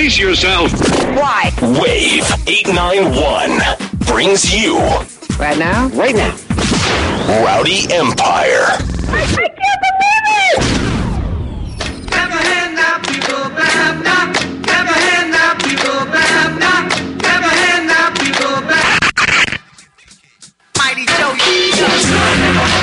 brace yourself. Why? Wave 891 brings you Right now? Right now. Rowdy Empire.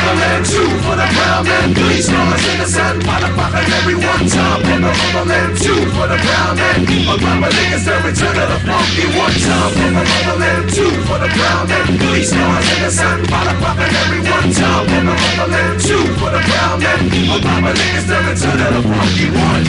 Motherland, two for the brown man. Three stars in the sun, motherfucker, everyone time for the motherland, two for the brown man. A proper niggas, the return of the funky one time for the motherland, two for the brown man. Three stars in the sun, motherfucker, everyone time for the motherland, two for the brown man. A proper niggas, the return of the funky one.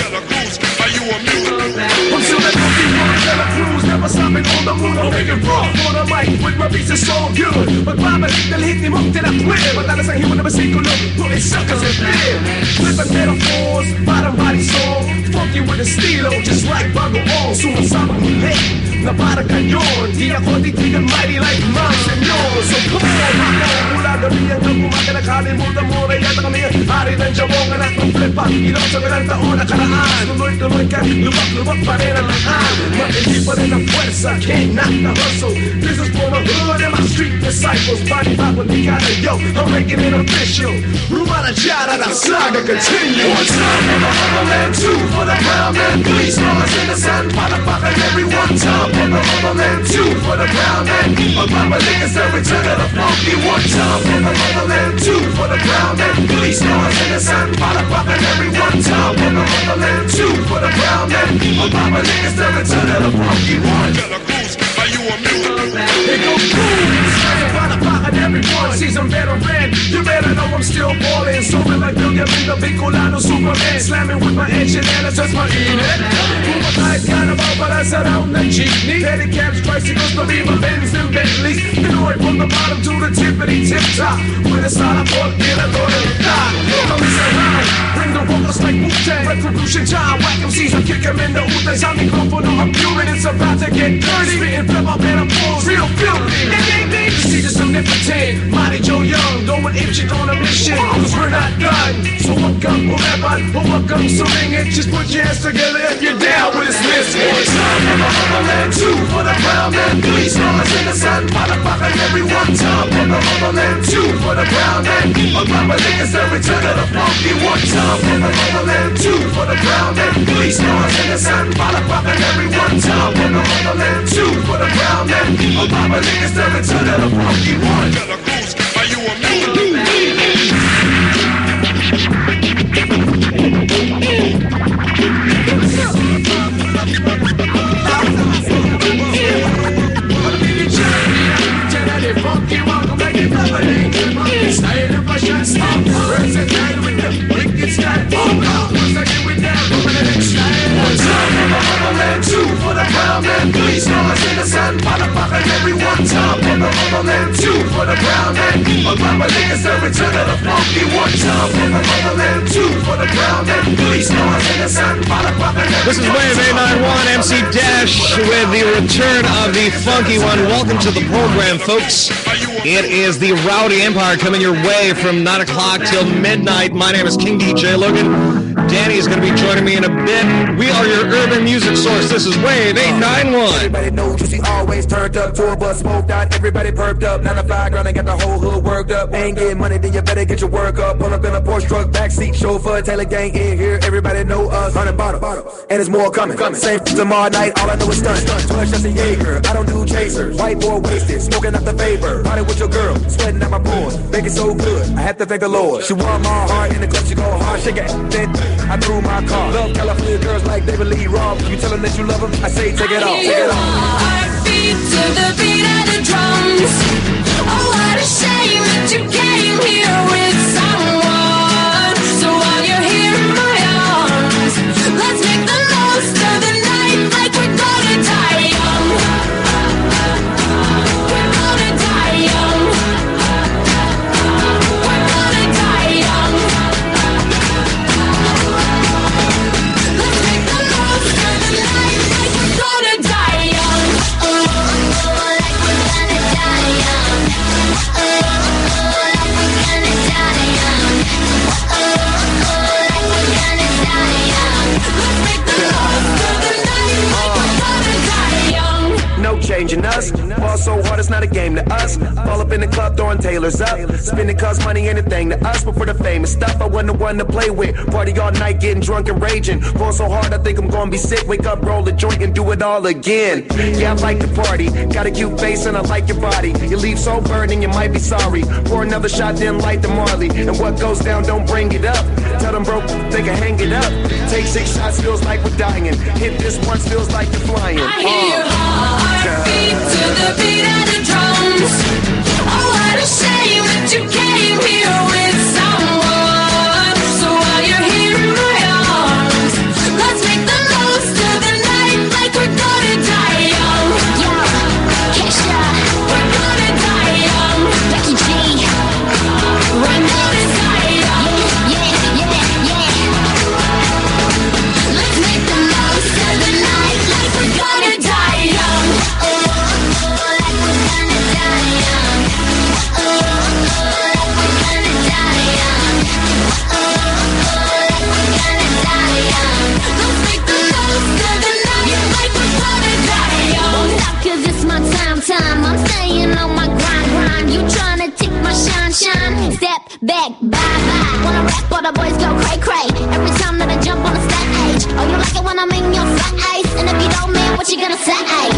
I'm still that funky one, never stopping on the moon. I'm making raw for the mic with my beats is so good. Magbabalik dal hit ni Monk till I quit. Madalas ang hiwa na basikulo, putting suckers in fear. Flipping metaphors, bottom body song. Funky with a stilo, just like Bago Ong. Sumasama muli, na para kanyon. Di ako titigan mighty like Mom Senor. So come on, mama, mula gabi hanggang umaga nakalimutan mo na yata kami. Hari ng jabong anak ng flipa. Ilaw sa ilang taon nakaraan. Tuloy-tuloy ka, lubak-lubak pa rin ang laan. Matindi pa rin ang puwersa, can't knock the hustle. This is for my hood and my street disciples. Body pop when we got a yo, I'm making it official. Rumana Jara, the saga continue. One time for the motherland, two for the brown man. Three stars in the sun, motherfucker, every one time for the motherland, two for the brown man. A papa niggas, the return of the funky. One time for the motherland, two for the brown man. Three stars in the sun, motherfucker, every one time for the motherland, two for the brown man. A papa niggas, the return of the funky one. They go boom, slamming by the pocket, everyone sees I'm veteran. You better know I'm still ballin'. Soaring like Benjamin, the big Colano Superman. Slamming with my enchiladas, that's my eating. Through my eyes, kind of out, but I set out the jeepney. Handicaps, tricycles, the Beaver, Benz, and Bentleys. You know it from the bottom to the tippity tip top. When it's all I bought, then I thought it would die. Don't miss around. Bring the rollers like Wu-Tang. Retribution time. Whack them season, kick them in the Utahs. I'm in comfort, I'm human. It's about to get dirty. spittin' pep up and I'm balls, real filthy. You ain't need to see the significance. 10 Money Joe Young going apeshit on a mission Cause we're not done. So what come or rap on or what come so ring it Just put your hands together if you're down with this listen It's time for the motherland two For the brown man police Mama's innocent Motherfucking everyone time For the motherland two For the brown man. A proper niggas that return to the funky one time. For the motherland two For the brown man police Mama's innocent Motherfucking everyone time For the motherland two For the brown man. A proper niggas that return to the funky one Two for the brown man, three stars in the sun, motherfucker, every one time for the motherland, two for the brown man. A proper niggas, the return of the funky, one time for the motherland, two for the brown man, three stars in the sun, motherfucker, every This is Wave time 891 MC Dash with the return of the funky one. Welcome to the program, folks. It is the Rowdy Empire coming your way from 9 o'clock till midnight. My name is King DJ Logan. Danny is going to be joining me in a bit. We are your urban music source. This is Wave 891. Everybody knows Juicy always turned up. Tour bus smoked out, everybody perked up. Nine to five, girl, and got the whole hood worked up. Ain't getting money, then you better get your work up. Pull up in a Porsche truck, backseat chauffeur, Taylor gang in here. Everybody know us. Hundred bottle, and there's more coming. coming. Same tomorrow night, all I know is stunt. Twelve shots of Jaeger, I don't do chasers. White boy wasted, smoking up the favor. Party with your girl, sweating out my pores. Make it so good, I have to thank the Lord. She won my heart in the club, she go hard, shake it. Then I threw my car. Love California girls like David Lee Roth. You tell them that you love them, I say take it off, take it off. To the beat of the drums. Oh, what a shame that you came here with changing us. Ball so hard, it's not a game to us. Fall up in the club, throwing tailors up. Spending cause money anything to us, but for the famous stuff, I wasn't the one to play with. Party all night, getting drunk and raging. Fall so hard, I think I'm gonna be sick. Wake up, roll a joint, and do it all again. Yeah, I like the party. Got a cute face, and I like your body. You leave so burning, you might be sorry. Pour another shot, then light the Marley. And what goes down, don't bring it up. Tell them broke, they can hang it up. Take six shots, feels like we're dying. Hit this once, feels like you're flying. I hear your uh. Heartbeat to the beat of the drums. Oh, what a shame that you came here with All the boys go cray, cray. Every time that I jump on the stage. Oh, you like it when I'm in your face. And if you don't, man, what you gonna say?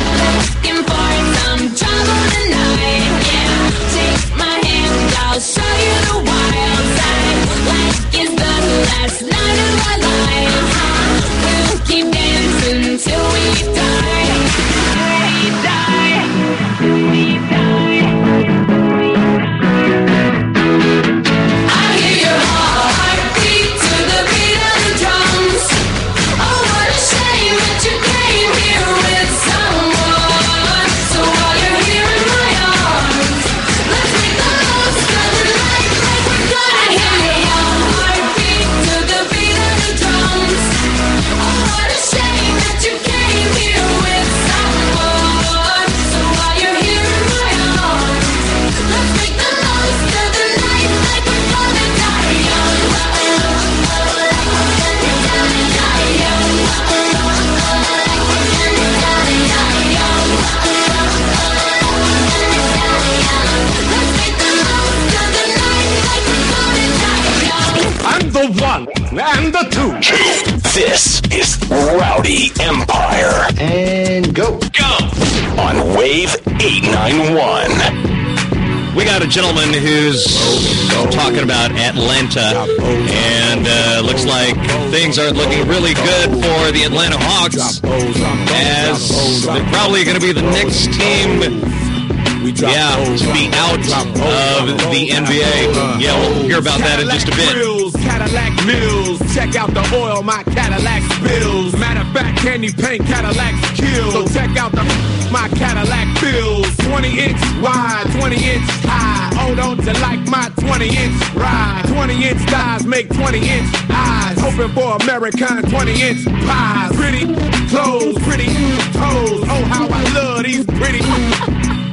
Rowdy Empire. And go. Go! On Wave 891. We got a gentleman who's talking about Atlanta, and uh, looks like things aren't looking really good for the Atlanta Hawks, as they're probably going to be the next team, yeah, to be out of the NBA. Yeah, we'll hear about that in just a bit. Cadillac mills. Check out the oil my Cadillac spills. Matter of fact, candy paint Cadillacs kill. So check out the my Cadillac bills. 20 inch wide, 20 inch high. Hold on to like my 20 inch ride. 20 inch thighs make 20 inch eyes. Hoping for American 20 inch pies. Pretty clothes, pretty toes. Oh, how I love these pretty.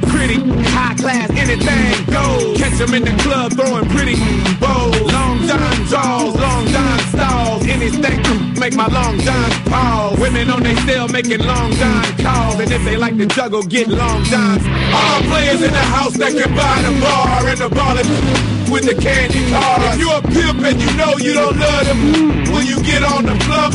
Pretty high class, anything goes. Catch 'em in the club throwing pretty bows. Long John jaws, long John stalls. Anything to make my long John pause. Women on they cell making long John calls. And if they like to juggle, get long Johns. All players in the house that can buy the bar and the ball with the candy car. If you a pimp and you know you don't love them, when you get on the club,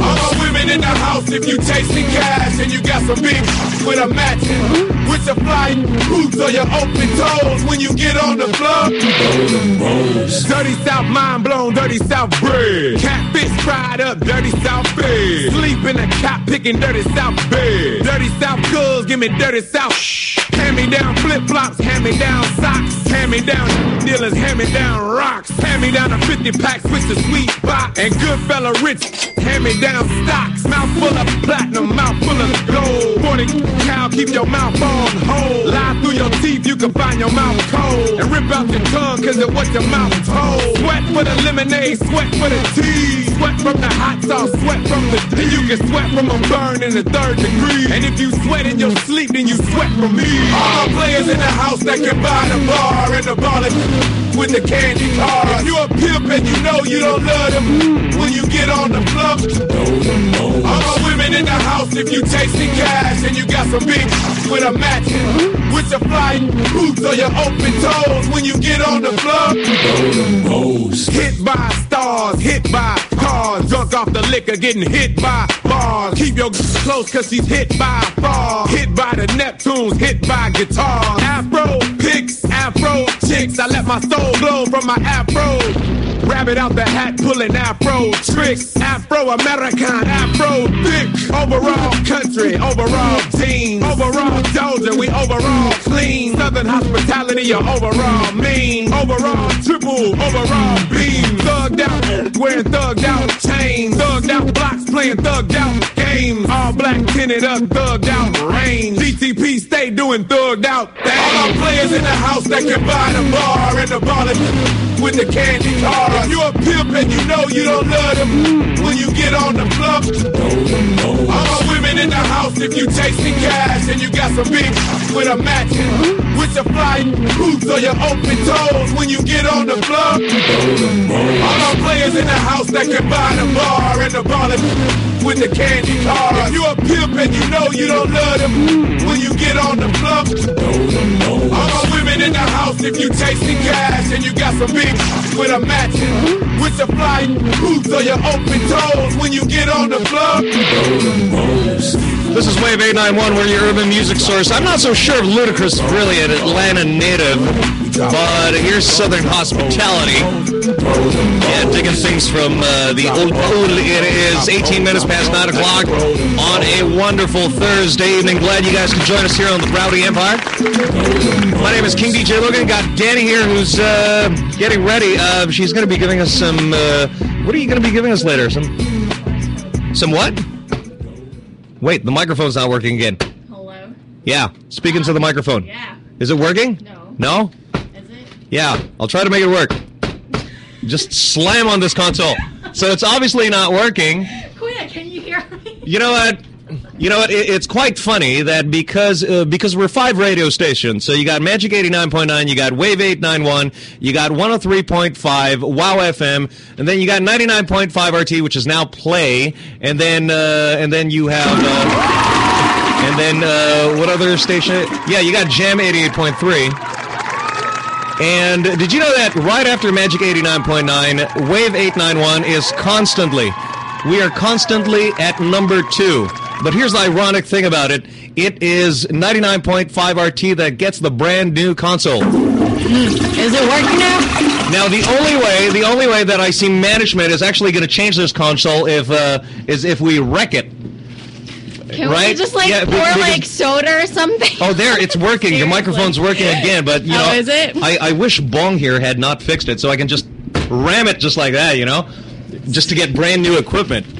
all my women in the house, if you chasing cash and you got some big with a matching. With your fly boots or your open toes when you get on the floor. Dirty South mind blown, dirty South bread. Catfish fried up, dirty South bed. Sleep in a cop picking dirty South bed. Dirty South girls, give me dirty South. Hand me down flip flops, hand me down socks. Hand me down dealers, hand me down rocks. Hand me down a 50 pack, switch to sweet spot. And good fella rich, hand me down stocks. Mouth full of platinum, mouth full of gold. 40 cow, keep your mouth on hold. Lie through your teeth, you can find your mouth cold. And rip out your tongue, cause of what your mouth told. Sweat for the lemonade, sweat for the tea. Sweat from the hot sauce, sweat from the tea. You can sweat from a burn in the third degree. And if you sweat in your sleep, then you sweat from me. All the players in the house that can buy the bar and the with the candy car. If you a pimp and you know you don't love them, when you get on the floor, all my women in the house if you tasting cash and you got some big with a match with your flying boots or your open toes when you get on the floor. Hit by stars, hit by cars, drunk off the liquor, getting hit by bars. Keep your close cause she's hit by bars. Hit by the Neptunes, hit by guitars. Afro picks, afro chicks. I let my soul glow from my afro. Rabbit out the hat, pulling afro tricks. Afro American, afro thick. Overall country, overall team. Overall Doja, we overall Southern hospitality, you overall mean. Overall triple, overall beam. Thugged out, wearing thugged out chains. Thugged out blocks, playing thugged out games. All black tinted up, thugged out range. DTP stay doing thugged out things. All our players in the house that can buy the bar and the ballin' with the candy car. If you a pimp and you know you don't love them when you get on the floor. All my in the house if you tasting cash and you got some big with a match with your flying boots or your open toes when you get on the floor. All our players in the house that can buy the bar and the ballin' with the candy car. If you a pimp and you know you don't love them when you get on the floor. All my women in the house if you tasting cash and you got some big with a match with your flying boots or your open toes when you get on the floor. This is Wave 891, we're your urban music source. I'm not so sure if Ludacris is really an Atlanta native, but here's Southern Hospitality. Yeah, digging things from uh, the old old. It is 18 minutes past 9 o'clock on a wonderful Thursday evening. Glad you guys can join us here on the Rowdy Empire. My name is King DJ Logan. Got Danny here who's uh, getting ready. Uh, she's going to be giving us some. Uh, what are you going to be giving us later? Some. Some what? Wait, the microphone's not working again. Hello? Yeah, speaking to the oh, microphone. Yeah. Is it working? No. No? Is it? Yeah, I'll try to make it work. Just slam on this console. So it's obviously not working. Quinn, can you hear me? You know what? You know what? It, it's quite funny that because uh, because we're five radio stations. So you got Magic 89.9, you got Wave 891, you got 103.5 Wow FM, and then you got 99.5 RT, which is now Play, and then uh, and then you have uh, and then uh, what other station? Yeah, you got Jam 88.3. And did you know that right after Magic 89.9, Wave 891 is constantly, we are constantly at number two. But here's the ironic thing about it. It is 99.5 RT that gets the brand new console. Is it working now? Now, the only way, the only way that I see management is actually going to change this console if, uh, is if we wreck it. Can Right? we just like Yeah, pour because- like soda or something? Oh, there, it's working. Your microphone's working again, but you Oh, know, is it? I, I wish Bong here had not fixed it, so I can just ram it just like that, you know, just to get brand new equipment.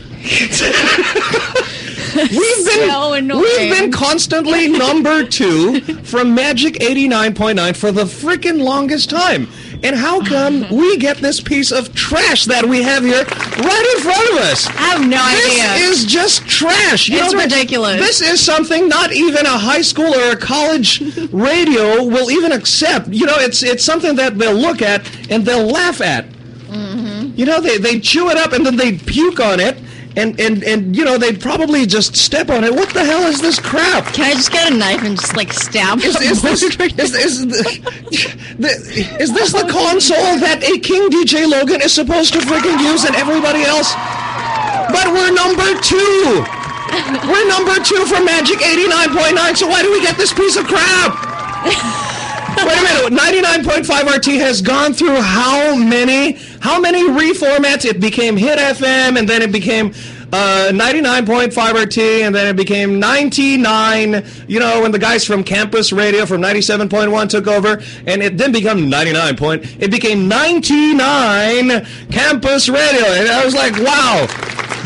We've been So we've been constantly number two from Magic 89.9 for the freaking longest time. And how come we get this piece of trash that we have here right in front of us? I have no This idea. This is just trash. You It's know, this- ridiculous. This is something not even a high school or a college radio will even accept. You know, it's it's something that they'll look at and they'll laugh at. Mm-hmm. You know, they they chew it up and then they puke on it. And, and, and you know they'd probably just step on it. What the hell is this crap? Can I just get a knife and just like stab Is, is this is, is, the, the, is this the console that a King DJ Logan is supposed to freaking use and everybody else? But we're number two. We're number two for Magic 89.9. So why do we get this piece of crap? Wait a minute. 99.5 RT has gone through how many how many reformats? It became Hit FM and then it became uh, 99.5 RT and then it became 99. You know, when the guys from Campus Radio from 97.1 took over and it then became 99 point. It became 99 Campus Radio. And I was like, wow.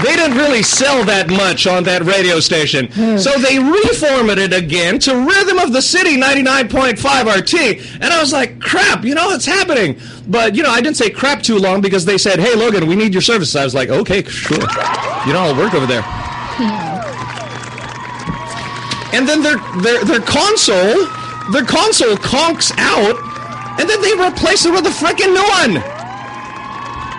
They didn't really sell that much on that radio station. so they reformed it again to Rhythm of the City 99.5 RT. And I was like, crap, you know, it's happening. But, you know, I didn't say crap too long because they said, hey, Logan, we need your services. I was like, okay, sure. You know, I'll work over there. and then their, their, their console, their console conks out, and then they replace it with a freaking new one.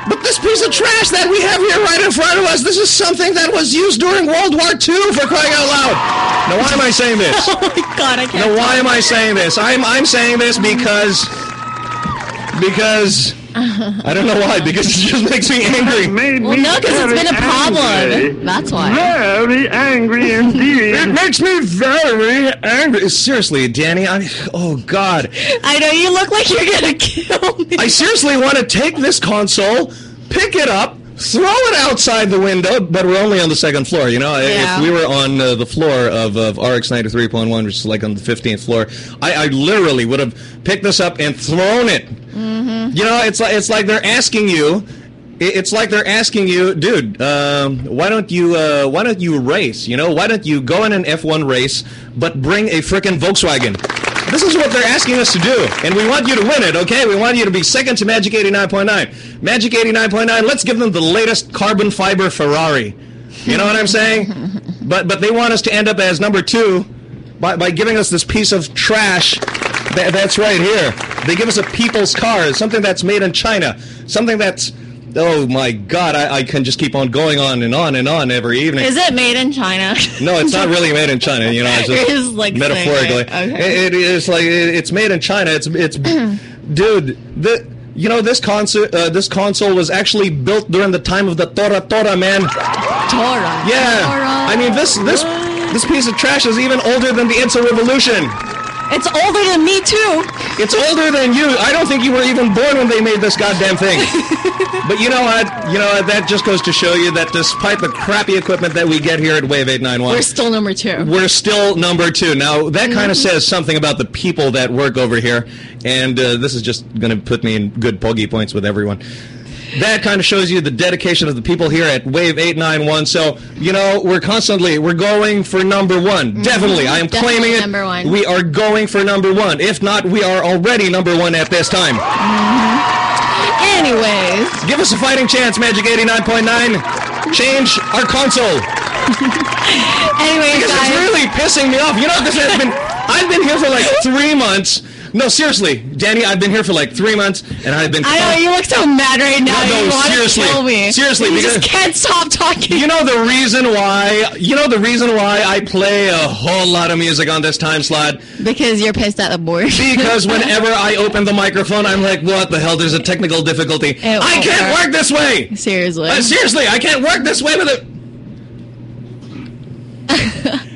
But this piece of trash that we have here right in front of us, this is something that was used during World War II for crying out loud. Now, why am I saying this? Oh my god, I can't. Now, why am I saying this? I'm I'm saying this because because I don't know why. Because it just makes me angry. Well, no, because it's been a problem. That's why. Very angry indeed. It makes me very angry. Seriously, Danny. I oh God. I know you look like you're gonna kill me. I seriously want to take this console, pick it up, throw it outside the window, but we're only on the second floor. You know, Yeah. if we were on uh, the floor of, of RX 93.1, which is like on the 15th floor, I, I literally would have picked this up and thrown it. You know, it's like it's like they're asking you. It's like they're asking you, dude. Um, why don't you uh, Why don't you race? You know, why don't you go in an F1 race, but bring a freaking Volkswagen? This is what they're asking us to do, and we want you to win it. Okay, we want you to be second to Magic 89.9. Magic 89.9. Let's give them the latest carbon fiber Ferrari. You know what I'm saying? But but they want us to end up as number two by, by giving us this piece of trash Tha- that's right here. They give us a people's car, something that's made in China, something that's. Oh my God! I, I can just keep on going on and on and on every evening. Is it made in China? no, it's not really made in China. You know, it's just It is, like, metaphorically. it. Okay. It- it is like it- it's made in China. It's it's, dude. The you know this console uh, this console was actually built during the time of the Tora Tora man. Torah. Yeah, Torah. I mean this this this piece of trash is even older than the EDSA Revolution. It's older than me too. It's older than you. I don't think you were even born when they made this goddamn thing. but you know what? You know what? That just goes to show you that despite the crappy equipment that we get here at Wave 891, We're still number two. we're still number two. Now, that kind Mm-hmm. of says something about the people that work over here. And uh, this is just going to put me in good bogey points with everyone. That kind of shows you the dedication of the people here at Wave 891. So, you know, we're constantly, we're going for number one. Mm-hmm. Definitely. I am. Definitely claiming it. number one. We are going for number one. If not, we are already number one at this time. Mm-hmm. Anyways, Give us a fighting chance, Magic 89.9. Change our console. anyways, Because it's really pissing me off. You know, this has been. I've been here for like three months. No, seriously, Danny, I've been here for like three months, and I've been. I know you look so mad right now. No, no, you want seriously. to kill me. Seriously, you because- just can't stop talking. You know the reason why? You know the reason why I play a whole lot of music on this time slot? because you're pissed at the board. Because whenever I open the microphone, I'm like, what the hell? There's a technical difficulty. It I can't work. work this way. seriously. Uh, seriously, I can't work this way with it.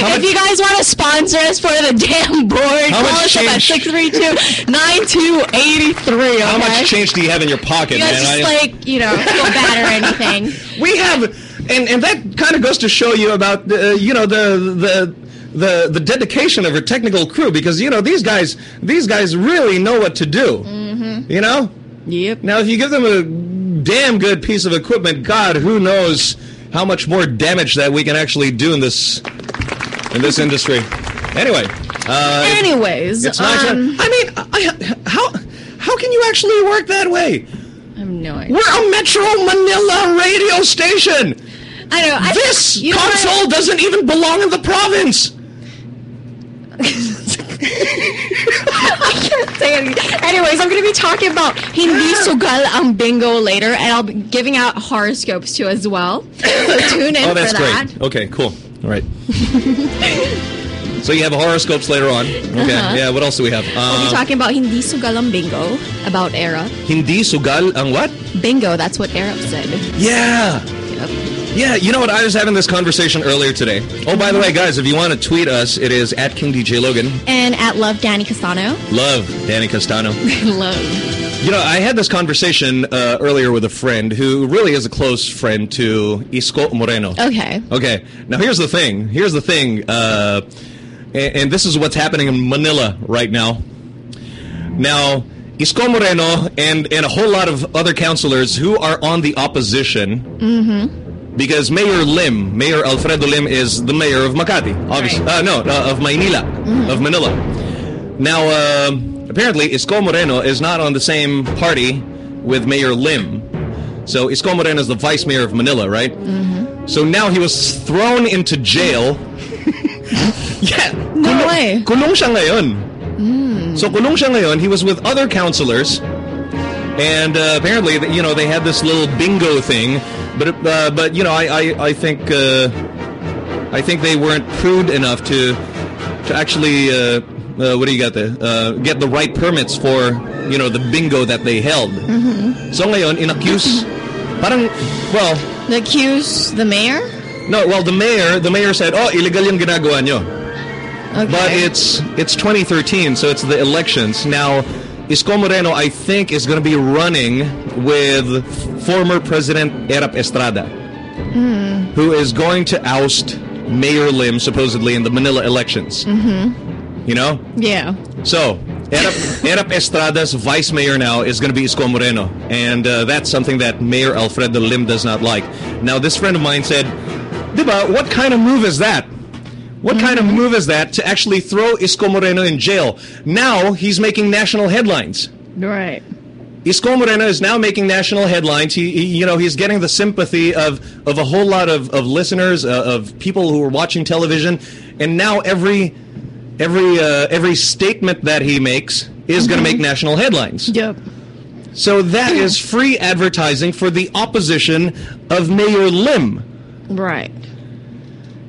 How if much- you guys want to sponsor us for the damn board, How call much us up at change- 632-9283, okay? How much change do you have in your pocket, You guys man? just I- like, you know, feel bad or anything. we have, and and that kind of goes to show you about the, you know the the. The, the dedication of our technical crew because you know these guys these guys really know what to do Mm-hmm. you know Yep. now if you give them a damn good piece of equipment god who knows how much more damage that we can actually do in this in this industry anyway uh, Anyways, it's nice um, I mean I, how how can you actually work that way I have no idea. we're a Metro Manila radio station I know. I this console doesn't even belong in the province. say anything. Anyways, I'm going to be talking about Hindi Sugal ang bingo later, and I'll be giving out horoscopes too as well. So tune in Oh, that's for that. great. Okay, cool. All right. so you have horoscopes later on. Okay. Uh-huh. Yeah. What else do we have? We'll be Uh, talking about Hindi Sugal ang bingo, about era. Hindi sugal ang what? Bingo, that's what Erap said. Yeah. Yeah, you know what? I was having this conversation earlier today. Oh, by the way, guys, if you want to tweet us, it is at King DJ Logan. And at Love Danny Castano. Love Danny Castano. Love. You know, I had this conversation uh, earlier with a friend who really is a close friend to Isko Moreno. Okay. Okay. Now here's the thing. Here's the thing. Uh, and, and this is what's happening in Manila right now. Now, Isko Moreno and and a whole lot of other councilors who are on the opposition. Because Mayor Lim, Mayor Alfredo Lim, is the mayor of Makati, obviously. Right. Uh, no, uh, of Maynila, of Manila. Now, um apparently, Isko Moreno is not on the same party with Mayor Lim. So Isko Moreno is the vice mayor of Manila, right? So now he was thrown into jail. yeah. No kulong- way. Kulong siya ngayon. So kulong siya ngayon. He was with other councilors. and uh, apparently, you know, they had this little bingo thing, but uh, but you know, I I, I think uh, I think they weren't prude enough to to actually uh, uh, what do you got there? Uh, get the right permits for you know the bingo that they held. So ngayon, inaccuse, parang well, The accuse the mayor? no, well the mayor the mayor said, oh illegal yung ginagawa nyo. Okay. But it's it's 2013, so it's the elections. Now, Isko Moreno, I think, is going to be running with former President Erap Estrada, who is going to oust Mayor Lim, supposedly, in the Manila elections. Mm-hmm. You know? Yeah. So, Erap, Erap Estrada's vice mayor now is going to be Isko Moreno. And uh, that's something that Mayor Alfredo Lim does not like. Now, this friend of mine said, Diba, what kind of move is that? What kind of move is that to actually throw Isko Moreno in jail? Now he's making national headlines. Right. Isko Moreno is now making national headlines. He, he you know, he's getting the sympathy of of a whole lot of of listeners, uh, of people who are watching television, and now every every uh, every statement that he makes is going to make national headlines. Yep. So that is free advertising for the opposition of Mayor Lim. Right.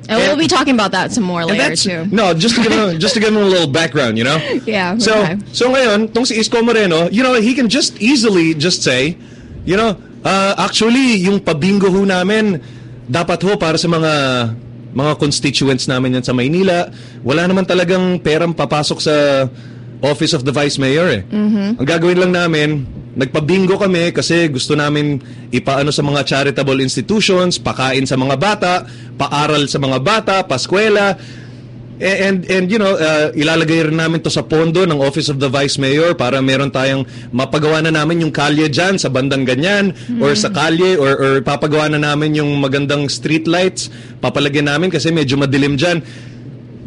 And we'll be talking about that some more later too. No, just to give him just to give him a little background, you know. Yeah. So, okay. so ngayon, tong si Isko Moreno, you know, he can just easily just say, you know, uh, actually, yung pabingo ho namin, dapat ho para sa mga mga constituents namin yan sa Maynila, wala naman talagang perang papasok sa office of the vice mayor eh. Ang gagawin lang namin, nagpabingo kami kasi gusto namin ipaano sa mga charitable institutions, pakain sa mga bata, paaral sa mga bata, paskwela, and and you know uh, ilalagay rin namin to sa pondo ng Office of the Vice Mayor para meron tayong mapagawa na namin yung kalye diyan sa bandang ganyan or sa kalye or or papagawa na namin yung magandang street lights. Papalagyan namin kasi medyo madilim diyan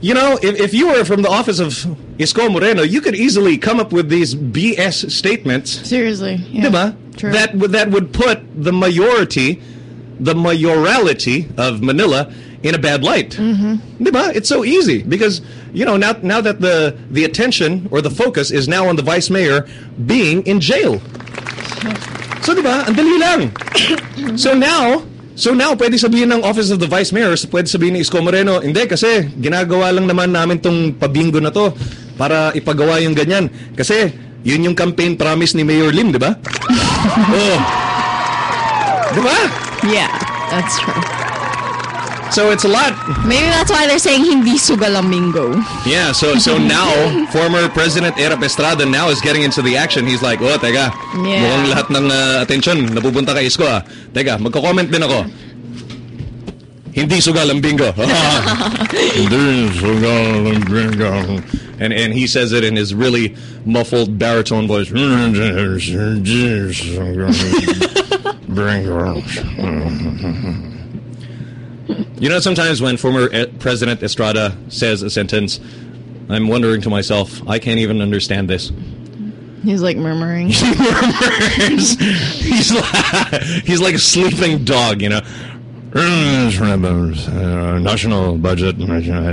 You know, if, if you were from the office of Isko Moreno, you could easily come up with these BS statements Seriously. Yeah. Diba? True. That would that would put the majority, the mayorality of Manila in a bad light. Mm-hmm. Diba? It's so easy because you know now now that the the attention or the focus is now on the vice mayor being in jail. So diba? Ang dali lang. so now So now, pwede sabihin ng Office of the Vice Mayor, pwede sabihin ni Isko Moreno, hindi kasi ginagawa lang naman namin tong pabingo na to para ipagawa yung ganyan. Kasi yun yung campaign promise ni Mayor Lim, di ba? oh. Di ba? Yeah, that's true. So it's a lot. Maybe that's why they're saying hindi sugal ang bingo. Yeah, so so now, former President Erap Estrada now is getting into the action. He's like, oh, teka, Yeah. mukhang lahat ng uh, atensyon napupunta kay Isko ah. Teka, magko-comment din ako. Hindi sugal ang bingo. Hindi sugal bingo. And, and he says it in his really muffled baritone voice. You know, sometimes when former President Estrada says a sentence, I'm wondering to myself, I can't even understand this. He's like murmuring. he's, he's, like, he's like a sleeping dog, you know. Uh, national budget,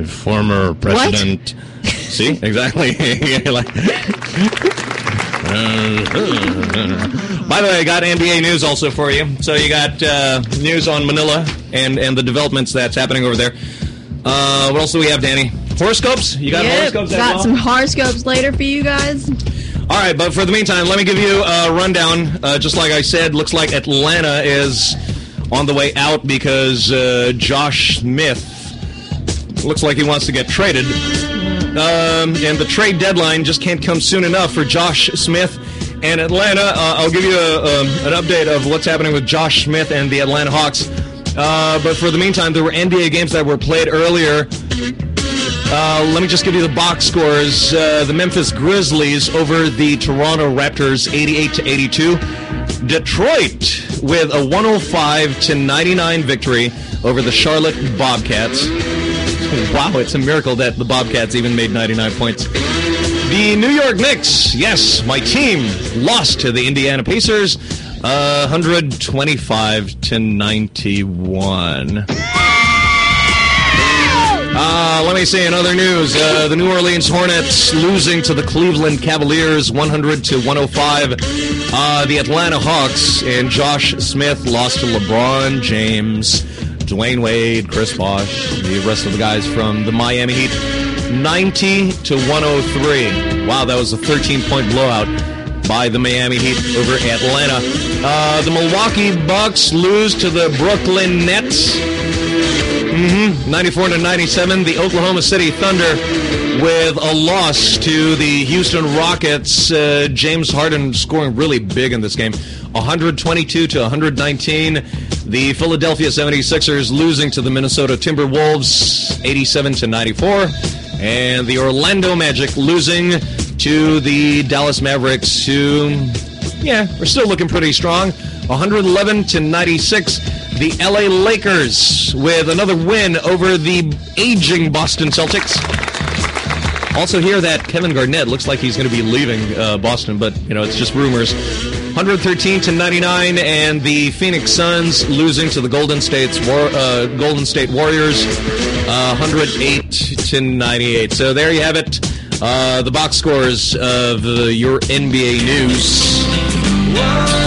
former president. See, exactly. Like- By the way, I got NBA news also for you. So you got uh, news on Manila and and the developments that's happening over there. Uh, what else do we have, Danny? Horoscopes? You got Yep, horoscopes? got well? some horoscopes later for you guys. All right, but for the meantime, let me give you a rundown. Uh, just like I said, looks like Atlanta is on the way out because uh, Josh Smith looks like he wants to get traded. Um, and the trade deadline just can't come soon enough for Josh Smith and Atlanta. Uh, I'll give you a, um, an update of what's happening with Josh Smith and the Atlanta Hawks. Uh, but for the meantime, there were NBA games that were played earlier. Uh, let me just give you the box scores. Uh, the Memphis Grizzlies over the Toronto Raptors, 88 to 82. Detroit with a 105 to 99 victory over the Charlotte Bobcats. Wow, it's a miracle that the Bobcats even made 99 points. The New York Knicks, yes, my team lost to the Indiana Pacers, uh, 125 to 91. Uh, let me see, in other news, uh, the New Orleans Hornets losing to the Cleveland Cavaliers 100 to 105. Uh, the Atlanta Hawks and Josh Smith lost to LeBron James, Dwyane Wade, Chris Bosh, the rest of the guys from the Miami Heat 90 to 103. Wow, that was a 13 point blowout by the Miami Heat over Atlanta. Uh, the Milwaukee Bucks lose to the Brooklyn Nets. Mm-hmm. 94 to 97. The Oklahoma City Thunder with a loss to the Houston Rockets. Uh, James Harden scoring really big in this game. 122 to 119. The Philadelphia 76ers losing to the Minnesota Timberwolves 87 to 94. And the Orlando Magic losing to the Dallas Mavericks who yeah, we're still looking pretty strong. 111 to 96. The LA Lakers with another win over the aging Boston Celtics. Also, hear that Kevin Garnett looks like he's going to be leaving uh, Boston, but you know it's just rumors. 113 to 99, and the Phoenix Suns losing to the Golden State's War, uh, Golden State Warriors, uh, 108 to 98. So there you have it. Uh, the box scores of uh, your NBA news. We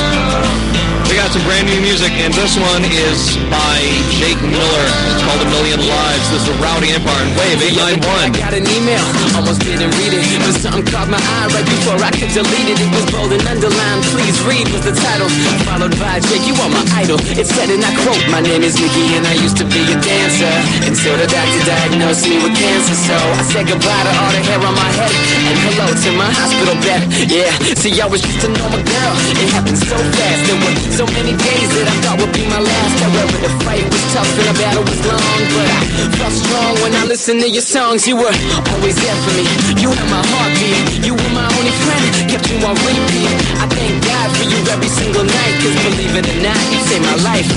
got some brand new music, and this one is by Jake Miller. It's called A Million Lives. This is Rowdy Empire and Wave 891. I got an email, almost didn't read it, but something caught my eye right before I could delete it. It was bold and underlined. Please read was the title, followed by Jake. You are my idol. It said, and I quote, "My name is Mickey, and I used to be a dancer until the doctor diagnosed me with cancer. So I said goodbye to all the hair on my head and hello to my hospital bed. Yeah, see, I was just a normal girl. It happened so fast. There were so many days that I thought would be my last. However, the fight was tough and the battle was long, but I felt strong when I listened to your songs. You were always there for me. You had my heartbeat. You were my only friend. Kept you on repeat. I thank God for you every single night. Cause believe it or not, you saved my life.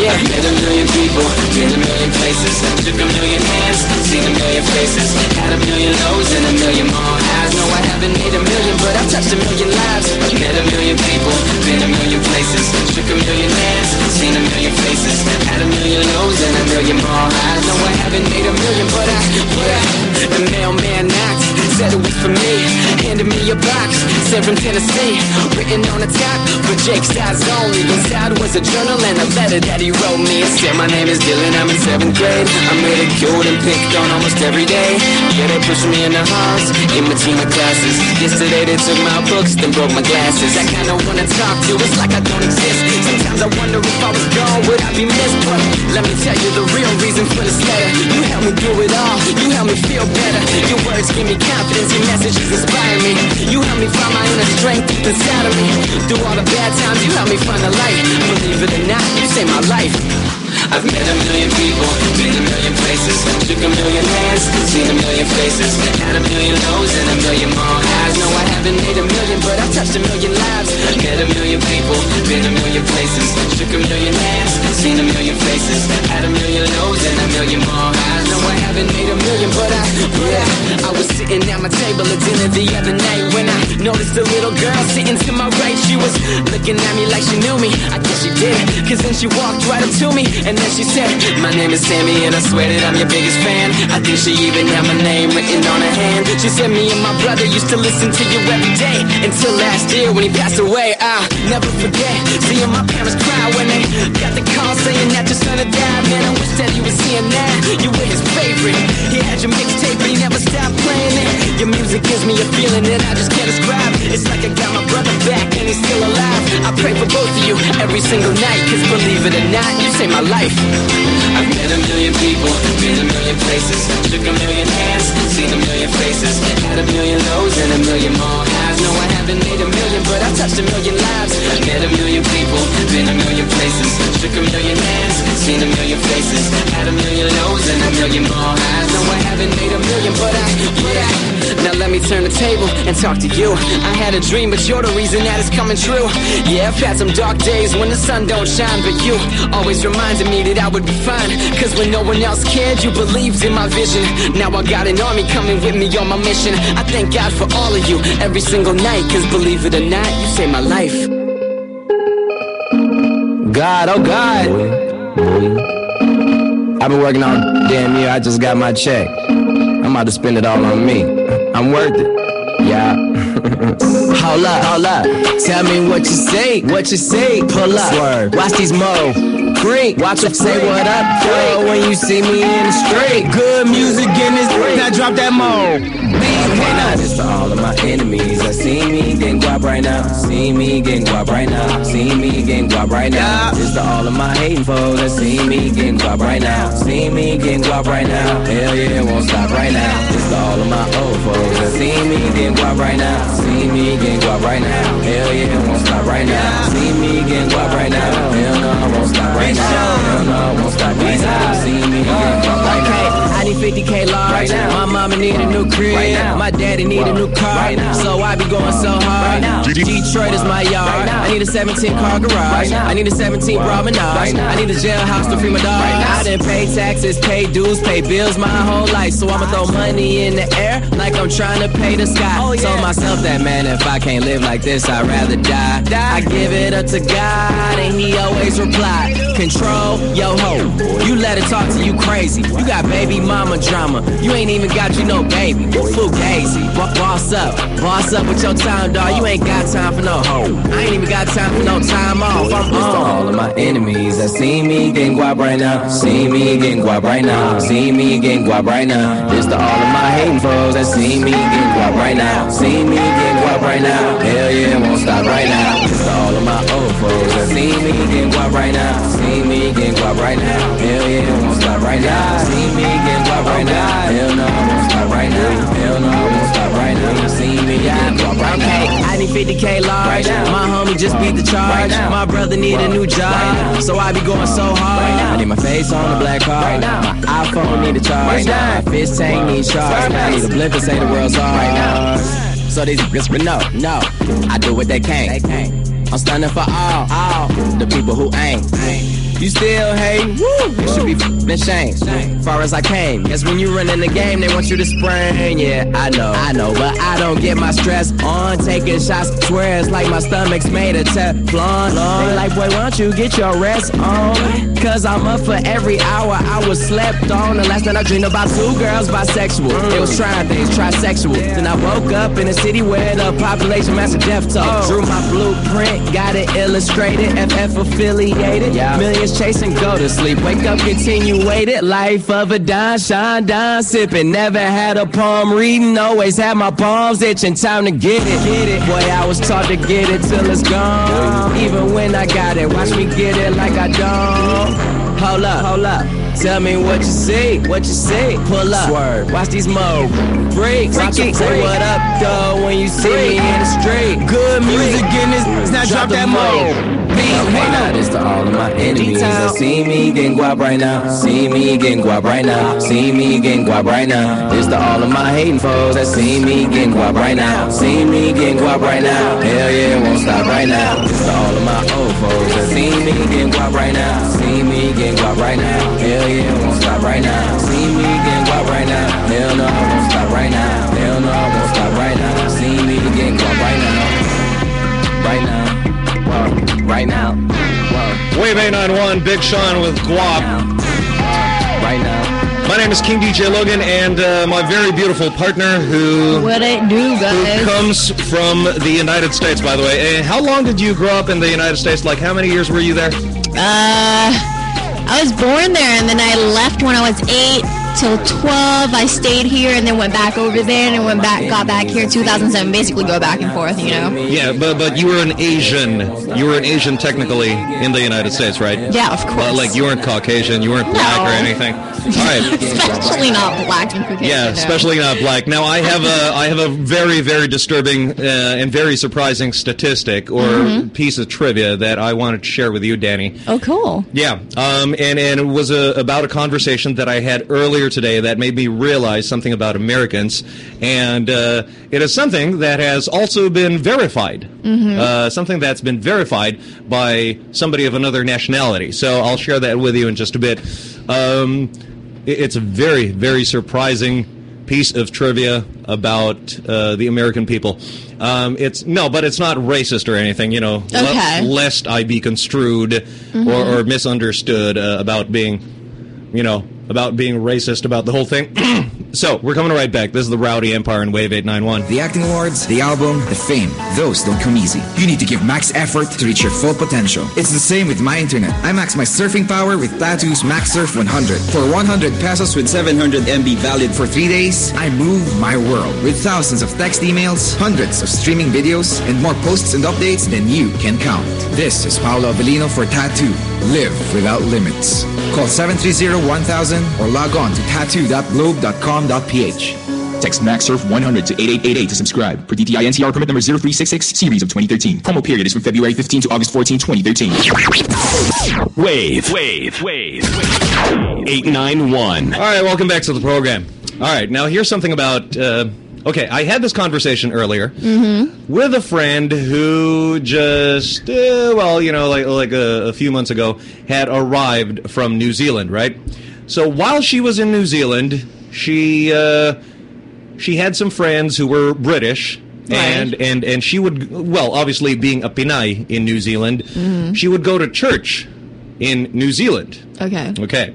Yeah. I've met a million people, been a million places, shook a million hands, seen a million faces, had a million lows and a million more highs. No, I haven't made a million, but I've touched a million lives. I've met a million people, been a million places, shook a million hands, seen a million faces, had a million lows and a million more highs. No, I haven't made a million, but I, but I, the mailman knocked, said it was for me, handed me a box, sent from Tennessee, written on the top, but Jake's eyes only. Inside was a journal and a letter that he wrote me. It said, My name is Dylan, I'm in seventh grade. I'm ridiculed and picked on almost every day. Yeah, they pushed me in the halls, in my classes. Yesterday they took my books, then broke my glasses. I kinda wanna talk to, you, it's like I don't exist. Sometimes I wonder if I was gone, would I be missed? But let me tell you the real reason for this letter. You helped me through it all, you helped me feel better. Your words give me confidence, your messages inspire me. You help me find my inner strength inside of me. Through all the bad times, you help me find the light. Believe it or not, you saved my life. I've met a million people, been a million places, shook a million hands, seen a million faces, had a million lows and a million more highs. No, I haven't made a million, but I've touched a million lives. Met a million people, been a million places, shook a million hands, seen a million faces, had a million lows and a million more highs. No, I haven't made a million, but I, yeah, I was sitting at my table at dinner the other night when I noticed a little girl sitting to my right. She was looking at me like she knew me. I guess she did, cause then she walked right up to me and then she said, My name is Sammy and I swear that I'm your biggest fan. I think she even had my name written on her hand. She said, Me and my brother used to listen to you every day until last year when he passed away. I'll never forget seeing my parents cry when they got the call saying that your son had died. Man, I wish that he was here now. You were his favorite. He had your mixtape, but he never stopped playing it. Your music gives me a feeling that I just can't describe. It's like I got my brother back and he's still alive. I pray for both of you every single night, cause believe it or not, you saved my life. I've met a million people, been a million places, shook a million hands, seen a million faces, had a million lows and a million more highs. No, I haven't made a million, but I've touched a million lives. I've met a million people, been a million places, shook a million hands, seen a million faces, had a million lows and a million more highs. No, I haven't made a million, but I, but I. Now let me turn the table and talk to you. I had a dream, but you're the reason that it's coming true. Yeah, I've had some dark days when the sun don't shine, but you always reminded me that I would be fine. Cause when no one else cared, you believed in my vision. Now I got an army coming with me on my mission. I thank God for all of you every single night. Cause believe it or not, you saved my life. God, oh God. I've been working all damn year. I just got my check. I'm about to spend it all on me. I'm worth it. Yeah. hold up, hold up. Tell me what you say, what you say. Pull up. Swerve. Watch these mo. Creek. Watch them say what up, yo, when you see me in the street. Good music in this. Now drop that mo. Now this to all of my enemies that see me getting guap right now. See me getting guap right now. See me getting guap right now. This to all of my hating foes that see me getting guap right now. See me getting guap right now. Hell yeah, it won't stop right now. This to all of my old foes that see me getting guap right now. See me getting guap right now. Hell yeah, it won't stop right now. See me getting guap right now. Hell no, it won't stop right now. Hell no, it won't stop right now. See me getting guap right now. I need 50k large. Right now. My mama need a new crib. Right now. My daddy need a new car. Right now. So I be going so hard. Right now. Detroit is my yard. Right now. I need a 17 car garage. Right now. I need a 17 promenade. Right. I need a jailhouse to free my dog. Right now. I done pay taxes, pay dues, pay bills my whole life. So I'ma throw money in the air like I'm trying to pay the sky. Oh, yeah. Told myself that man, if I can't live like this, I'd rather die. I give it up to God, and He always reply. Control yo ho. You let it talk to you crazy. You got baby mama drama. You ain't even got you no baby. Fugazi. Bo- Boss up, boss up with your time, dog. You ain't got time for no hoe. I ain't even got time for no time off. I'm on. all of my enemies that see me getting guap right now. See me getting guap right now. See me getting guap right now. This to all of my hating foes that see me getting guap right now. See me getting guap right now. Hell yeah, it won't stop right now. To all of my old foes that see me getting guap right now. See me getting guap right now. Hell yeah, it won't stop right now. See me getting guap right now. Hell no, it won't stop right now. Hell no, it won't stop right now. See me getting guap right now. I need 50k large. My homie just beat the charge. My brother need a new job. So I be going so hard. I need my face on the black card. My iPhone need a charge. My fish tank need charge. I need a blimp to say the world's hard. So these but no, no. I do what they can. They can't. I'm standing for all, all the people who ain't. You still hate? Woo! You should be f***ing ashamed. Far as I came, guess when you run in the game, they want you to sprain. Yeah, I know, I know, but I don't get my stress on taking shots. Swear it's like my stomach's made of Teflon. They like, boy, why don't you get your rest on? Cause I'm up for every hour I was slept on. The last night I dreamed about two girls bisexual. They was trying things, trisexual. Then I woke up in a city where the population massive death toll. Drew my blueprint, got it illustrated, FF affiliated. Millions chasing, go to sleep. Wake up, continuated. Life of a Don, shine, Don, sipping. Never had a palm reading, always had my palms itching. Time to get it, get it. Boy, I was taught to get it till it's gone. Even when I got it, watch me get it like I don't. Hold up, hold up. Tell me what you see, what you see. Pull up, Swerve. watch these mo freaks. Watch them say what up, though, when you see me in the street. Good music in this, now drop that mo. Okay, now this to all of my enemies that see me getting guap right now. See me getting guap right now. See me getting guap right now. This to all of my hating foes that see me getting guap right now. See me getting guap right now. Hell yeah, it won't stop right now. This to all of my old foes that see me getting guap right now. See me getting guap right now. Hell yeah, it won't stop right now. See me getting guap right now. Hell no, it won't stop right now. Wave 891, Big Sean with Guap. Right now. My name is King DJ Logan, and uh, my very beautiful partner who What it do, who comes from the United States, by the way. Uh, how long did you grow up in the United States? Like, how many years were you there? Uh, I was born there, and then I left when I was eight till 12. I stayed here, and then went back over there, and went back, got back here 2007. Basically, go back and forth, you know. Yeah, but but you were an Asian. You were an Asian technically in the United States, right? Yeah, of course. Uh, like you weren't Caucasian, you weren't black or anything. Right. especially not black. Yeah, no. especially not black. Now, I have a I have a very very disturbing uh, and very surprising statistic or Mm-hmm. piece of trivia that I wanted to share with you, Danny. Oh, cool. Yeah, um, and and it was a, about a conversation that I had earlier today that made me realize something about Americans, and uh, it is something that has also been verified. Uh, something that's been verified by somebody of another nationality. So I'll share that with you in just a bit. Um, it's a very very surprising piece of trivia about uh, the American people. Um, it's no, but it's not racist or anything. You know, Okay. lest I be construed or, or misunderstood uh, about being, you know, about being racist about the whole thing. so we're coming right back. This is the Rowdy Empire in Wave 891. The acting awards, the album, the fame, those don't come easy. You need to give max effort to reach your full potential. It's the same with my internet. I max my surfing power with Tattoo's Max Surf 100. For 100 pesos with 700 MB valid for 3 days, I move my world with thousands of text emails, hundreds of streaming videos, and more posts and updates than you can count. This is Paulo Avelino for Tattoo. Live without limits. Call 730-1000 or log on to tattoo.globe.com.ph. Text MaxSurf 100 to 8888 to subscribe. for DTI NCR permit number 0366 series of 2013. Promo period is from February 15 to August 14, 2013. Wave. Wave. Wave. 891. All right, welcome back to the program. All right, now here's something about. Uh, okay, I had this conversation earlier Mm-hmm. with a friend who just, uh, well, you know, like like a, a few months ago, had arrived from New Zealand, right? So while she was in New Zealand, she uh, she had some friends who were British. And, and and she would well obviously being a Pinay in New Zealand, Mhm. she would go to church in New Zealand. Okay. Okay.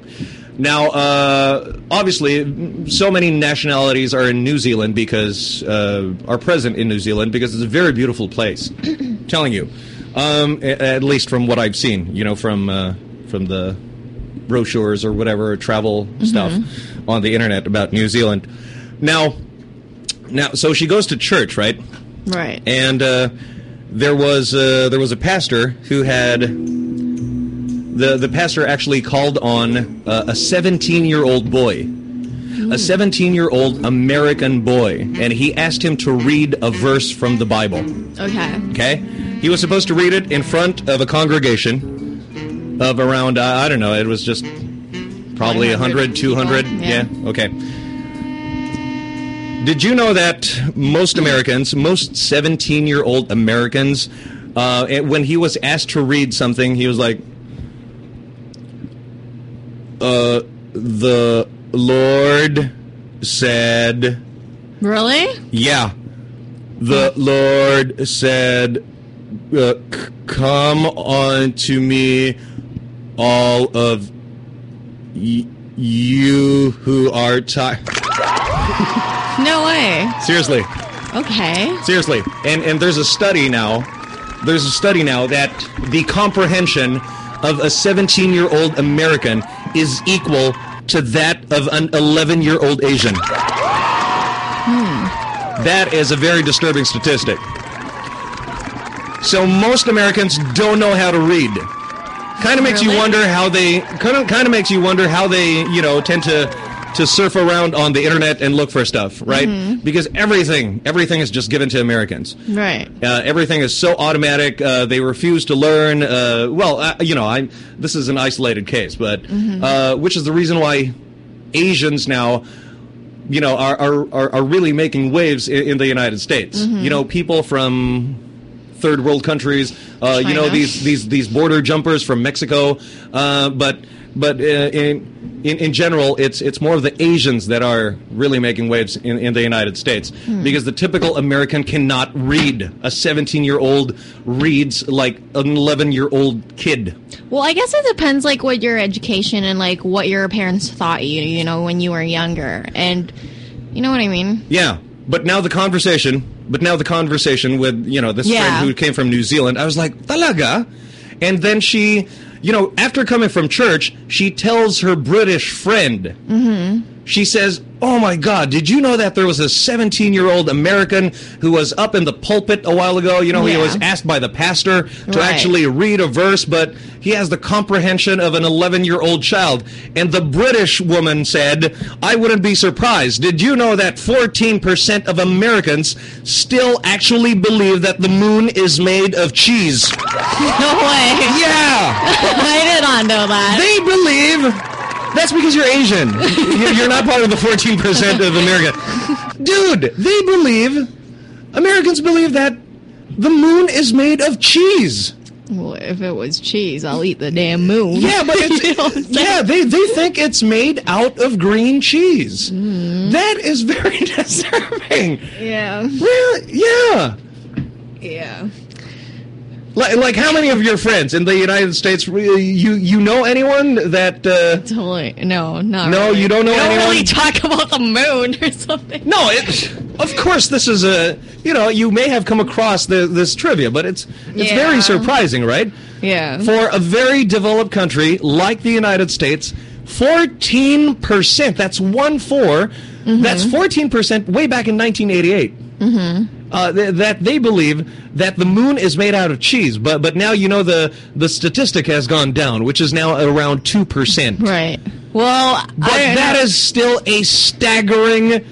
Now, uh, obviously, so many nationalities are in New Zealand because uh, are present in New Zealand because it's a very beautiful place. telling you, um, at least from what I've seen, you know, from uh, from the brochures or whatever travel stuff on the internet about New Zealand. Now, now, so she goes to church, right? Right. and uh, there was uh, there was a pastor who had the the pastor actually called on uh, a 17 year old boy a 17 year old American boy and he asked him to read a verse from the Bible Okay. okay he was supposed to read it in front of a congregation of around uh, I don't know it was just probably 100 200 yeah. yeah okay did you know that most Americans, most 17 year old Americans, uh, when he was asked to read something, he was like, uh, the Lord said, Really? yeah, the Lord said, uh, c- come unto me, all of y- you who are tired. No way. Seriously. Okay. Seriously, and and there's a study now. There's a study now that the comprehension of a 17 year old American is equal to that of an 11 year old Asian. Hmm. That is a very disturbing statistic. So most Americans don't know how to read. Kind of makes you wonder how they kind of kind of makes you wonder how they you know tend to to surf around on the internet and look for stuff, right? Mhm. Because everything everything is just given to Americans. Right. Uh, everything is so automatic. Uh, they refuse to learn. Uh, well, uh, you know, I this is an isolated case, but Mhm. uh, which is the reason why Asians now, you know, are are, are, really making waves in, in the United States. Mhm. You know, people from third world countries. Uh, you know these these these border jumpers from Mexico. Uh, but but uh, in, in in general, it's it's more of the Asians that are really making waves in, in the United States Hmm. because the typical American cannot read. A 17 year old reads like an 11 year old kid. Well, I guess it depends, like, what your education and, like, what your parents thought you, you know, when you were younger. And, you know what I mean? Yeah, but now the conversation, but now the conversation with you know this Yeah. friend who came from New Zealand, I was like, talaga, and then she, you know, after coming from church, she tells her British friend, Mm-hmm. she says, "Oh my God, did you know that there was a 17-year-old American who was up in the pulpit a while ago? You know, he was asked by the pastor to Right. actually read a verse, but he has the comprehension of an 11-year-old child." And the British woman said, "I wouldn't be surprised. Did you know that 14% of Americans still actually believe that the moon is made of cheese?" No way. Yeah. I did not know that. They believe. That's because you're Asian. You're not part of the 14% of America. Dude, they believe. Americans believe that the moon is made of cheese. Well, if it was cheese, I'll eat the damn moon. Yeah, but You know it's, yeah, they they think it's made out of green cheese. Mm-hmm. That is very disturbing. Yeah. Really? Yeah. Yeah. Like, like how many of your friends in the United States you you know anyone that uh, Totally. No, not No, really. you don't know We don't anyone? really talk about the moon or something. No, it, of course this is a you know you may have come across the, this trivia, but it's it's Yeah. very surprising, right? Yeah. For a very developed country like the United States, fourteen percent. That's one 4 That's fourteen percent. Way back in 1988. Mm-hmm. Uh, th- that they believe that the moon is made out of cheese, but but now you know the the statistic has gone down, which is now around two percent. Right. Well, But I that is still a staggering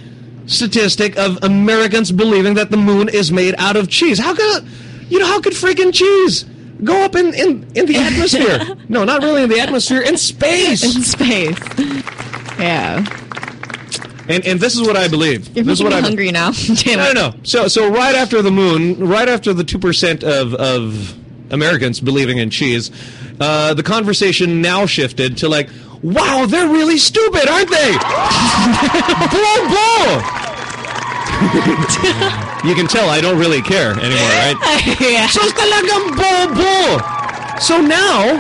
statistic of Americans believing that the moon is made out of cheese. How could, you know, how could freaking cheese go up in, in, in the atmosphere? no, not really in the atmosphere, in space. in space. Yeah. And and this is what I believe. You're this is what me I hungry now. Damn No, no, no. So so right after the moon, right after the two percent of of Americans believing in cheese, uh, the conversation now shifted to like, wow, they're really stupid, aren't they? blow, blow. you can tell I don't really care anymore, right? yeah. So talagang bobo. So now,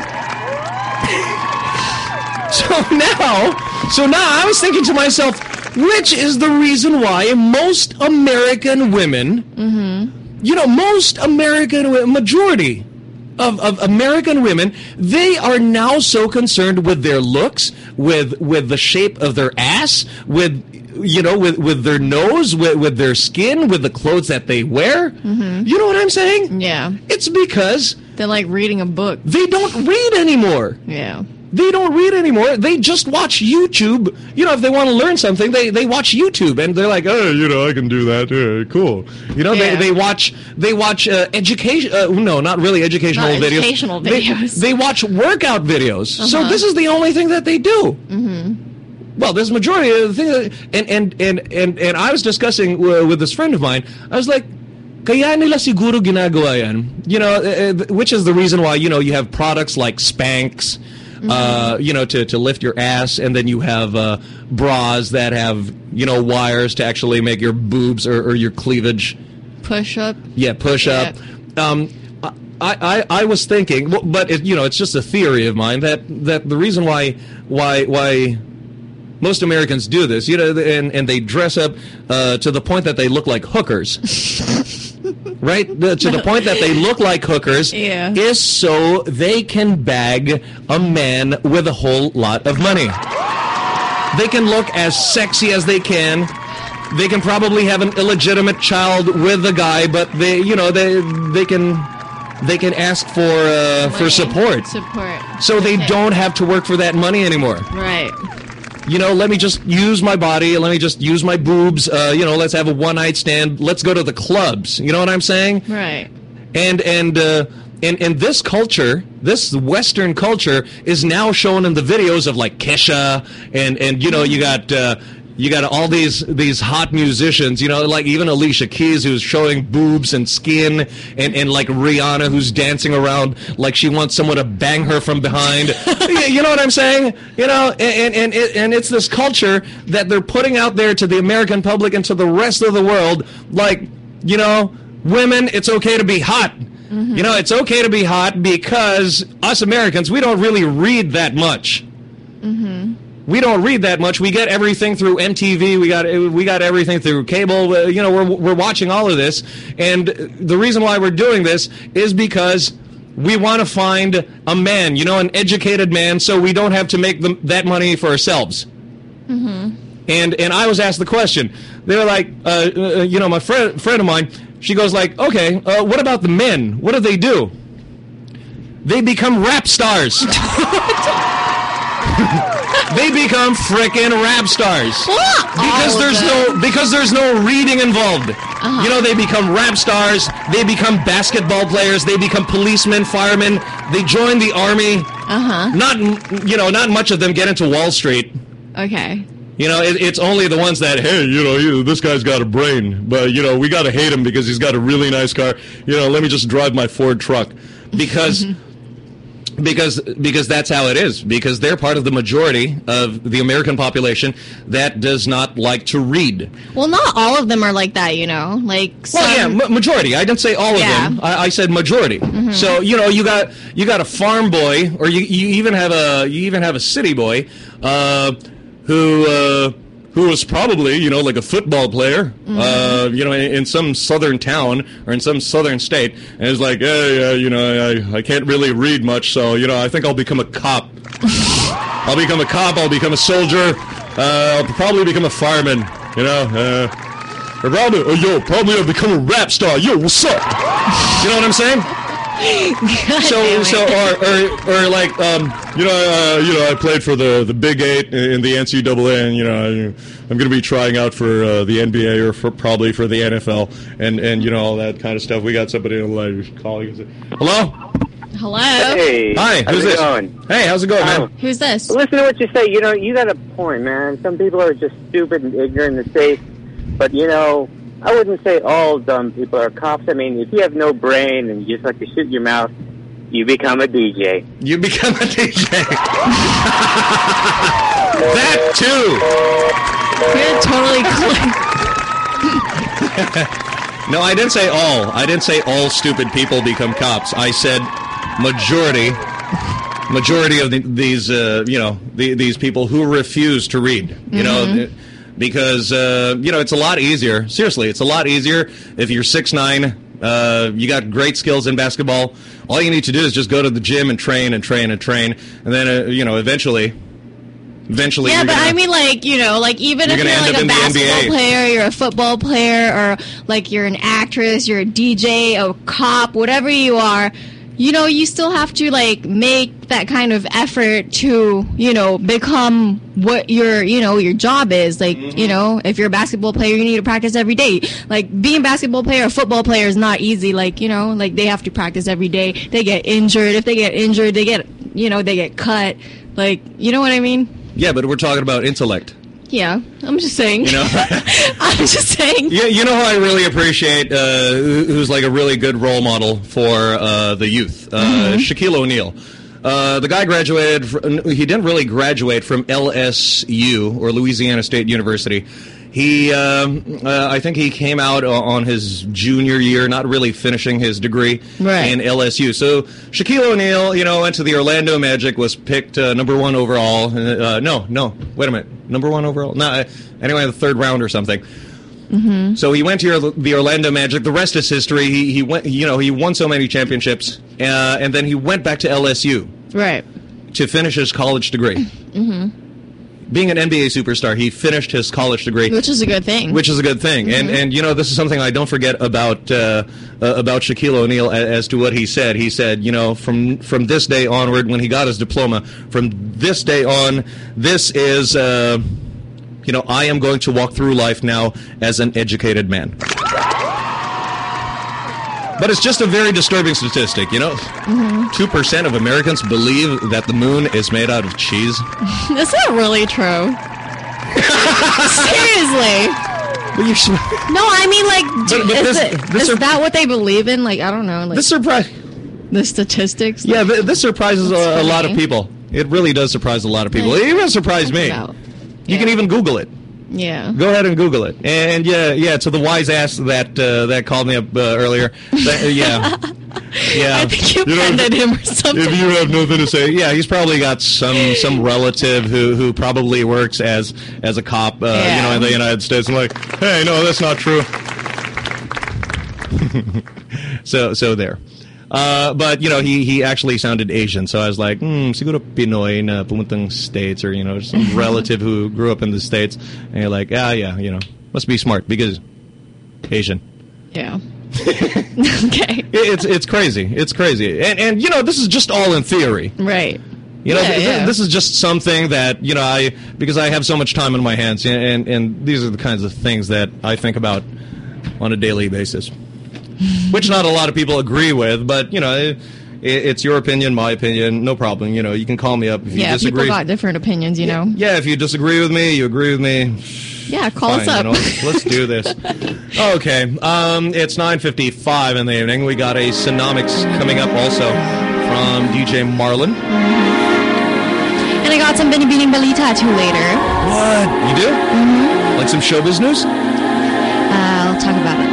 so now, so now I was thinking to myself, which is the reason why most American women, mm-hmm. you know, most American majority of, of American women, they are now so concerned with their looks, with with the shape of their ass, with you know, with with their nose, with with their skin, with the clothes that they wear. Mm-hmm. You know what I'm saying? Yeah. It's because They're like reading a book. they don't read anymore. Yeah. They don't read anymore. They just watch YouTube. You know, if they want to learn something, they, they watch YouTube and they're like, oh, you know, I can do that. Yeah, cool. You know, Yeah. they, they watch they watch uh, education. Uh, no, not really educational Not videos. educational They- videos. They, watch workout videos. So Uh-huh. this is the only thing that they do. Mm-hmm. Well, there's majority of the thing, that, and and and and and I was discussing uh, with this friend of mine. I was like, kaya nila siguro ginagawa yan. You know, uh, uh, which is the reason why you know you have products like Spanx. Uh, you know, to, to lift your ass, and then you have uh, bras that have you know wires to actually make your boobs or, or your cleavage Push up. yeah, push up. Um, I, I, I was thinking, but it, you know, it's just a theory of mine that, that the reason why why why most Americans do this, you know, and and they dress up uh, to the point that they look like hookers. Right The- to the point that they look like hookers Yeah. is so they can bag a man with a whole lot of money. They can look as sexy as they can. They can probably have an illegitimate child with a guy, but they, you know, they they can they can ask for uh, for support. Support. So they don't have to work for that money anymore. Right. You know, let me just use my body. Let me just use my boobs. Uh, you know, let's have a one night stand. Let's go to the clubs. You know what I'm saying? Right. And and uh, and and this culture, this Western culture, is now shown in the videos of like Kesha, and and you know you got. Uh, you got all these these hot musicians, you know, like even Alicia Keys, who's showing boobs and skin, and, and like Rihanna, who's dancing around like she wants someone to bang her from behind. you know what I'm saying? You know, and and and, and it's this culture that they're putting out there to the American public and to the rest of the world, like you know, women, it's okay to be hot. You know, it's okay to be hot because us Americans, we don't really read that much. Mm-hmm. We don't read that much. We get everything through MTV. We got we got everything through cable. Uh, You know, we're we're watching all of this, and the reason why we're doing this is because we want to find a man, you know, an educated man, so we don't have to make them that money for ourselves. Mm-hmm. And and I was asked the question. They were like, uh, uh, you know, my friend friend of mine. She goes like, okay, uh, what about the men? What do they do? They become rap stars. they become frickin' rap stars because there's no because there's no reading involved. You know, they become rap stars. They become basketball players. They become policemen, firemen. They join the army. Uh huh. Not you know, not much of them get into Wall Street. Okay. You know, it, it's only the ones that, hey, you know, you, this guy's got a brain, but, you know, we got to hate him because he's got a really nice car. You know, let me just drive my Ford truck. Because because because that's how it is because they're part of the majority of the American population that does not like to read. Well, not all of them are like that, you know. Like some, Well, yeah, ma- majority. I didn't say all of Yeah. them. I, I said majority. So you know, you got you got a farm boy, or you, you even have a you even have a city boy, uh, who uh, who was probably you know like a football player, uh, you know, in, in some southern town or in some southern state, and is like, hey, uh, you know, I, I can't really read much, so you know, I think I'll become a cop. I'll become a cop. I'll become a soldier. Uh, I'll probably become a fireman. You know. Uh, or probably, oh, yo, probably I'll become a rap star. Yo, what's up? You know what I'm saying? So, so, or, or, or like, um, you know, uh, you know, I played for the the Big Eight in the NCAA, and you know, I, I'm going to be trying out for uh, the NBA or for probably for the NFL, and and you know all that kind of stuff. We got somebody on the line calling. Hello. Hello. Hey, Hi. how's Who's it this? going? Hey, how's it going, man? Who's this? Listen to what you say. You know, you got a point, man. Some people are just stupid and ignorant in the state, but you know, I wouldn't say all dumb people are cops. I mean, if you have no brain and you just like to shoot your mouth, you become a DJ. You become a DJ. that too. You're totally No, I didn't say all. I didn't say all stupid people become cops. I said majority, majority of the, these, uh, you know, the, these people who refuse to read. You Mm-hmm. know, because uh, you know it's a lot easier. Seriously, it's a lot easier if you're six nine. Uh, you got great skills in basketball. All you need to do is just go to the gym and train and train and train, and then uh, you know eventually, eventually. Yeah, but gonna- I mean, like you know, like even if you're like a basketball player, you're a football player, or like you're an actress, you're a DJ, a cop, whatever you are, you know, you still have to like make that kind of effort to, you know, become what your, you know, your job is. Like, Mm-hmm. you know, if you're a basketball player, you need to practice every day. Like being a basketball player, a football player is not easy. Like, you know, like they have to practice every day. They get injured. If they get injured, they get, you know, they get cut. Like, you know what I mean? yeah, but we're talking about intellect. Yeah, I'm just saying. You know. I'm just saying. You, you know who I really appreciate, uh, who's like a really good role model for uh, the youth? Uh, Mm-hmm. Shaquille O'Neal. Uh, the guy graduated, fr he didn't really graduate from LSU, or Louisiana State University. He, um, uh, I think he came out on his junior year, not really finishing his degree Right. in LSU. So Shaquille O'Neal, you know, went to the Orlando Magic, was picked uh, number one overall. Uh, no, no, wait a minute, number one overall? No, uh, anyway, the third round or something. So he went to your, the Orlando Magic. The rest is history. He, he went, you know, he won so many championships, uh, and then he went back to LSU Right. to finish his college degree. hmm Being an NBA superstar, he finished his college degree, Which is a good thing. which is a good thing. And Mhm. and you know, this is something I don't forget about uh, uh, about Shaquille O'Neal as to what he said. He said, you know, from from this day onward, when he got his diploma, from this day on, this is. Uh, you know, I am going to walk through life now as an educated man. But it's just a very disturbing statistic, you know? Mhm. 2% of Americans believe that the moon is made out of cheese. is that really true. Seriously. No, I mean like, But- but is, this- it- this is are- that what they believe in? Like, I don't know. Like This surprise. the statistics. Yeah, this surprises a, a lot of people. It really does surprise a lot of people. It even surprised me. about- You can even Google it. Yeah. Go ahead and Google it. And yeah, yeah. To the wise ass that uh, that called me up uh, earlier. That- uh, yeah, yeah. I think you know, offended him or something. If you have nothing to say, yeah, he's probably got some some relative who who probably works as as a cop, uh, you know, in the United States. I'm like, hey, no, that's not true. so so there. Uh, but you know, he he actually sounded Asian, so I was like, hmm, siguro Pinoy na pumuntang states, or you know, some relative who grew up in the states. And you're like, ah, yeah, you know, must be smart because Asian. Yeah. okay. It- It's it's crazy. It's crazy. And and you know, this is just all in theory. Right. You know, Yeah, th- yeah. this is just something that you know I because I have so much time in my hands, and, and and these are the kinds of things that I think about on a daily basis, which not a lot of people agree with, but, you know. It's your opinion, my opinion, no problem. You know, you can call me up if you yeah, people got different opinions, you know. Yeah, if you disagree with me, you agree with me. Yeah, call Fine, us up. You know, let's, do this. okay, um, it's 9.55 in the evening. We got a Synomics coming up also from DJ Marlin. And I got some Benny Beating Belly tattoo later. What? You do? Mm -hmm. Like some showbiz news? Uh, I'll talk about it.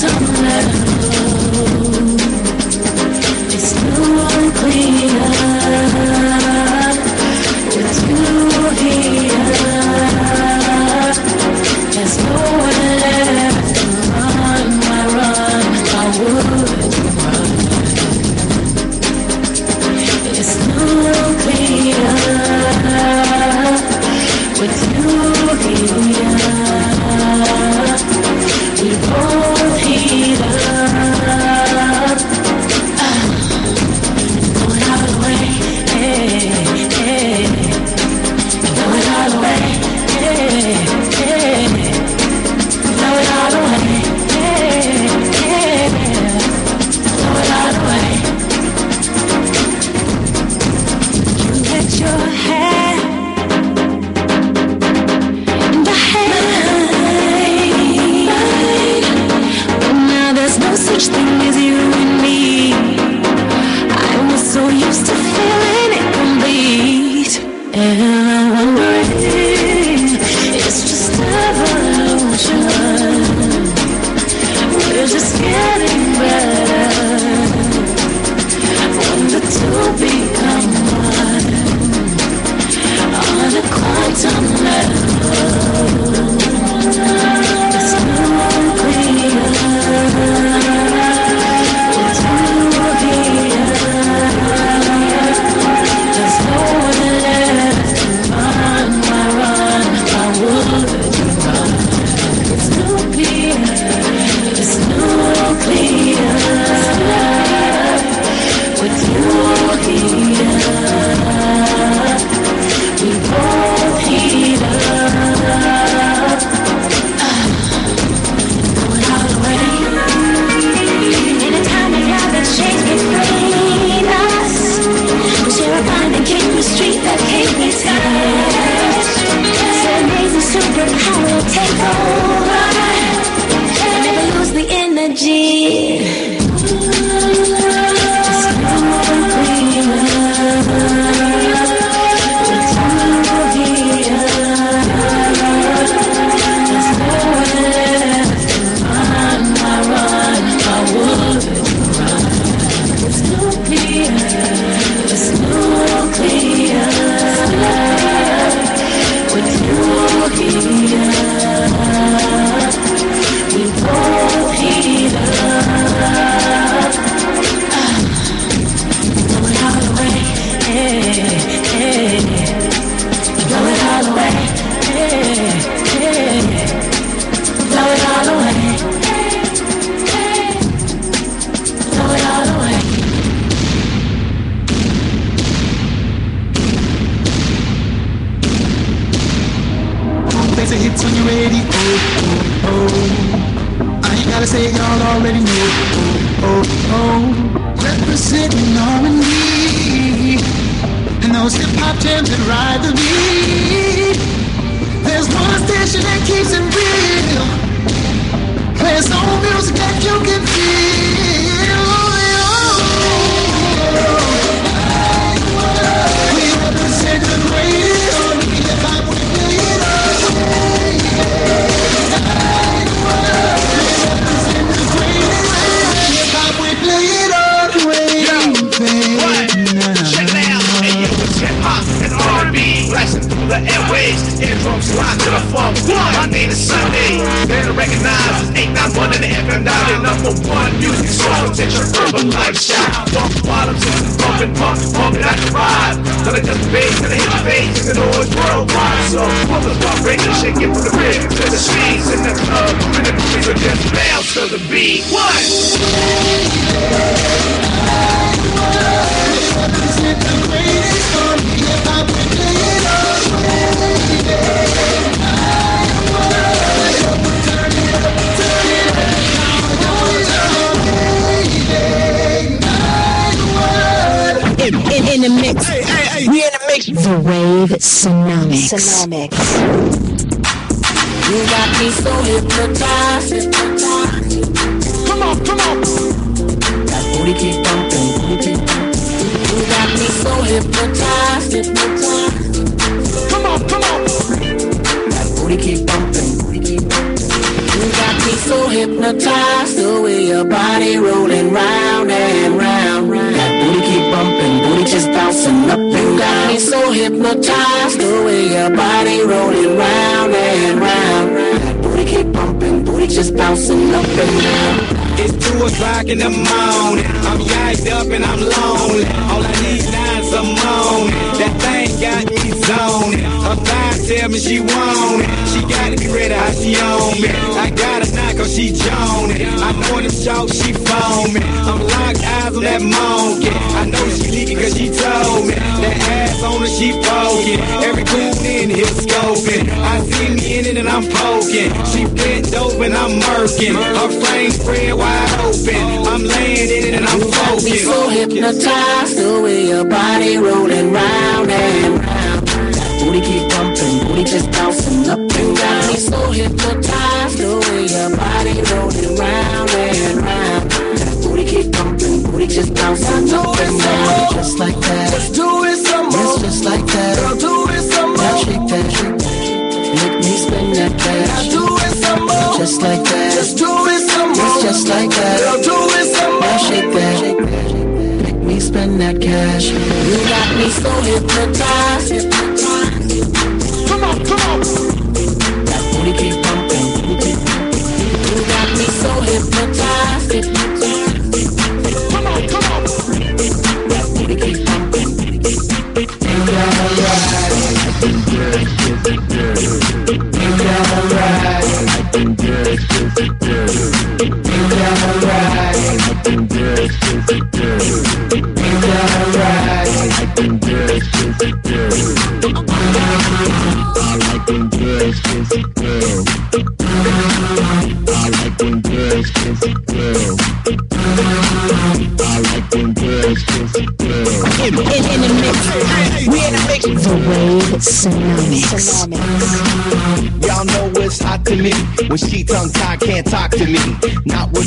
It's no one cleaner. Tsunomics. Just bouncing up and down. It's two o'clock in the morning. I'm yacked up and I'm lonely. All I need is some money. That thing got me zoning. Her thighs tell me she want it. She gotta be how she on me. I got a knock on she it. I know them shout she phone me. I'm locked eyes on that monkey. I know she leaking cause she told me. That ass on her she poking. Every coon in here scoping. I see me in it and I'm poking. She bent dope I'm murking. Her frame spread wide open. I'm laying in it and I'm focused. so hypnotized the way your body rolling round and round. That booty keep bumping, booty just bouncing up and down. Me so hypnotized the way your body rolling round and round. That booty keep bumping, booty just bouncing up and down. Just like that. Let's do it some more. Yes, just like that. Girl, do it some more. Now shake that, shake that. Make me spin that cash. Now do it some more. Just like that. Just do it some more. Yes, just like that. Girl, do it some more. Now shake that, spend that cash. You got me so hypnotized. Come on, come on. That booty keep bumping. You got me so hypnotized. Come on, come on. That booty keep bumping. You gotta ride. You gotta ride. You gotta ride.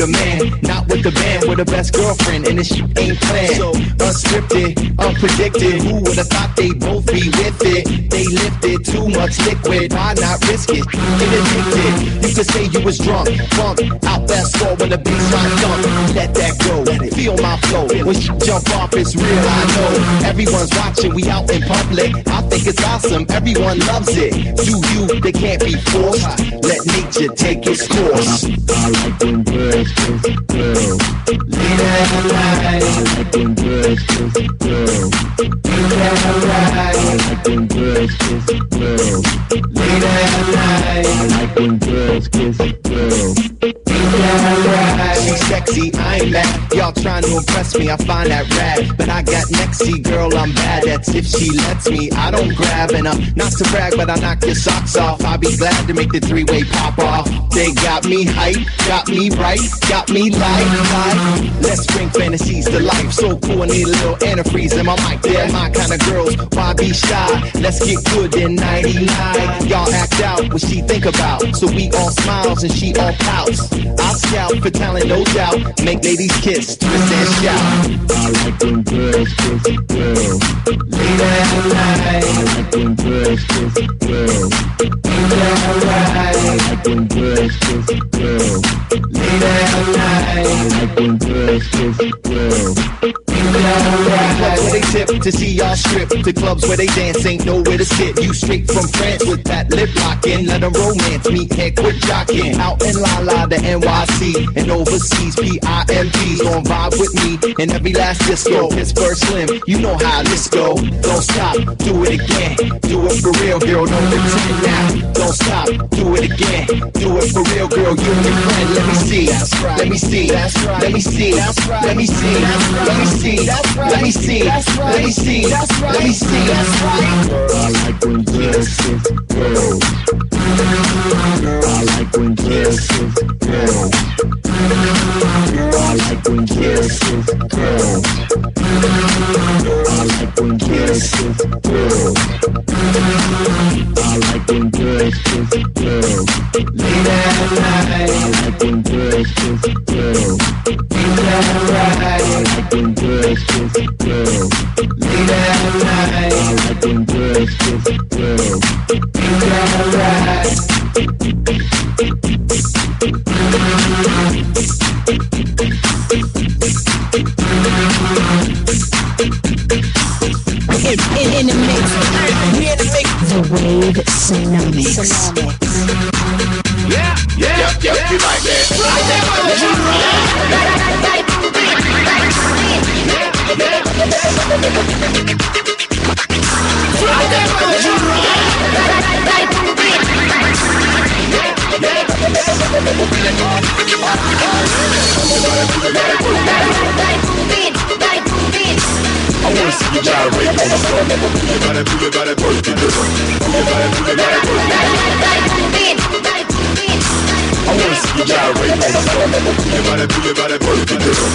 Not with a man, not with the band, with the best girlfriend, and this shit ain't planned. So unscripted, unpredicted. Who would have thought they'd both be with it? They lifted too much liquid. Why not risk it? Get addicted. You could say you was drunk, drunk out that score when the baseline dunk. Let that go. Flow. When she jump off, it's real. I know everyone's watching. We out in public. I think it's awesome. Everyone loves it. Do you? They can't be forced. Let nature take its course. I like when girls girls. At night. I like when girls girls. I find that rad. But I got nexty, girl, I'm bad. That's if she lets me. I don't grab and uh, not to brag, but I knock your socks off. I'll be glad to make the three-way pop off. They got me hype, got me right, got me light. Let's bring fantasies to life. So cool, I need a little antifreeze in my mic. They're my kind of girls, why be shy? Let's get good in 99. Y'all act out what she think about. So we all smiles and she all pouts. I scout for talent, no doubt. Make ladies kiss, twist and shout. I like them girls girls. At night. I like when girls kiss girls. At night. I like when girls kiss girls. At night. I like when girls kiss girls. Where they tip to see y'all strip. The clubs where they dance ain't nowhere to sit. You straight from France with that lip locking. Let 'em romance me, head quit jocking. Out in La La, the NYC, and overseas PIMPs gon' vibe with me in every last disco. Pittsburgh Slim, you know how this don't stop, do it again. Do it for real, girl, don't pretend now. Don't stop, do it again. Do it for real, girl, you and your friend. Let me see, let me see, let me see, let me see, let me see, let me see, let me see, let me see. Girl, I like when girls kiss girls. Girl, I like when girls kiss girls. Girl, I like when girls kiss girls. Girl, I like when girls. I like them girls, girls. Late at night. I like them girls, girls. Late at night. I like them girls, girls. Late at night. I like them girls, girls. Late at night. Thank you. In, in, in the mix. We in the mix. The Wave Sonomics. Yeah, yeah, yep, yep, you like that. I wanna see you gyrate on the floor. Move your body, move your body, work it, girl. Move your body, move your body, work it. I wanna see you gyrate on the floor. Move your body, move your body, work it, girl.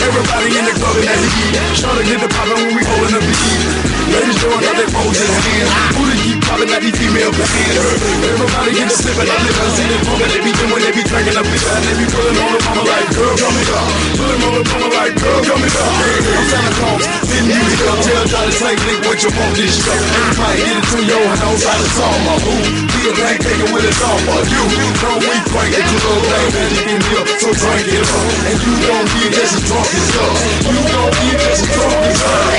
Everybody in the club and at the heat. Try get the poppin' when we holding up the heat. Ladies showing out their poses and hands. Booty keep popping at these female fans. Everybody get the sippin', I live and see the phone that they be doing. They be drinking up it and they be pulling on the mama like, girl, come it up. Pulling on the mama like, girl, come it up. I'm Santa Claus, then you here. Tell Johnny Slate, Nick, what you want this show. Everybody get it to your house, out of song, my boo. Be a blank taking with it's all for you. Don't we crank it to the thing that you can hear, so drink it up. And you don't get just as drunk as us. You don't get just as drunk as us.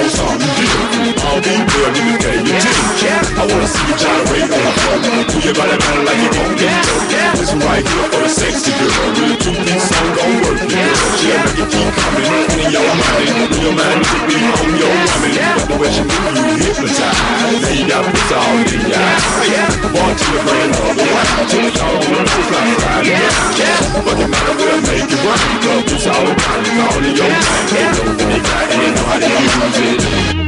It's on. I wanna see you gyrate on the floor. Move your body around like you won't get dope. This one right here for the sexy girl. With a two-piece song gon' work it, girl. She'll make it keep coming in your mind. In your mind, take me home, your woman. The way she move, you hypnotize. Now you got this all in your eyes. Walk to the brand of the wine. Till it's all on the fly Friday night. Fucking matter will make it right. Cause it's all around, it's all in your mind. Ain't no thing I ain't know how to use it.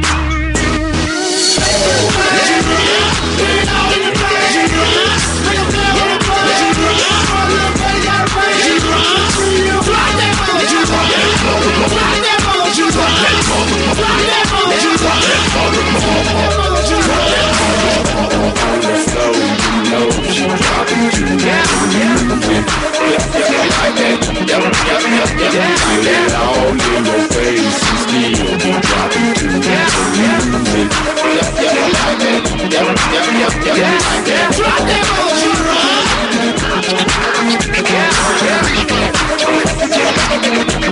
Yeah.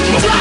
Stop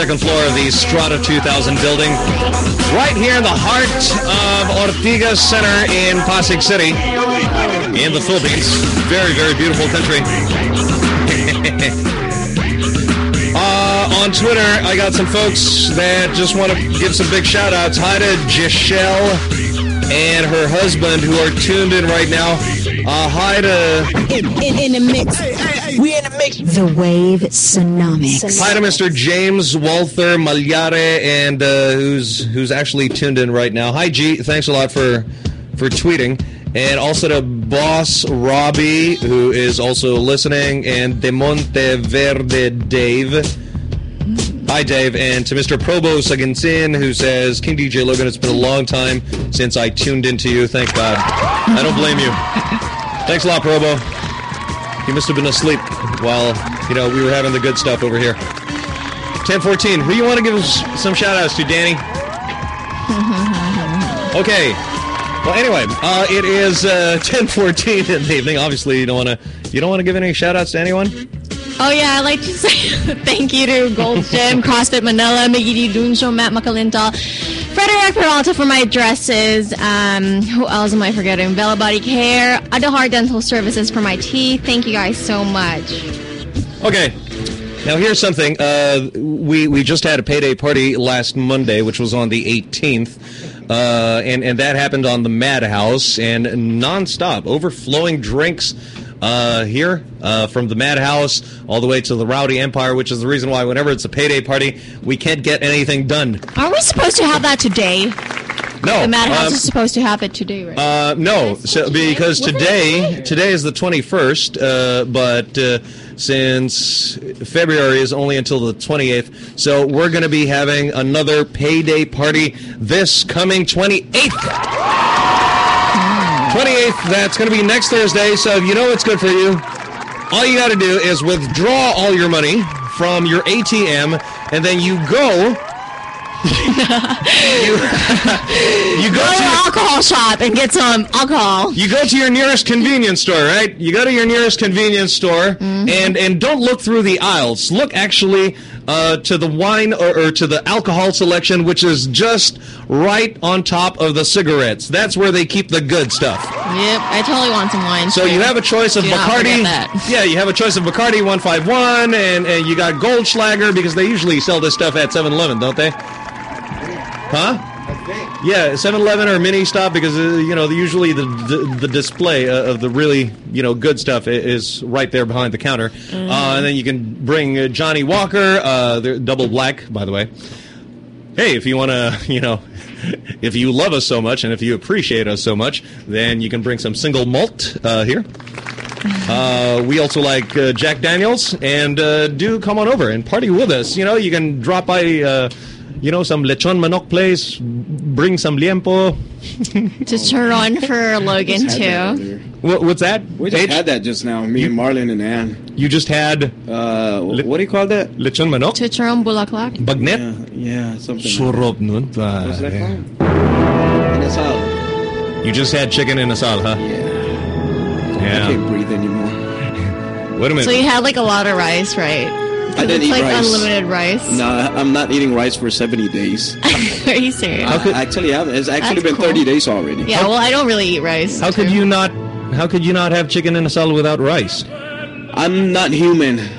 second floor of the Strata 2000 building, right here in the heart of Ortigas Center in Pasig City, in the Philippines. Very, very beautiful country. uh, on Twitter, I got some folks that just want to give some big shout outs. Hi to Giselle and her husband who are tuned in right now. Uh, hi to In, in, in the mix. The Wave Sonomics. Hi to Mr. James Walther Magliare, and uh, who's who's actually tuned in right now. Hi G, thanks a lot for for tweeting, and also to Boss Robbie, who is also listening, and De Monte Verde Dave. Hi Dave, and to Mr. Probo Saginsin, who says, King DJ Logan, it's been a long time since I tuned into you. Thank God. I don't blame you. Thanks a lot, Probo. You must have been asleep while, you know, we were having the good stuff over here. 1014. Who you want to give us some shout outs to, Danny? Okay. Well, anyway, uh, it is uh, 1014 in the evening. Obviously, you don't want to you don't want to give any shout outs to anyone? Oh yeah, I'd like to say thank you to Gold's Gym, CrossFit Manila, Miggy D. Dunsho, Matt McAlintal, Frederick Peralta for my dresses. Um, who else am I forgetting? Bella Body Care, Adahar Dental Services for my teeth. Thank you guys so much. Okay. Now here's something. Uh, we we just had a payday party last Monday, which was on the 18th, uh, and and that happened on the Madhouse, and nonstop, overflowing drinks. Uh, here uh, from the Madhouse all the way to the Rowdy Empire, which is the reason why whenever it's a payday party, we can't get anything done. Are we supposed to have that today? No, The madhouse um, is supposed to have it today, right? Uh, no, so because today today is the 21st, uh, but uh, since February is only until the 28th, so we're going to be having another payday party this coming 28th. 28th, that's going to be next Thursday, so you know it's good for you. All you got to do is withdraw all your money from your ATM, and then you go. you, you go Go to an alcohol shop and get some alcohol. you go to your nearest convenience store, right? You go to your nearest convenience store mm-hmm. and and don't look through the aisles. Look actually uh, to the wine or, or to the alcohol selection, which is just right on top of the cigarettes. That's where they keep the good stuff. Yep, I totally want some wine. So too. you have a choice of Do Bacardi. forget that. Yeah, you have a choice of Bacardi 151, and, and you got Goldschlager because they usually sell this stuff at 7-Eleven, don't they? Huh? Yeah, 7-Eleven or Mini Stop because uh, you know usually the the, the display uh, of the really you know good stuff is right there behind the counter, Mm-hmm. uh, and then you can bring uh, Johnnie Walker, uh, double black by the way. Hey, if you want to, you know, if you love us so much and if you appreciate us so much, then you can bring some single malt uh, here. Uh, we also like uh, Jack Daniels, and uh, do come on over and party with us. You know, you can drop by, uh, you know, some lechon manok place, bring some liempo. To turn on for Logan Just had that too. What, what's that? We just H? had that just now. Me and Marlon and Ann. You just had uh, what do you call that? Lechon manok. Chicharon bulaklak. Bagnet. Yeah, something. Surop nun. What's that pare. called? And all. You just had chicken inasal, huh? Yeah. Yeah. I can't breathe anymore. Wait a minute. So you had like a lot of rice, right? I didn't it's eat like rice. unlimited rice. No, I'm not eating rice for 70 days. Are you serious? I actually haven't. It's actually That's been 30 days already. Yeah, well, I don't really eat rice. How could you not? How could you not have chicken inasal without rice? I'm not human.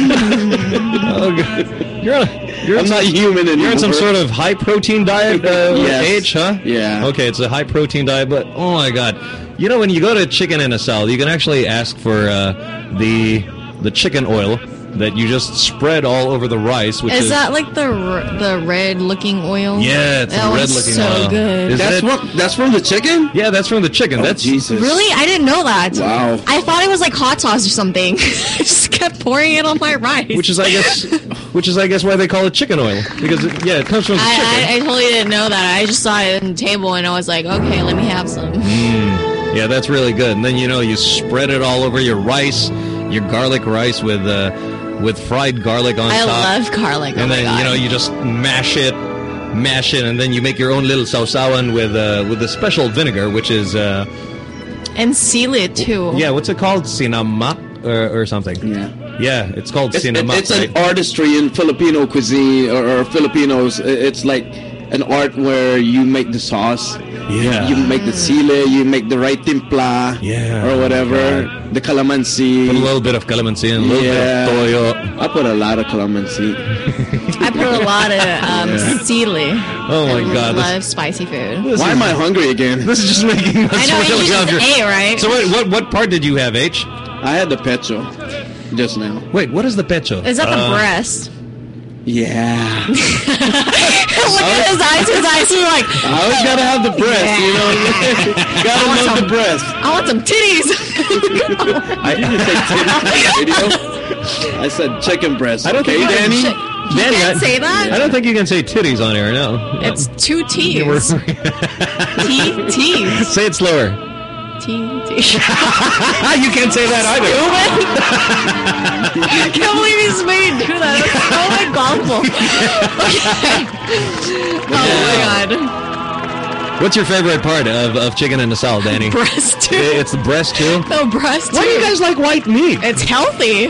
oh, God. You're on a, you're I'm on not some- human You're on some sort of high protein diet, uh, Yes. H, huh? Yeah. Okay, it's a high protein diet, but oh my god, you know when you go to chicken inasal, you can actually ask for uh, the the chicken oil that you just spread all over the rice, which is, Is that like the r- the red looking oil? yeah, it's that a red looking so oil. good. Isn't That's it? from that's from the chicken. Yeah, that's from the chicken. Oh, that's Jesus. Really? I didn't know that. Wow. I thought it was like hot sauce or something. I just kept pouring it on my rice. which is I guess which is I guess why they call it chicken oil because it, yeah, it comes from the chicken. I, I, I totally didn't know that. I just saw it on the table and I was like, okay, let me have some. Mm. Yeah, that's really good. And then you know you spread it all over your rice, your garlic rice with uh, with fried garlic on I top. I love garlic. Oh and my then God. you know you just mash it, mash it, and then you make your own little sawsawan with uh, with a special vinegar, which is uh, and seal it too. yeah, what's it called, sinama or, or something? Yeah. Yeah, it's called It's, sinama. it's right? an artistry in Filipino cuisine or, or Filipinos. It's like an art where you make the sauce. Yeah. You make the sile, you make the right timpla. Yeah. Or whatever. God. The calamansi. Put a little bit of calamansi and a little Yeah. bit of toyo. I put a lot of calamansi. I put a lot of um, Yeah. sili. Oh my I God, this- love spicy food. Why am I hungry again? This is just making us I know, you really just hungry. ate, right? So wait, what what part did you have, H? I had the pecho just now. Wait, what is the pecho? Is that the Uh, breast? Yeah. Look at his eyes. His eyes are like. I always gotta have the breast, you know. gotta I want love some- the breast. I want some titties. I didn't say titties on the. I said chicken breast. I don't okay, think you Danny? can- You Danny, can't I- say that? I don't think you can say titties on air. No, It's two T's. We're- T T's. say it slower. T T. you can't say that either. I can't believe he's made do that. So like gullible. Okay. Oh my god. What's your favorite part of, of chicken inasal, Danny? Breast too. It's the breast too. No breast. Why do you guys like white meat? It's healthy.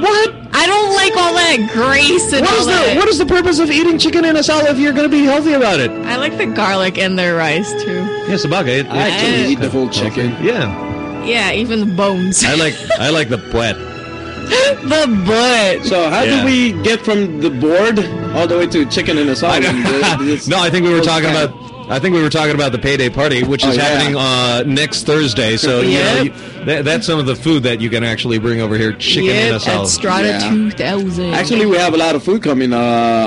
What? I don't like all that grease and What all is that. what is the purpose of eating chicken inasal if you're going to be healthy about it? I like the garlic in their rice too. Yes, Sabaga. It, I actually eat the whole chicken. Yeah, Yeah, even the bones. I like I like the butt. the butt. So how Yeah. do we get from the board all the way to chicken inasal? no, I think we were talking about. I think we were talking about the payday party, which Oh, is yeah. happening uh, next Thursday. So you know, you, that, that's some of the food that you can actually bring over here. Chicken in a Yep, salad. at Strata Yeah. 2000. Actually, we have a lot of food coming uh,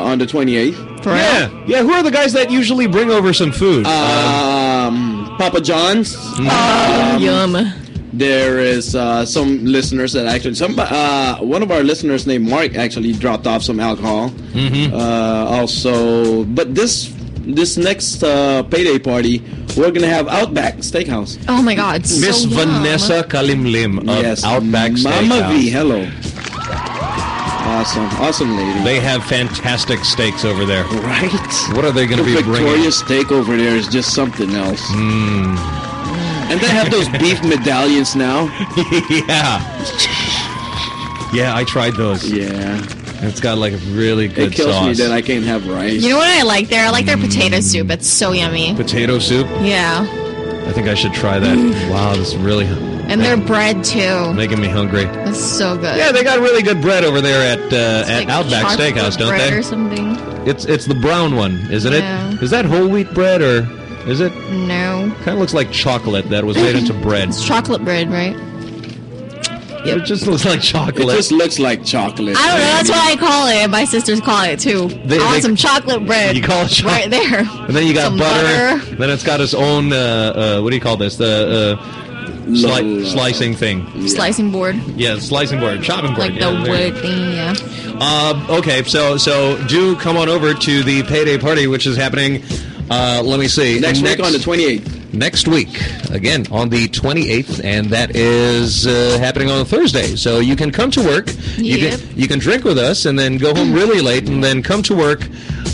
on the 28th. Yeah, yeah. Who are the guys that usually bring over some food? Um, Papa John's. Oh, yum. There is uh, some listeners that actually some uh, one of our listeners named Mark actually dropped off some alcohol. Mhm. Uh, also, but this this next uh, payday party, we're gonna have Outback Steakhouse. Oh my God. So Miss yum. Vanessa Kalimlim of Yes, Outback Steakhouse. Mama Steakhouse. V. Hello. Awesome, awesome lady. They have fantastic steaks over there. Right. What are they going to be the bringing? Victoria steak over there is just something else. Mm. And they have those beef medallions now. yeah. Yeah, I tried those. Yeah. It's got like a really good It kills sauce. me that I can't have rice. You know what I like there? I like their potato soup. It's so yummy. Potato soup. Yeah. I think I should try that. wow, this is really And their bread too. making me hungry. It's so good. Yeah, they got really good bread over there at uh, at Outback Chocolate Steakhouse, don't bread they? or something. It's it's the brown one, isn't Yeah. it? Is that whole wheat bread or is it? No. Kind of looks like chocolate that was made into bread. It's chocolate bread, right? It just looks like chocolate. It just looks like chocolate. I don't know. That's what I call it. My sisters call it too. They- I want they- some chocolate bread. You call it chocolate? right there. And then you got Some butter. butter. Then it's got its own uh, uh, what do you call this? The uh, sli- slicing thing. Slicing board, Yeah, slicing board, chopping board. like yeah, the there wood thing. Yeah. Uh, okay, so so do come on over to the payday party, which is happening. Uh, let me see. Next week on the 28th. Next week, again on the 28th, and that is uh, happening on a Thursday. So you can come to work. You Yep. can you can drink with us, and then go home really late, and then come to work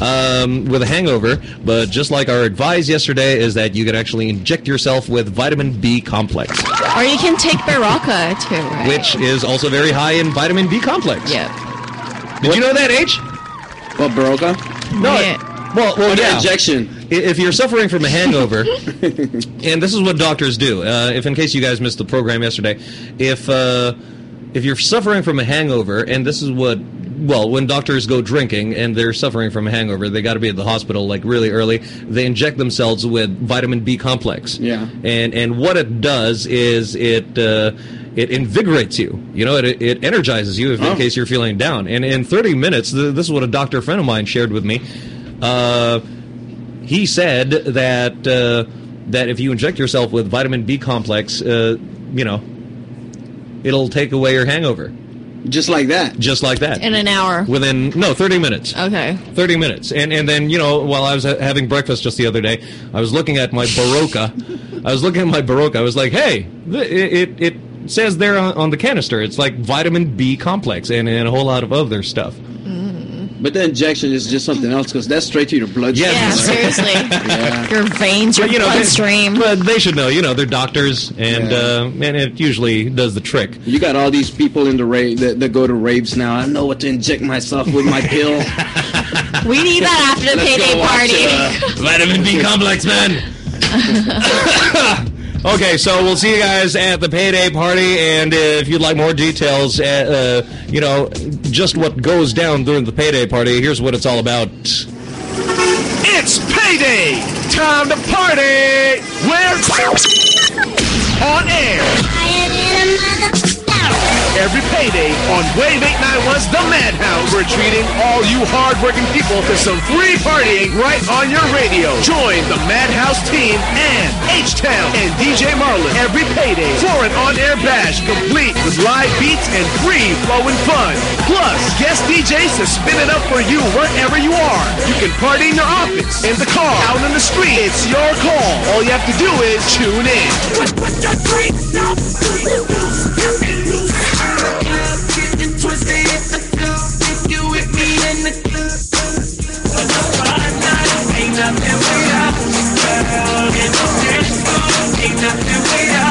um, with a hangover. But just like our advice yesterday, is that you can actually inject yourself with vitamin B complex, Or you can take Berocca too, right? which is also very high in vitamin B complex. Yep. Did you know that, H? What, Berocca? No. Yeah. Well, well, yeah. injection. If you're suffering from a hangover, and this is what doctors do. Uh, if in case you guys missed the program yesterday, if uh, if you're suffering from a hangover, and this is what well, when doctors go drinking and they're suffering from a hangover, they got to be at the hospital like really early. They inject themselves with vitamin B complex. Yeah. And and what it does is it uh, it invigorates you. You know, it, it energizes you if, in Oh. case you're feeling down. And in 30 minutes, th- this is what a doctor friend of mine shared with me. Uh, he said that uh, that if you inject yourself with vitamin B complex, uh, you know, it'll take away your hangover. Just like that. Just like that. In an hour. Within no 30 minutes. Okay. 30 minutes. And and then, you know, while I was ha- having breakfast just the other day, I was looking at my Berocca. I was looking at my Berocca. I was like, "Hey, th- it it, it says there on, on the canister, it's like vitamin B complex and, and a whole lot of other stuff." But the injection is just something else because that's straight to your bloodstream. Yeah, seriously. Yeah. Your veins, your But, you know, they- bloodstream. But they should know, you know, they're doctors and Yeah. uh, and it usually does the trick. You got all these people in the rave that, that go to raves now. I know what to inject myself with my pill. we need that after the Let's payday go watch, party. uh, Vitamin B complex, man. okay, so we'll see you guys at the payday party, and if you'd like more details, uh, uh, you know, just what goes down during the payday party, here's what it's all about. It's payday! Time to party! Where? On air! Every payday on Wave 891's The Madhouse, we're treating all you hardworking people to some free partying right on your radio. Join the Madhouse team and H-Town and DJ Marlin every payday for an on-air bash complete with live beats and free flowing fun. Plus, guest DJs to spin it up for you wherever you are. You can party in your office, in the car, out in the street. It's your call. All you have to do is tune in. Tuesday at the club. If you with me in the club. Ain't nothing without you, girl. In the dance floor, ain't nothing without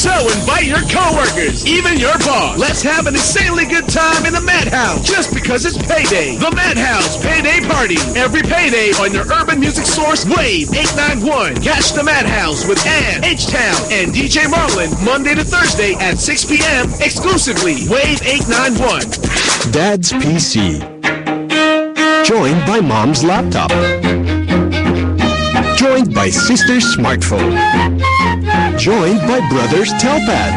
so invite your coworkers, even your boss. Let's have an insanely good time in the Madhouse just because it's payday. The Madhouse Payday Party. Every payday on your urban music source, Wave 891. Catch the Madhouse with Ann, H-Town, and DJ Marlin Monday to Thursday at 6 p.m. exclusively. Wave 891. Dad's PC. Joined by Mom's laptop. Joined by Sister's smartphone. Joined by Brother's telpad.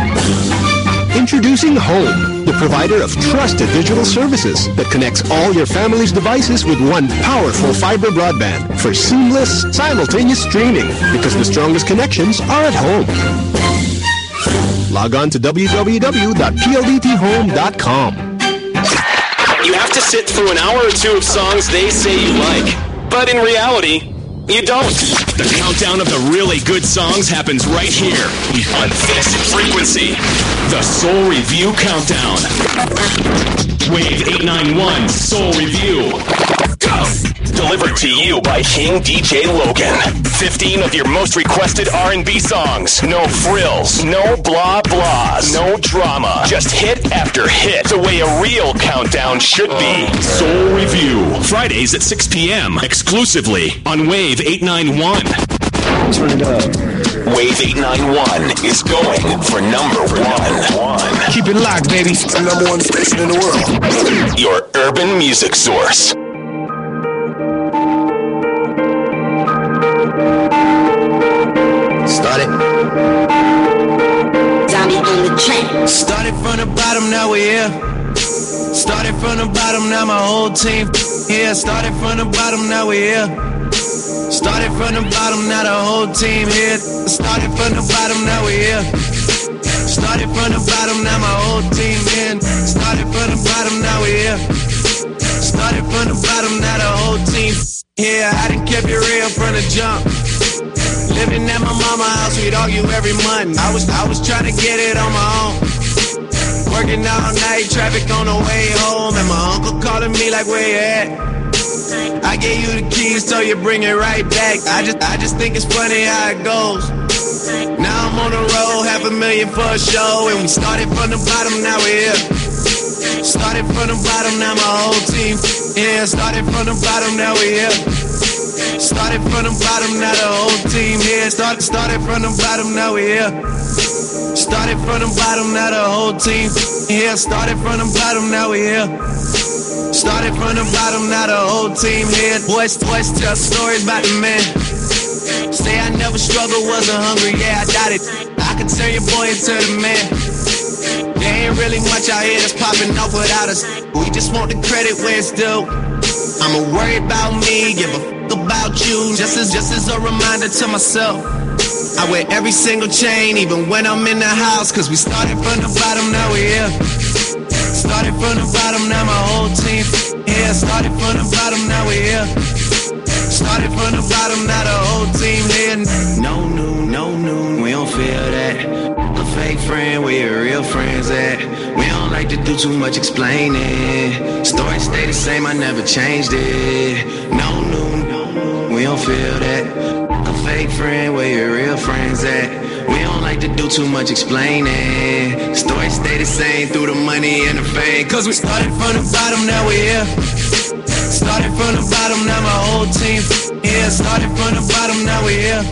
Introducing Home, the provider of trusted digital services that connects all your family's devices with one powerful fiber broadband for seamless, simultaneous streaming because the strongest connections are at home. Log on to www.pldthome.com. You have to sit through an hour or two of songs they say you like, but in reality, you don't. The countdown of the really good songs happens right here on this frequency. The Soul Review Countdown. Wave 891 Soul Review. Go! Delivered to you by King DJ Logan. 15 of your most requested R&B songs. No frills, no blah blahs, no drama. Just hit after hit. The way a real countdown should be. Soul Review. Fridays at 6 p.m. Exclusively on Wave 891. Turn it up. Wave 891 is going for number one. Keep it locked, baby. The number one station in the world. Your urban music source. The bottom, now my whole team here. Started from the bottom, now we're here. Started from the bottom, now the whole team here. Started from the bottom, now we're here. Started from the bottom, now my whole team in. Started from the bottom, now we're here. Started from the bottom, now the whole team here. I done kept it real from the jump. Living at my mama house, we'd argue every month. I was I was trying to get it on my own. Working all night, traffic on the way home, and my uncle calling me like, where you at? I gave you the keys, so you bring it right back. I just I just think it's funny how it goes. Now I'm on the road, half a million for a show, and we started from the bottom, now we're here. Started from the bottom, now my whole team. Yeah, started from the bottom, now we're here. Started from the bottom, now the whole team here. Started, started from the bottom, now we're here. Started from the bottom, now the whole team here. Started from the bottom, now we here. Started from the bottom, now the whole team here. Boys, boys tell stories about the man. Say I never struggled, wasn't hungry, yeah, I doubt it. I can turn your boy into the man. There ain't really much out here that's popping off without us. We just want the credit where it's due. I'ma worry about me, give a f- about you. Just as just as a reminder to myself. I wear every single chain, even when I'm in the house. Cause we started from the bottom, now we here. Started from the bottom, now my whole team here. Started from the bottom, now we here. Started from the bottom, now the whole team here. No noon, no noon, we don't feel that. A fake friend, where your real friends at? We don't like to do too much explaining. Story stay the same, I never changed it. No noon, we don't feel that. A fake friend, where your real friends at? We don't like to do too much explaining. Story stay the same through the money and the fame. Cause we started from the bottom, now we're here. Started from the bottom, now my whole team here. Started from the bottom, now we're here.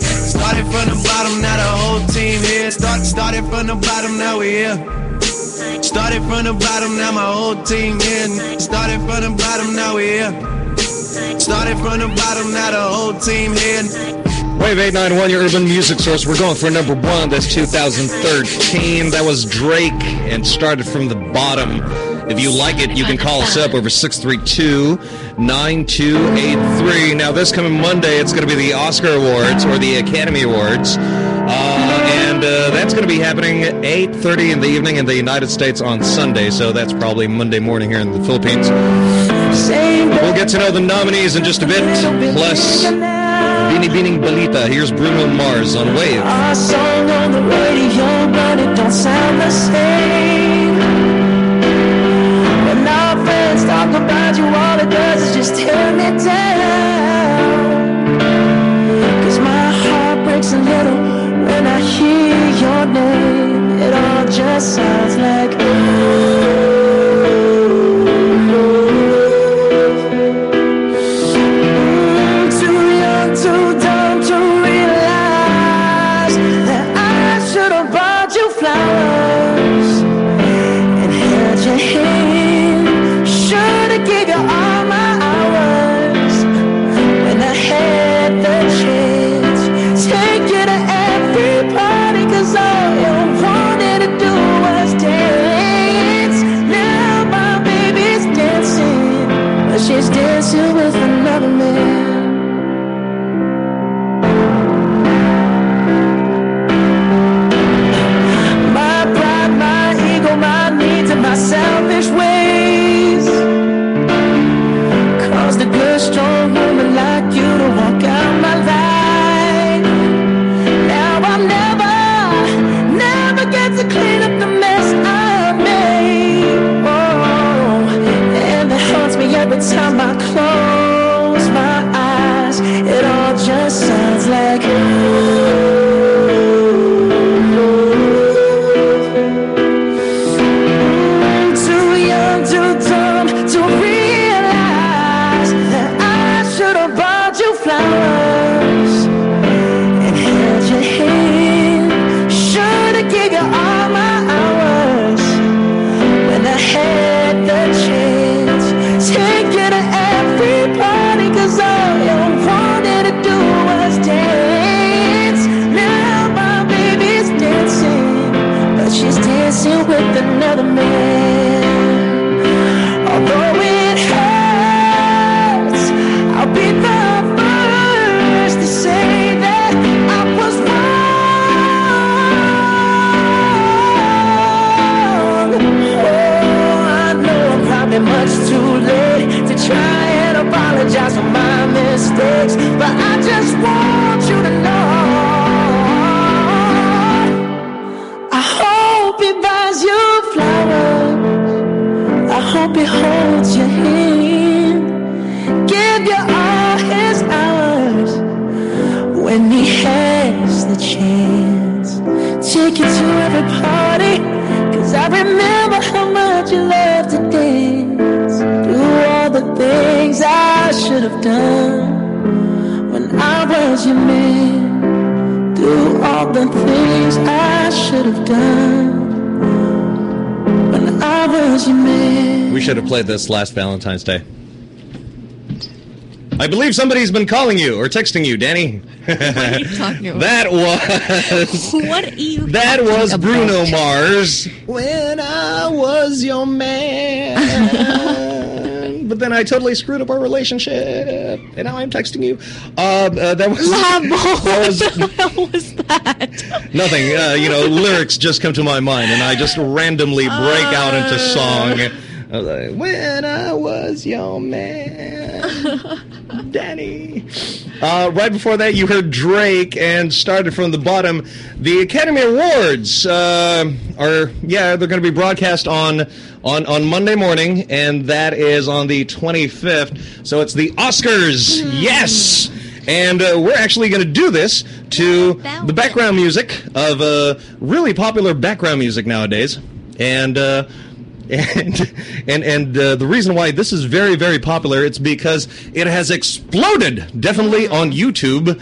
Started from the bottom, now the whole team here. Start, started from the bottom, now we're here. Started from the bottom, now my whole team here. Started from the bottom, now we here. Started from the bottom, now the whole team here. Wave 891, your urban music source. We're going for number one. That's 2013. That was Drake and started from the bottom. If you like it, you can call us up over 632-9283. Now, this coming Monday, it's going to be the Oscar Awards or the Academy Awards. Uh, and uh, that's going to be happening at 8.30 in the evening in the United States on Sunday. So that's probably Monday morning here in the Philippines. We'll get to know the nominees in just a bit. Plus, Bini Bining Balita. Here's Bruno Mars on Wave. Our song on the radio, but it don't sound the same. Our talk about you, all it does is just tear me down. Cause my heart breaks a little when I hear your name. It all just sounds like played this last Valentine's Day. I believe somebody's been calling you or texting you, Danny. What are you talking about? that was What are you that was about? Bruno Mars. When I was your man. but then I totally screwed up our relationship, and now I'm texting you. Uh, uh, that was that was What was that? Nothing. Uh, you know, lyrics just come to my mind, and I just randomly break out into song. I was like, when I was your man, Danny. Uh, right before that, you heard Drake and started from the bottom. The Academy Awards uh, are, yeah, they're going to be broadcast on, on, on Monday morning, and that is on the 25th. So it's the Oscars. Yes! And uh, we're actually going to do this to the background music of uh, really popular background music nowadays. And uh, and and and uh, the reason why this is very very popular it's because it has exploded definitely on YouTube.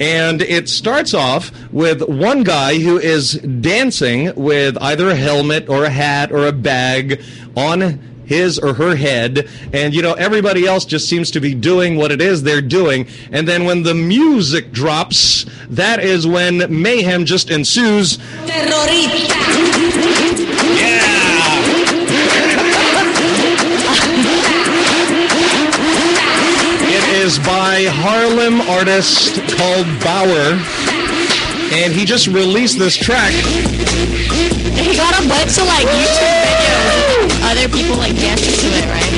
And it starts off with one guy who is dancing with either a helmet or a hat or a bag on his or her head. And you know everybody else just seems to be doing what it is they're doing. And then when the music drops that is when mayhem just ensues is by Harlem artist called Baauer, and he just released this track. He got a bunch of like YouTube videos other people like dancing to it, right?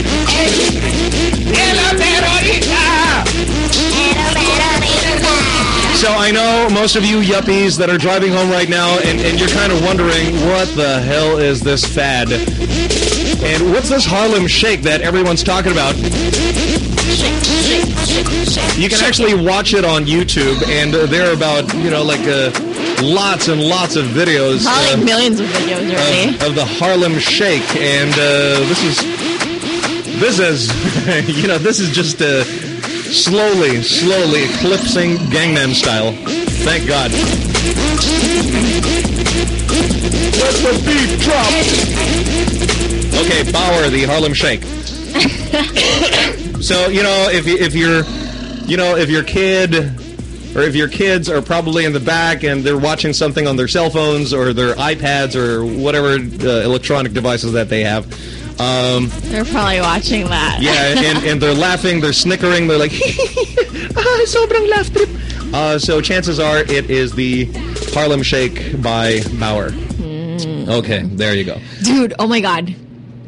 So I know most of you yuppies that are driving home right now, and, and you're kind of wondering what the hell is this fad, and what's this Harlem Shake that everyone's talking about? You can actually watch it on YouTube, and uh, there are about you know like uh, lots and lots of videos. Probably uh, like millions of videos already. of, of the Harlem Shake, and uh, this is this is you know this is just uh, slowly, slowly eclipsing Gangnam Style. Thank God. Let the beat drop. Okay, Baauer, the Harlem Shake. so you know if if you're you know if your kid or if your kids are probably in the back and they're watching something on their cell phones or their iPads or whatever uh, electronic devices that they have. Um, They're probably watching that. yeah, and, and they're laughing, they're snickering, they're like, ah, sobrang laugh trip. Uh, so chances are it is the Harlem Shake by Baauer. Okay, there you go. Dude, oh my god.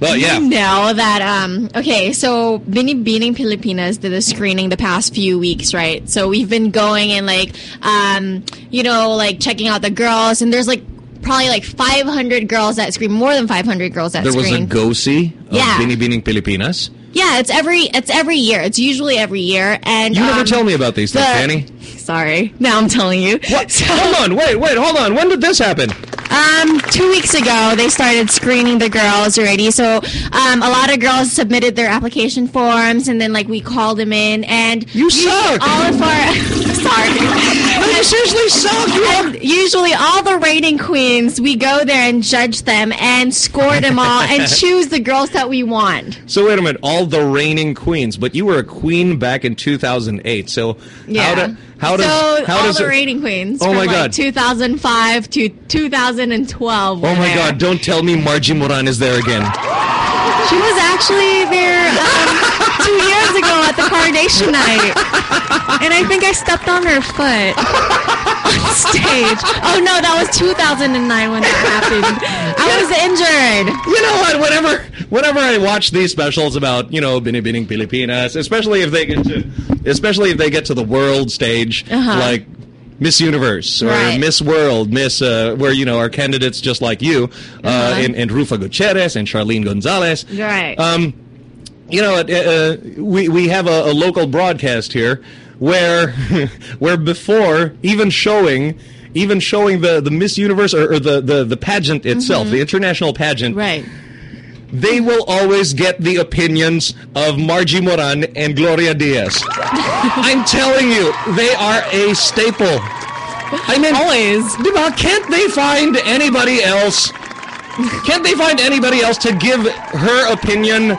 Well, yeah. You know that, um, okay, so Binibining Pilipinas did a screening the past few weeks, right? So we've been going and like, um, you know, like checking out the girls, and there's like probably like 500 girls that screen, more than 500 girls that There was a go-see of Yeah. Binibining Pilipinas. yeah, it's every, it's every year. It's usually every year. And, You never um, tell me about these things, the- Danny. Sorry. Now I'm telling you. What? hold on, wait, wait, hold on. When did this happen? Um, two weeks ago, they started screening the girls already. So, um, a lot of girls submitted their application forms, and then like we called them in, and you suck. All of our sorry, seriously suck. And usually, all the reigning queens, we go there and judge them and score them all and choose the girls that we want. So wait a minute, all the reigning queens, but you were a queen back in 2008. So Yeah. how, do, how does so how all does the it- rating queens? Oh from my like God. 2005 to 2012. Oh my there. God! Don't tell me Margie Moran is there again. She was actually there um, two years ago at the coronation night, and I think I stepped on her foot on stage. Oh no, that was 2009 when that happened. I was injured. You know what? Whenever whenever I watch these specials about you know Binibining Pilipinas, especially if they get to especially if they get to the world stage, Uh-huh. like Miss Universe or Right. Miss World, Miss uh, where you know our candidates just like you, uh, Uh-huh. and, and Ruffa Gutierrez and Charlene Gonzalez. Right. Um, you know, uh, we we have a, a local broadcast here where where before even showing even showing the the Miss Universe or, or the, the the pageant itself, the international pageant, Right. They will always get the opinions of Margie Moran and Gloria Diaz. I'm telling you, they are a staple. I mean, always. Diba, can't they find anybody else? Can't they find anybody else to give her opinion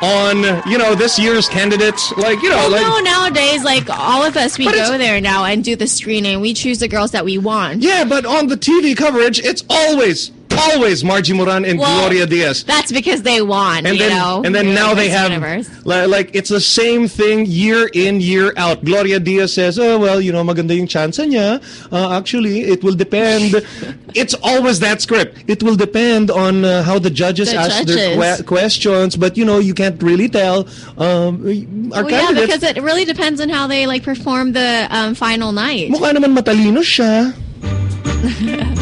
on, you know, this year's candidates? Like, you know, Well, like no, nowadays, like all of us, we go there now and do the screening. We choose the girls that we want. Yeah, but on the TV coverage, it's always, always Margie Moran and Well, Gloria Diaz. That's because they won, and you then know. and then You're now they have Universe. like it's the same thing year in year out. Gloria Diaz says, "Oh well, you know, maganda yung chance niya. Uh, actually, it will depend." it's always that script. It will depend on uh, how the judges The ask their que- questions, but you know, you can't really tell. Um, our Well, yeah, because it really depends on how they like perform the um, final night. Mukha naman matalino siya.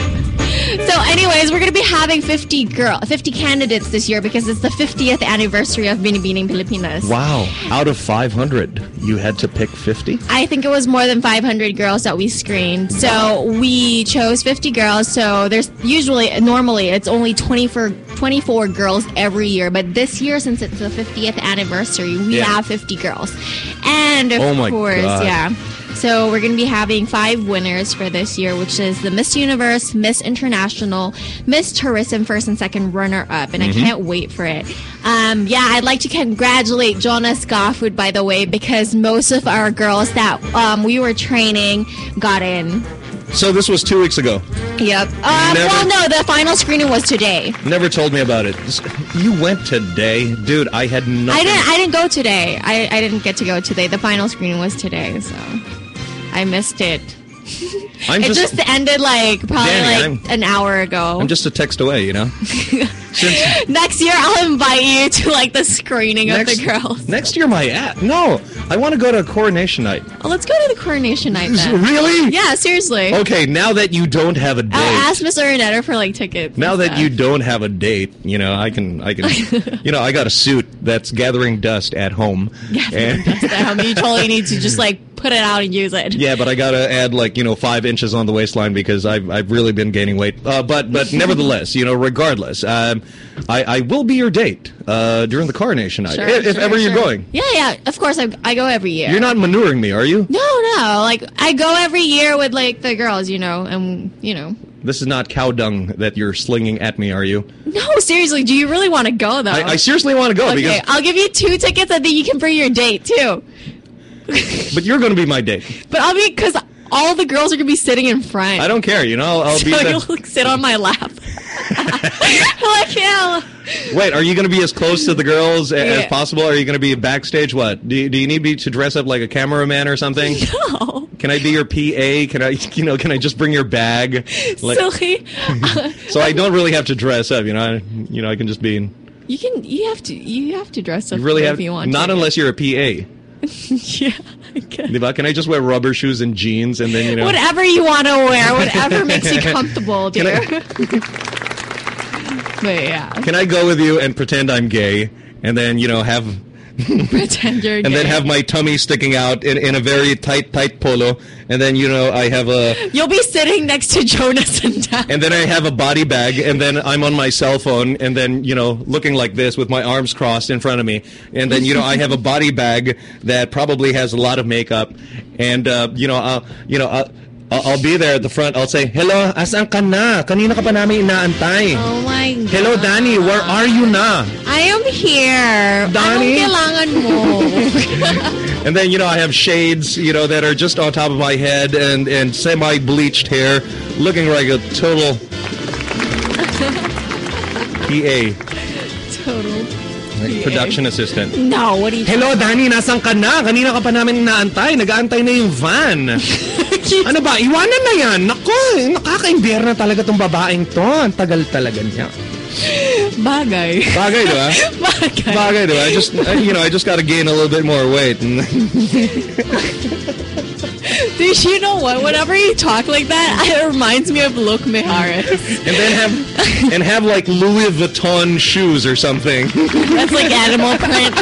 So, anyways, we're gonna be having 50 girl, 50 candidates this year because it's the 50th anniversary of Binibining Pilipinas. Wow! Out of 500, you had to pick 50. I think it was more than 500 girls that we screened. So we chose 50 girls. So there's usually, normally, it's only 24, 24 girls every year. But this year, since it's the 50th anniversary, we Yeah. have 50 girls. And of Oh course, God. yeah. So we're going to be having five winners for this year, which is the Miss Universe, Miss International, Miss Tourism first and second runner up, and Mhm. I can't wait for it. Um, yeah, I'd like to congratulate Jonas Gaffud, by the way, because most of our girls that um, we were training got in. So this was two weeks ago. Yep. Um, well, no, the final screening was today. Never told me about it. You went today, dude. I had nothing. I didn't. I didn't go today. I, I didn't get to go today. The final screening was today, so I missed it. I'm it just- just, ended like probably Danny, like I'm- an hour ago. I'm just a text away, you know. Since Next year, I'll invite you to like the screening next, of the girls. next year, my at no, I want to go to a coronation night. Oh, let's go to the coronation night then. Really? Yeah, seriously. Okay, now that you don't have a date, I'll ask Miss Araneta for like tickets. now that stuff. you don't have a date, you know, I can, I can, you know, I got a suit that's gathering dust at home. Gathering dust at home, you totally need to just like put it out and use it. Yeah, but I gotta add like you know five inches on the waistline because I've I've really been gaining weight. Uh, but but nevertheless, you know, regardless, um, I I will be your date uh, during the coronation night Sure, if, if sure, ever you're going. Yeah, yeah. Of course, I, I go every year. You're not manuring me, are you? No, no. Like I go every year with like the girls, you know, and you know. This is not cow dung that you're slinging at me, are you? No, seriously. Do you really want to go though? I, I seriously want to go okay, because, I'll give you two tickets, and then you can bring your date too. But you're going to be my date. But I'll be because all the girls are gonna be sitting in front. I don't care, you know. I'll, I'll so be. you'll like, sit on my lap. like yeah. wait, are you going to be as close to the girls a- as Yeah. possible? Are you going to be backstage? What do you, do you need me to dress up like a cameraman or something? No. Can I be your PA? Can I, you know, can I just bring your bag? Like, Silly. so I don't really have to dress up, you know. I, you know, I can just be. In, You can. You have to. You have to dress up. you really if have you want. not to. unless you're a PA. yeah. Diba? Can I just wear rubber shoes and jeans and then you know? Whatever you want to wear, whatever makes you comfortable, Can dear. I- but yeah, Can I go with you and pretend I'm gay and then you know have pretend you're and then have my tummy sticking out in, in a very tight tight polo. And then you know I have a You'll be sitting next to Jonas and Dan. and then I have a body bag and then I'm on my cell phone and then you know looking like this with my arms crossed in front of me. And then you know I have a body bag that probably has a lot of makeup. And uh, you know uh, you know uh, I'll, I'll be there at the front I'll say hello asan ka na kanina ka pa namin inaantay Oh my God. hello Danny where are you na I am here. Anong kailangan mo? And then, you know, I have shades, you know, that are just on top of my head and, and semi-bleached hair, looking like a total PA, Total. Production assistant. No, what do you Hello, Danny, nasan ka na? Kanina ka pa namin inaantay. Nag-aantay na yung van. ano ba? Iwanan na yan. Nako, nakaka-imbier na talaga tong babaeng to. Ang tagal talaga niya. Bagay. Bagay, di ba? Bagay. Bagay, di ba? I just, you know, I just got to gain a little bit more weight. Dude, you know what? Whenever you talk like that, it reminds me of Luke Mejares. And then have and have like Louis Vuitton shoes or something. That's like animal print.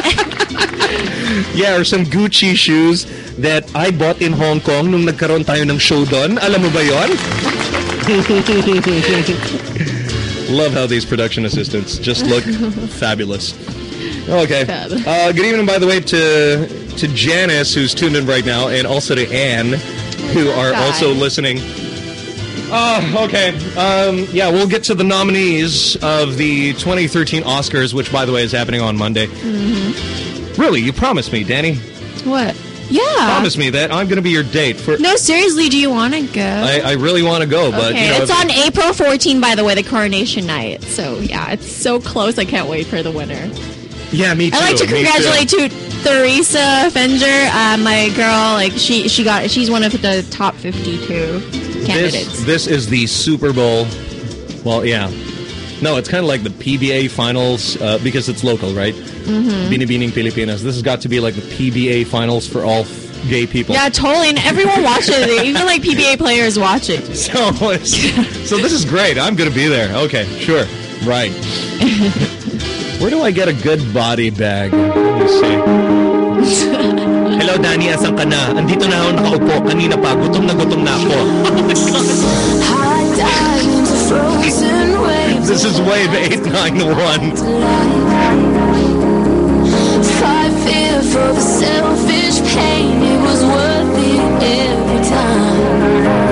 Yeah, or some Gucci shoes that I bought in Hong Kong nung nagkaroon tayo ng show doon. Alam mo ba yon? Love how these production assistants just look fabulous. Okay. Uh, good evening, by the way, to to Janice, who's tuned in right now, and also to Anne, who are also listening. Oh, okay. Um, yeah, we'll get to the nominees of the 2013 Oscars, which, by the way, is happening on Monday. Mhm. Really, you promised me, Danny. What? Yeah. Promise me that I'm going to be your date for. No, seriously, do you want to go? I, I really want to go, but okay, you know, it's on April 14, by the way, the coronation night. So yeah, it's so close. I can't wait for the winner. yeah, me too. I'd like to me too. congratulate to Theresa Fenger, uh, my girl. Like she she got she's one of the top 52 candidates. This, this is the Super Bowl. Well, yeah. No, it's kind of like the PBA finals uh, because it's local, right? Mm-hmm. Binibining Pilipinas. This has got to be like the PBA finals for all f- gay people. Yeah, totally. And everyone watches it. Even like PBA players watch it. So, so this is great. I'm going to be there. Okay, sure. Right. Where do I get a good body bag? Let me see. Hello, Danny. Asan ka na? Andito na ako nakaupo. Kanina pa. Gutom na gutom na ako. This is wave 891. Fight fear for the selfish pain. It was worth it every time.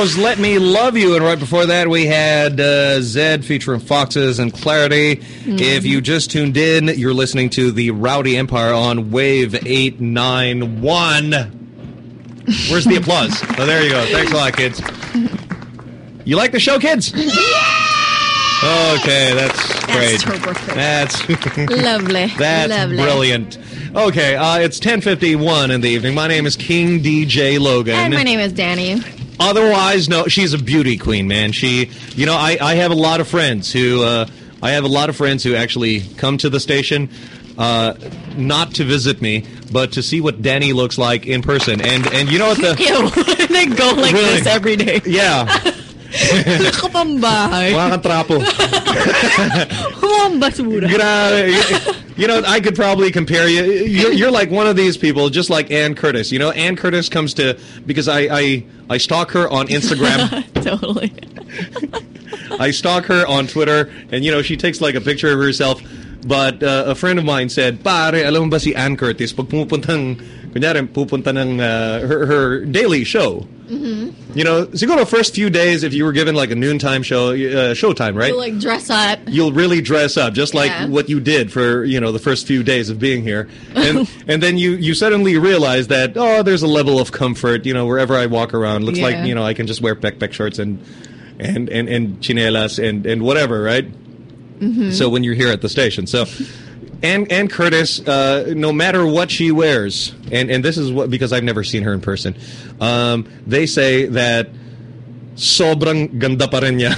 Let Me Love You. And right before that, we had uh, Zedd featuring Foxes and Clarity. Mm-hmm. If you just tuned in, you're listening to the Rowdy Empire on Wave 891. Where's the applause? Oh, there you go. Thanks a lot, kids. You like the show, kids? Yeah! Okay, that's great. That's so That's Lovely. That's Lovely. brilliant. Okay, uh, it's 10:51 in the evening. My name is King DJ Logan. And my name is Danny. Otherwise, no, she's a beauty queen, man. She, you know, I, I have a lot of friends who, uh, I have a lot of friends who actually come to the station, uh, not to visit me, but to see what Danny looks like in person. And and you know what the Ew. they go like Really? this every day. yeah. Nakapambahay. Mga katrapo. Humang basura. Grabe. You know, I could probably compare you. You're, you're like one of these people, just like Anne Curtis. You know, Anne Curtis comes to because I I, I stalk her on Instagram. totally. I stalk her on Twitter, and you know, she takes like a picture of herself. But uh, a friend of mine said, "Pare, alam ba si Anne Curtis? Pag pumupuntang, kunyari, pupunta ng uh, her, her daily show." Mm-hmm. You know, so go to the first few days, if you were given like a noontime show, uh, showtime, right? You like dress up. you'll really dress up just like Yeah. what you did for you know the first few days of being here and and then you you suddenly realize that oh there's a level of comfort you know wherever i walk around looks like you know i can just wear backpack shorts and and and and chinelas and and whatever right Mhm. so when you're here at the station so and and Curtis, uh, no matter what she wears, and and this is what because I've never seen her in person, um, they say that sobrang ganda pa rin niya.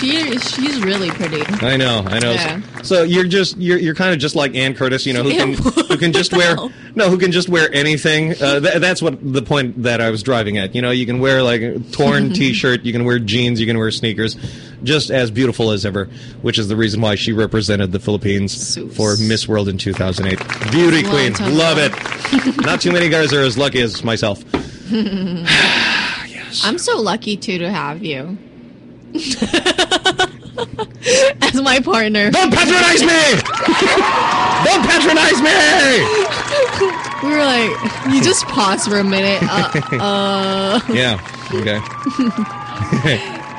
She she's really pretty. I know, I know. Yeah. So you're just you're you're kind of just like Anne Curtis, you know, who can who can just wear no, who can just wear anything. Uh, th- that's what the point that I was driving at. You know, you can wear like a torn T-shirt, you can wear jeans, you can wear sneakers, just as beautiful as ever. Which is the reason why she represented the Philippines for Miss World in 2008. Beauty Long queen, love ago. it. Not too many guys are as lucky as myself. yes, I'm so lucky too to have you. As my partner. Don't patronize me! Don't patronize me! We were like, you just pause for a minute. Uh, uh. Yeah. Okay.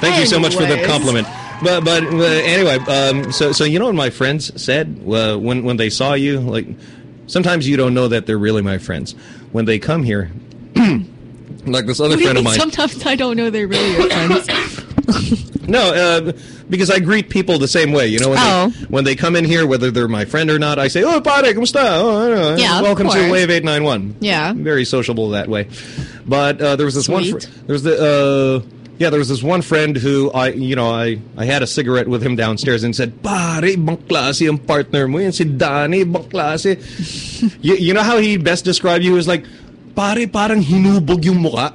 Thank you so much for the compliment. But but uh, anyway, um, so so you know what my friends said uh, when when they saw you, like sometimes you don't know that they're really my friends when they come here. like this other friend of mine. Sometimes I don't know they're really your friends. No, uh, because I greet people the same way. You know, when, Oh. they, when they come in here, whether they're my friend or not, I say, "Oh, pare, kumusta? Oh, ano, Yeah, welcome to. Wave Eight Nine One. Yeah. very sociable that way. But uh, there was this one. Sweet. Fr- there was the. Uh, yeah, there was this one friend who I, you know, I, I had a cigarette with him downstairs and said, "Pare, ibang klase ang partner mo yan si Danny, ibang klase." you, you know how he best described you? He was like, "Pare, parang hinubog yung muka."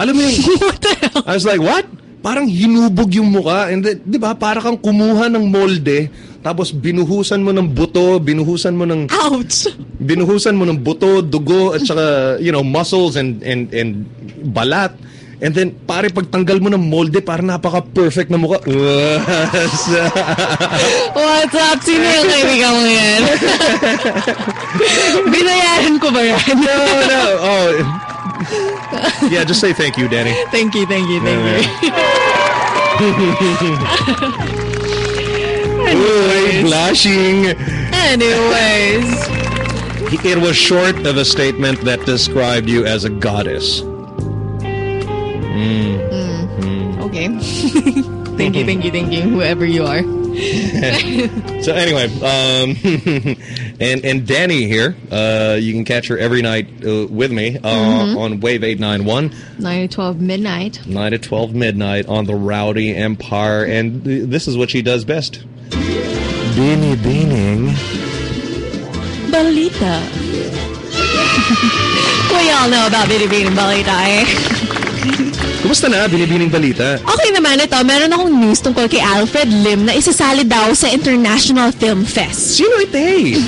Alam mo yung... what the hell? I was like, what? Parang hinubog yung muka. And then, di ba, para kang kumuha ng molde, tapos binuhusan mo ng buto, binuhusan mo ng... Ouch! Binuhusan mo ng buto, dugo, at saka, you know, muscles and, and, and balat. And then, pare, pagtanggal mo ng molde, parang napaka-perfect na mukha. What's up? Sino yung kaibigan mo yan? Binayaran ko ba yan? no, no. Oh. Yeah, just say thank you, Danny. Thank you, thank you, thank you. Uy, blushing. Anyways. It was short of a statement that described you as a goddess. Mm. Okay. thank you, thank you, thank you, whoever you are. so anyway, um, and and Danny here, uh, you can catch her every night uh, with me uh, Mhm. on Wave eight nine one. 9 to 12 midnight. 9 to 12 midnight on the Rowdy Empire. And th- this is what she does best. Binibining. Balita. we all know about Binibining Balita eh. Kumusta na, binibining balita? Okay naman ito, meron akong news tungkol kay Alfred Lim na isasali daw sa International Film Fest. Sino ite?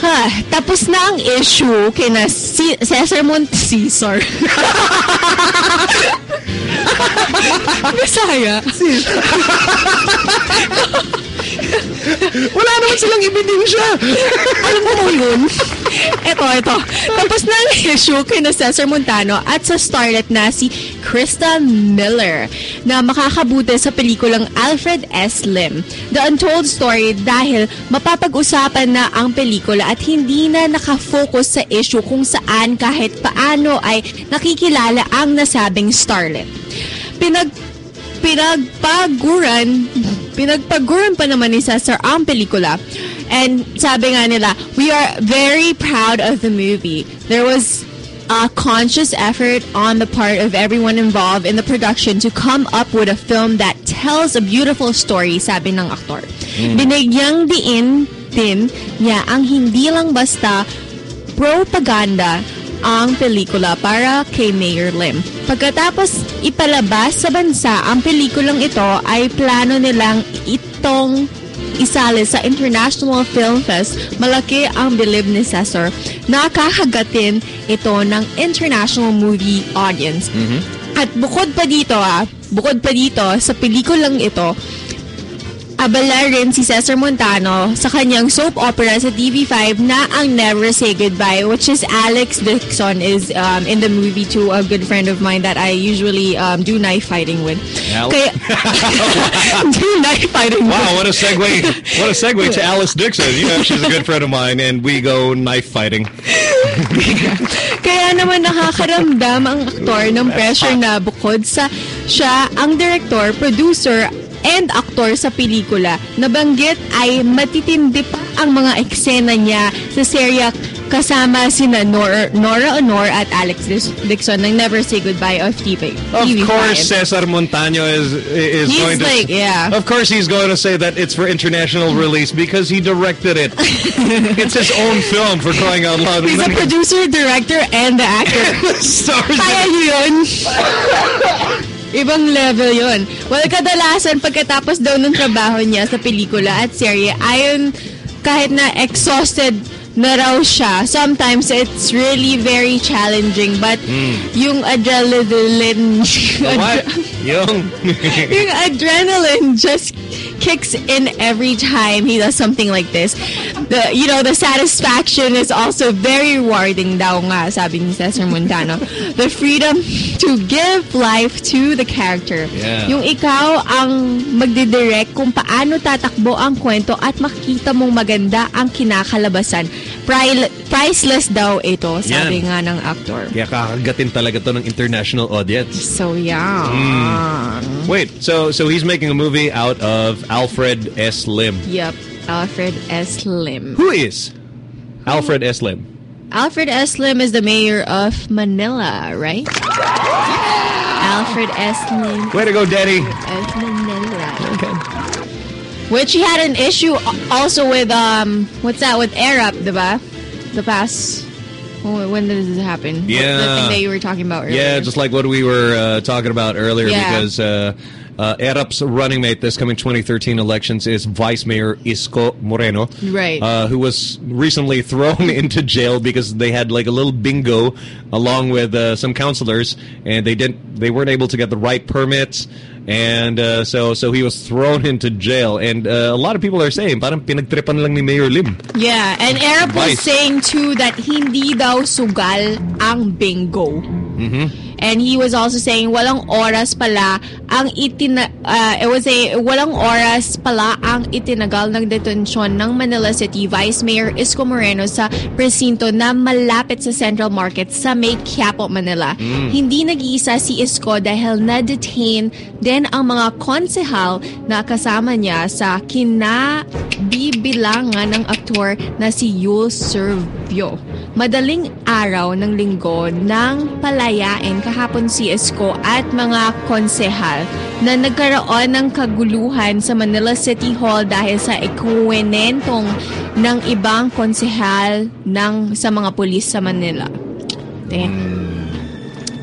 Ha, tapos na ang issue kina si Cesar Montesor. Bisaya. Wala naman silang ebidensya. Alam mo yun? Ito, ito. Tapos na ang issue kina Cesar Montano at sa starlet na si Krista Miller na makakabuti sa pelikulang Alfred S. Lim. The Untold Story dahil mapapag-usapan na ang pelikula at hindi na nakafocus sa issue kung saan kahit paano ay nakikilala ang nasabing starlet. Pinag pinagpaguran pinagpaguran pa naman ni Cesar ang pelikula. And sabi nga nila, we are very proud of the movie. There was a conscious effort on the part of everyone involved in the production to come up with a film that tells a beautiful story, sabi ng aktor. Mm. Binigyang diin din niya ang hindi lang basta propaganda ang pelikula para kay Mayor Lim. Pagkatapos ipalabas sa bansa ang pelikulang ito ay plano nilang itong isali sa International Film Fest, malaki ang bilib ni Cesar na kakagatin ito ng international movie audience. At bukod pa dito ah, bukod pa dito sa pelikulang ito, abala rin si Cesar Montano sa kanyang soap opera sa TV5 na ang Never Say Goodbye, which is Alex Dixon is um, in the movie too, a good friend of mine that I usually um, do knife fighting with. Al- Kaya, do knife fighting Wow, with. what a segue! What a segue to Alice Dixon. You know, she's a good friend of mine, and we go knife fighting. Kaya naman nakakaramdam ang aktor ng pressure na bukod sa siya ang director, producer, and aktor sa pelikula. Nabanggit ay matitindi pa ang mga eksena niya sa serya kasama sina Nor Nora Honor at Alex Dixon ng Never Say Goodbye of TV. Of TV5. course, Cesar Montano is is He's going to. like, yeah. Of course, he's going to say that it's for international release because he directed it. it's his own film for crying out loud. He's a producer, director, and the actor. Stars Kaya yun? Ibang level yun. Well, kadalasan pagkatapos daw ng trabaho niya sa pelikula at serye, ayon kahit na exhausted na raw siya, sometimes it's really very challenging. But yung adrenaline... What? Yung. yung adrenaline just kicks in every time he does something like this. The you know the satisfaction is also very rewarding daw nga sabi ni Cesar Montano. The freedom to give life to the character. Yeah. Yung ikaw ang magdidirect kung paano tatakbo ang kwento at makikita mong maganda ang kinakalabasan. Pri- priceless daw ito, sabi Yan. nga ng actor. Kaya kakagatin talaga to ng international audience. So yeah. Mm. Wait, so so he's making a movie out of Alfred S. Lim. Yep, Alfred S. Lim. Who is Alfred S. Lim? Alfred S. Lim is the mayor of Manila, right? Alfred S. Lim Way to go, Daddy. of Manila. Okay. Which he had an issue also with um what's that with Erap, diba? The past when when did this happen? Yeah. The thing that you were talking about earlier. Yeah, just like what we were uh, talking about earlier, Yeah. because uh, uh, Erap's running mate this coming 2013 elections is Vice Mayor Isko Moreno. Right. Uh, who was recently thrown into jail because they had like a little bingo along with uh, some counselors, and they didn't, they weren't able to get the right permits, and uh, so so he was thrown into jail. And uh, a lot of people are saying, parang pinagtripan lang ni Mayor Lim. Yeah, and Arab was saying too that hindi daw sugal ang bingo. Mm-hmm. And he was also saying walang oras pala ang itina uh, it was a walang oras pala ang itinagal ng detensyon ng Manila City Vice Mayor Isko Moreno sa presinto na malapit sa Central Market sa May Quiapo, Manila. Mm. Hindi nag-iisa si Isko dahil na-detain din ang mga konsehal na kasama niya sa kinabibilangan ng aktor na si Yul Servio. Madaling araw ng linggo nang palayain kahapon si Isko at mga konsehal na nagkaroon ng kaguluhan sa Manila City Hall dahil sa ikuwenentong ng ibang konsehal ng, sa mga pulis sa Manila. Damn.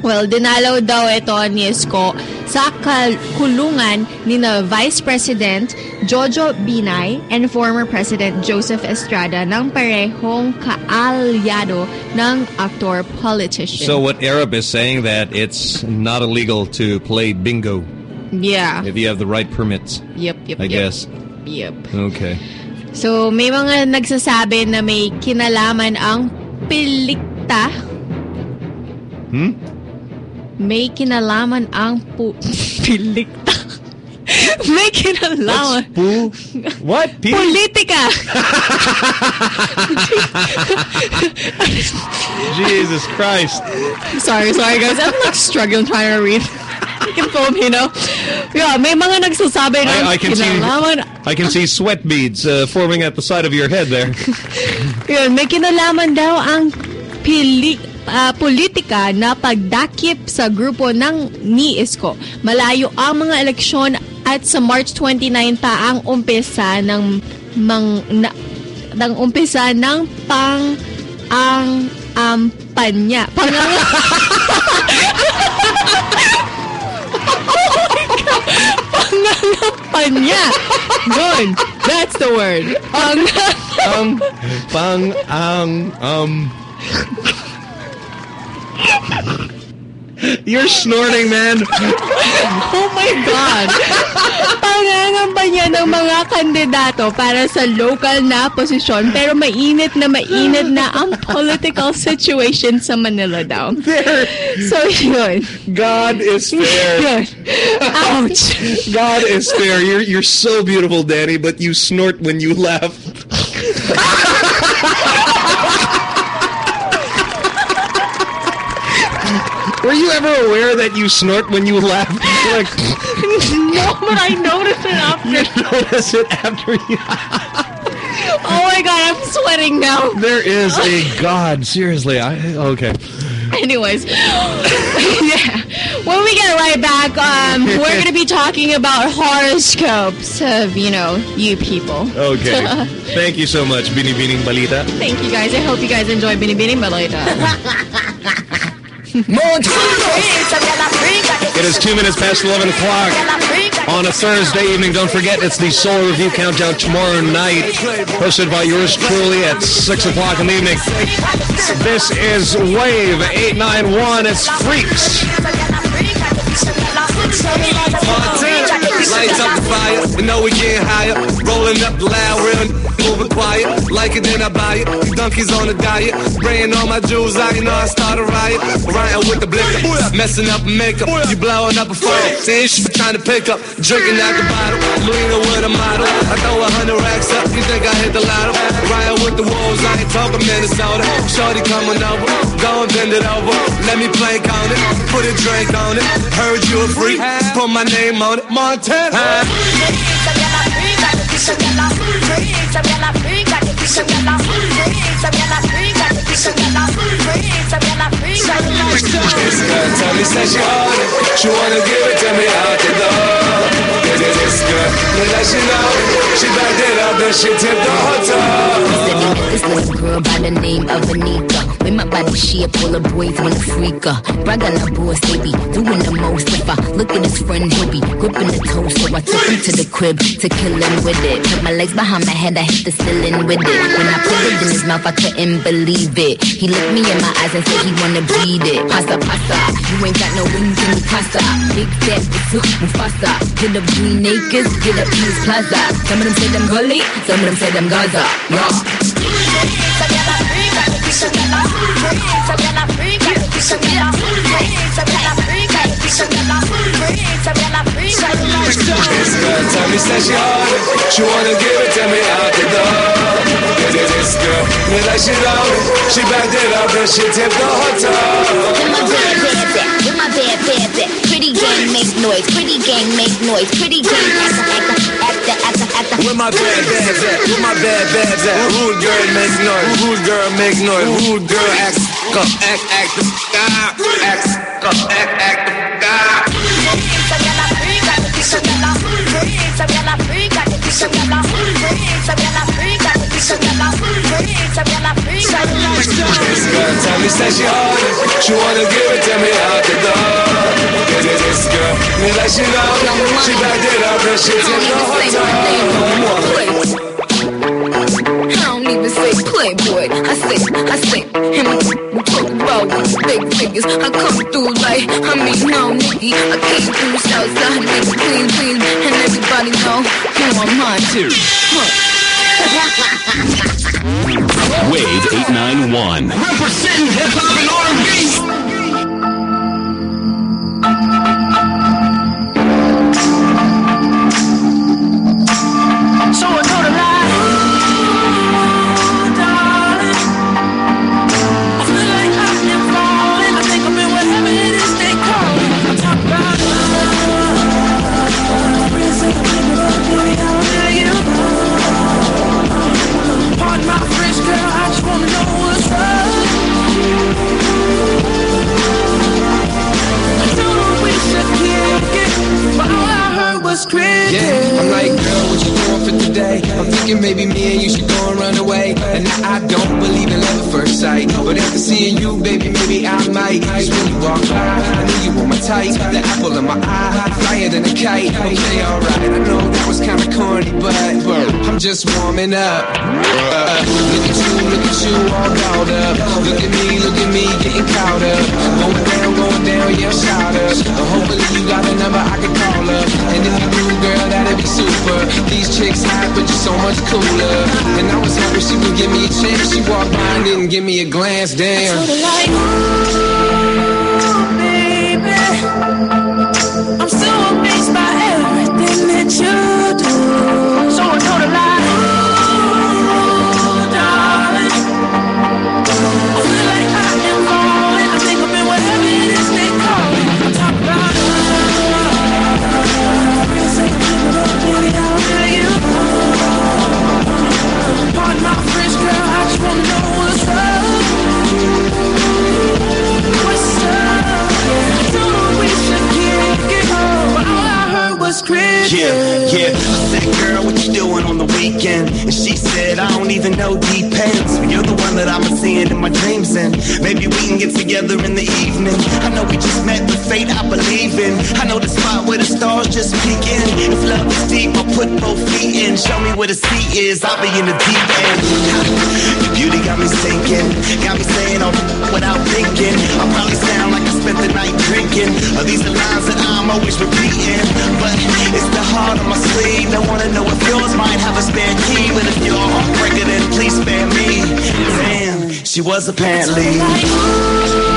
Well, dinalaw daw ito ni Isko sa kulungan ni na Vice President Jojo Binay and former President Joseph Estrada ng parehong kaalyado ng actor politician. So what Arab is saying that it's not illegal to play bingo yeah. if you have the right permits. Yep, yep, I yep. guess. Yep. Okay. So, may mga nagsasabi na may kinalaman ang pilikta. Hmm? May kinalaman ang pu... pilikta. may kinalaman. Pu... What? P- Politika! Jesus Christ. sorry, sorry guys. I'm like struggling trying to read. in Filipino. Yeah, may mga nagsasabi ng I, I can see kinalaman. I can see sweat beads uh, forming at the side of your head there. Yun, may kinalaman daw ang pili, ah, politika na pagdakip sa grupo ng ni Isko. Malayo ang mga eleksyon at sa March 29 pa ang umpisa ng mang na, ng umpisa ng pang ang um, panya. Pang Pangangapanya. Good. That's the word. Pang um, pang, ang, um... You're snorting, man. Oh my God! Pangangampanya ng mga kandidato para sa local na posisyon pero mainit na mainit na ang political situation sa Manila daw. So, yun. God is fair. Yun. Ouch. God is fair. You're you're so beautiful, Danny, but you snort when you laugh. Were you ever aware that you snort when you laugh? Like, no, but I noticed it after. you notice it after you. Oh my God, I'm sweating now. There is a God. Seriously, I okay. Anyways, yeah. When we get right back, um, we're going to be talking about horoscopes of, you know, you people. Okay. Thank you so much, Binibining Balita. Thank you guys. I hope you guys enjoy Bini Bini Balita. It is two minutes past 11 o'clock on a Thursday evening. Don't forget, it's the Soul Review Countdown tomorrow night, hosted by yours truly at 6 o'clock in the evening. This is Wave 891. It's Freaks. Lights up the fire, you know we getting higher. Rolling up loud, real moving quiet. Like it, then I buy it. You donkeys on a diet. Spraying all my jewels out, you know I start a riot. Ryan with the blicker, messing up makeup. You blowing up a phone, saying shit, trying to pick up. Drinking out the bottle, Luna with a model. I throw a hundred racks up, you think I hit the lotto? Ryan with the wolves, I ain't talking Minnesota. Shorty coming over, go and bend it over. Let me plank on it, put a drink on it. Heard you a freak, put my name on it. Montana. She wanna give it to me out the door. This, this girl, me let she know. She backed it up, then. This little girl by the name of Onika. With my body shape, all the boys wanna freak her. Brag on boss, they be doing the most. If I look at his friend, he'll be gripping the toe. So I took him to the crib to kill him with it. Put my legs behind my head, I hit the ceiling with it. When I put it in his mouth, I couldn't believe it. He looked me in my eyes and said he wanna beat it. Pasta, pasta, you ain't got no wings in the casa. Big fat, it's Mufasa. Get up Acres, get up East Plaza. Some of them say them gully, some of them say them Gaza. Yeah. This girl tell me say she it. She wanna give it to me out the door. This, this, this girl, me like she on. She backed it up and she tipped the hotel. With my bad, bad, bad, with my bad, bad, bad. Pretty gang make noise, pretty gang make noise, pretty gang actor, actor, actor, actor, actor. With my bad bad bad, with my bad bad bad. Rude girl make noise, rude girl make noise, rude girl act, go, act, act, ah, act, go, act, act, ah. This girl tell me she on. She wanna give it to me out the door. This, girl, me like she know. She backed it up and she tipped the hotel. I don't even say playboy. I say, I say, him about big figures. I come through like, I mean, no nigga. I came through Southside, nigga, clean, clean, and everybody know who I'm on to. Huh. Wave 891. Representing hip hop and R&B. Was. Yeah, I'm like, girl, what you doing for today? I'm thinking maybe me and you should go and run away. And I don't believe in love at first sight. But after seeing you, baby, maybe I might. Cause when you walk by, I knew you were my type. The apple in my eye, flyer than a kite. Okay, alright, I know that was kinda corny, but, but I'm just warming up. Uh, look at you, look at you, all dolled up. Look at me, look at me, getting caught up. Going down, going down, yeah, shout up. Hopefully you got a number I can call up. And if you do, girl, that'd be super. These chicks hot, but you're so much cooler. And I was hoping she would give me a chance. She walked by and didn't give me a glance. Damn. Cricket. Yeah, yeah. I said, girl, what doing on the weekend? And she said, I don't even know, depends. But You're the one that I'm seeing in my dreams, and maybe we can get together in the evening. I know we just met, but fate I believe in. I know the spot where the stars just peek in. If love is deep, I'll put both feet in. Show me where the sea is, I'll be in the deep end. Your beauty got me sinking, got me saying all without thinking. I probably sound like I spent the night drinking. Uh, These are lines that I'm always repeating, but it's the heart on my sleeve. Don't wanna know if yours might have a spare key, but if you're a heartbreaker, then please spare me. Damn, she was apparently.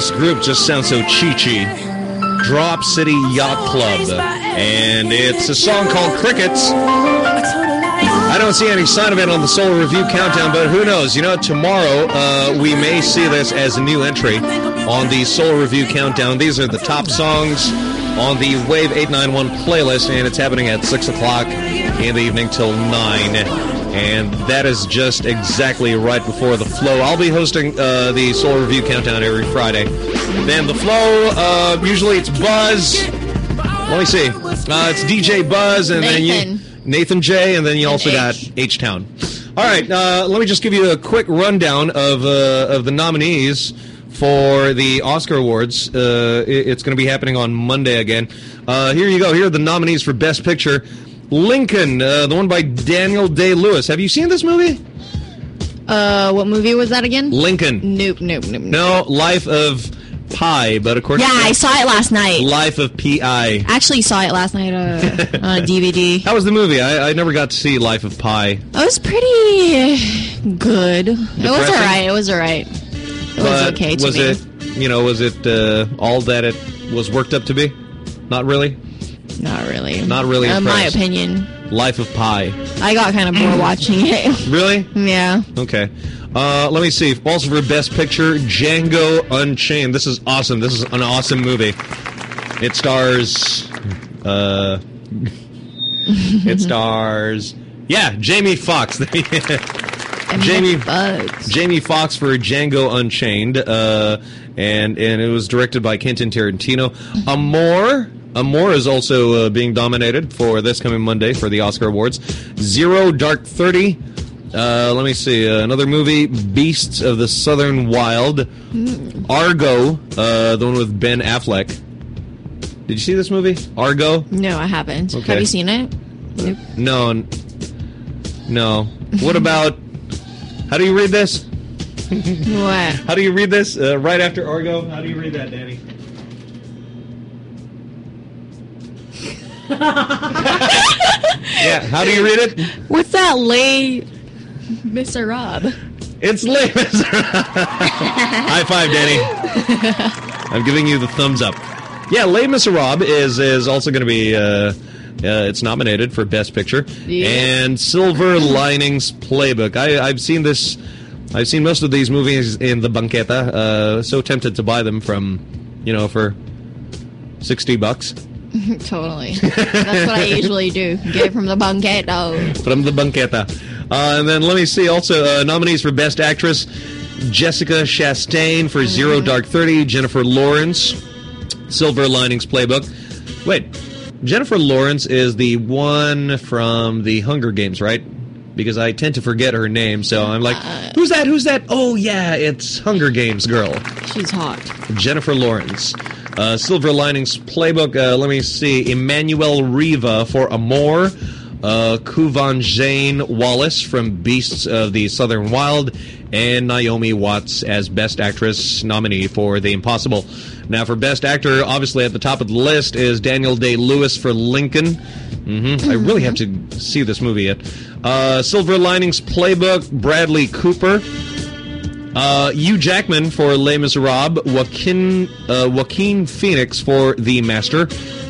This group just sounds so cheechy. Drop City Yacht Club. And it's a song called Crickets. I don't see any sign of it on the Soul Review Countdown, but who knows? You know, tomorrow uh, we may see this as a new entry on the Soul Review Countdown. These are the top songs on the Wave 891 playlist, and it's happening at 6 o'clock in the evening till 9. And that is just exactly right before the flow. I'll be hosting uh, the Soul Review Countdown every Friday. Then the flow, uh, usually it's Buzz. Let me see. Uh, it's DJ Buzz, and then you. Nathan. Nathan J, and then you also got H Town. All right, uh, let me just give you a quick rundown of uh, of the nominees for the Oscar Awards. Uh, it- it's going to be happening on Monday again. Uh, here you go. Here are the nominees for Best Picture. Lincoln, uh, the one by Daniel Day Lewis. Have you seen this movie? Uh, what movie was that again? Lincoln. Nope, nope, nope. No, Life of Pi, but of course. Yeah, I saw it last night. Life of Pi. Actually, saw it last night uh, on a DVD. How was the movie? I, I never got to see Life of Pi. It was pretty good. It was alright. It was alright. It was But okay to was me. it, you know, was it uh, all that it was worked up to be? Not really. Not really. Not really In my impressed. opinion, Life of Pi. I got kind of bored watching it. Really? yeah. Okay. Uh, let me see. Also for Best Picture, Django Unchained. This is awesome. This is an awesome movie. It stars. Uh, it stars. Yeah, Jamie Foxx. Jamie Bugs. Jamie Foxx for Django Unchained, uh, and and it was directed by Quentin Tarantino. Amour. Amour is also uh, being dominated for this coming Monday for the Oscar Awards. Zero Dark Thirty. Uh, let me see uh, another movie, Beasts of the Southern Wild. Argo, uh, the one with Ben Affleck. Did you see this movie, Argo? No, I haven't. Okay. Have you seen it? Nope. No, no. What about? How do you read this? What? How do you read this? Uh, right after Argo. How do you read that, Danny? yeah. How do you read it? What's that lay, Mr. Rob? It's lame. High five, Danny. I'm giving you the thumbs up. Yeah, Les Miserables is is also going to be. Uh, uh, it's nominated for Best Picture Yeah. and Silver Linings Playbook. I, I've seen this. I've seen most of these movies in the banqueta. Uh, so tempted to buy them from, you know, for sixty bucks totally. That's what I usually do. Get it from the banquet. from the banqueta. Uh, and then let me see also uh, nominees for Best Actress: Jessica Chastain for Zero Dark Thirty, Jennifer Lawrence, Silver Linings Playbook. Wait, Jennifer Lawrence is the one from the Hunger Games, right? Because I tend to forget her name, so I'm like, who's that? Who's that? Oh yeah, it's Hunger Games girl. She's hot. Jennifer Lawrence. Uh, Silver Linings Playbook. Uh, let me see. Emmanuelle Riva for Amour. Uh, Quvenzhané Wallis from Beasts of the Southern Wild. And Naomi Watts as Best Actress nominee for The Impossible. Now, for Best Actor, obviously at the top of the list is Daniel Day Lewis for Lincoln. hmm I really have to see this movie yet. Uh, Silver Linings Playbook, Bradley Cooper. Uh, Hugh Jackman for Les Miserables, Joaquin, uh, Joaquin Phoenix for The Master,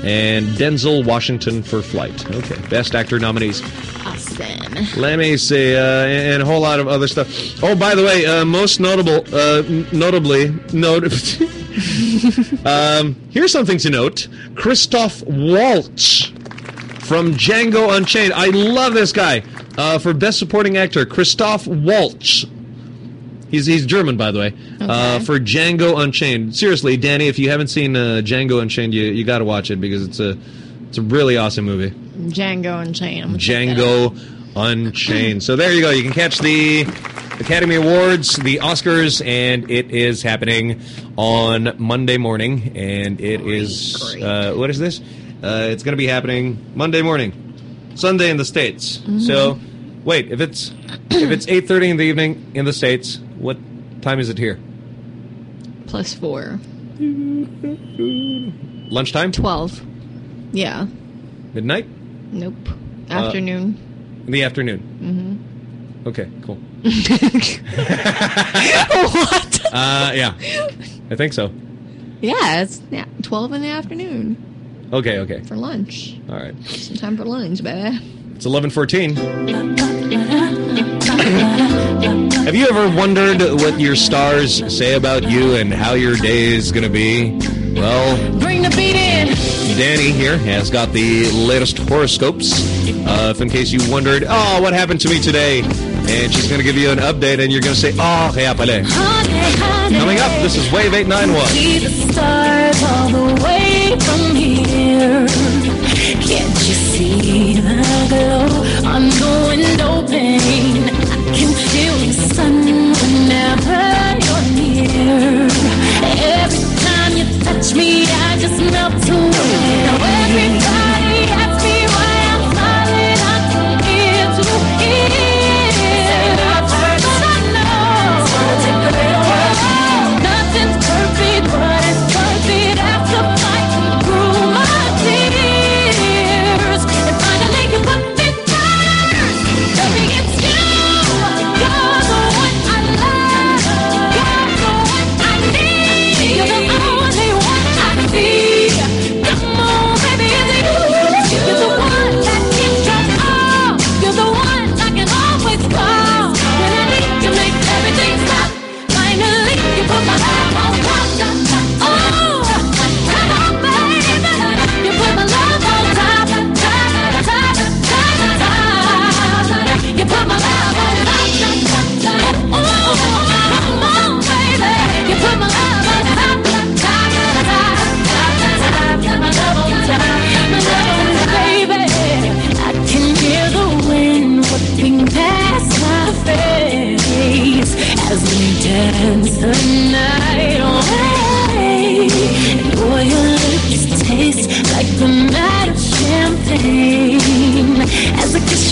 and Denzel Washington for Flight. Okay, Best Actor nominees. Awesome. Let me see, uh, and and a whole lot of other stuff. Oh, by the way, uh, most notable, uh, notably, not- um, here's something to note: Christoph Waltz from Django Unchained. I love this guy uh, for Best Supporting Actor. Christoph Waltz. He's he's German, by the way. Uh, for Django Unchained. Seriously, Danny, if you haven't seen uh, Django Unchained, you you got to watch it because it's a it's a really awesome movie. Django Unchained. I'm gonna check that Django Unchained. So there you go. You can catch the Academy Awards, the Oscars, and it is happening on Monday morning. And it is uh, what is this? Uh, it's going to be happening Monday morning, Sunday in the states. Mhm. So wait, if it's if it's eight thirty in the evening in the states, what time is it here? out. Plus four. Lunchtime? Twelve. Yeah. Midnight? Nope. Uh, Afternoon. In the afternoon. mm-hmm. Okay, cool. what? Uh, yeah, I think so. Yeah, it's yeah, twelve in the afternoon Okay, okay. for lunch. All right. Some time for lunch, baby. It's 11:14. Have you ever wondered what your stars say about you and how your day is going to be? Well, Bring the beat in. Danny here has got the latest horoscopes. Uh, if in case you wondered, oh, what happened to me today? And she's going to give you an update, and you're going to say, oh, kaya pala. Coming up, this is Wave 891. See the stars all the way from here. Can't you see the glow on the window pane?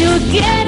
you get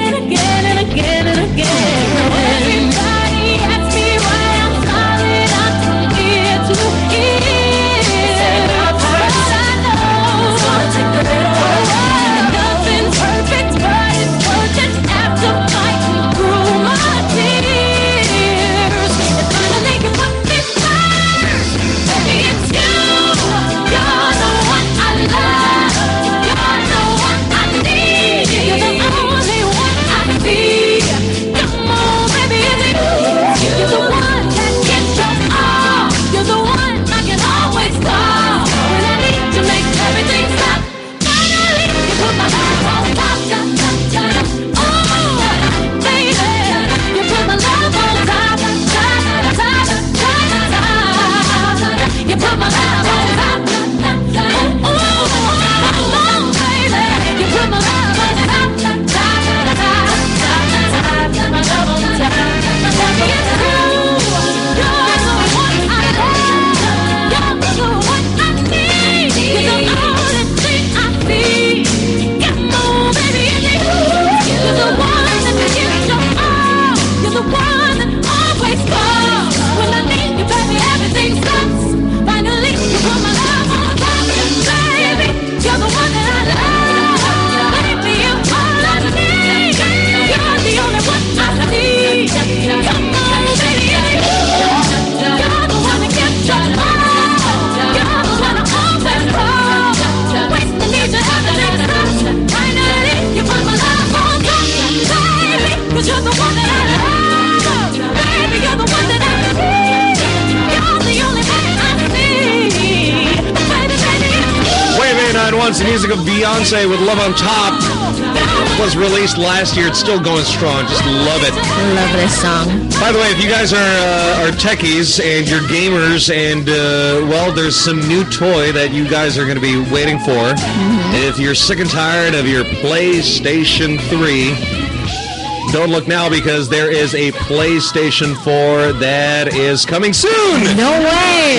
the music of Beyonce with Love on Top. It was released last year. It's still going strong. Just love it. Love this song. By the way, if you guys are uh, are techies and you're gamers, and uh, well, there's some new toy that you guys are going to be waiting for. Mm-hmm. If you're sick and tired of your PlayStation 3, don't look now because there is a PlayStation 4 that is coming soon. No way.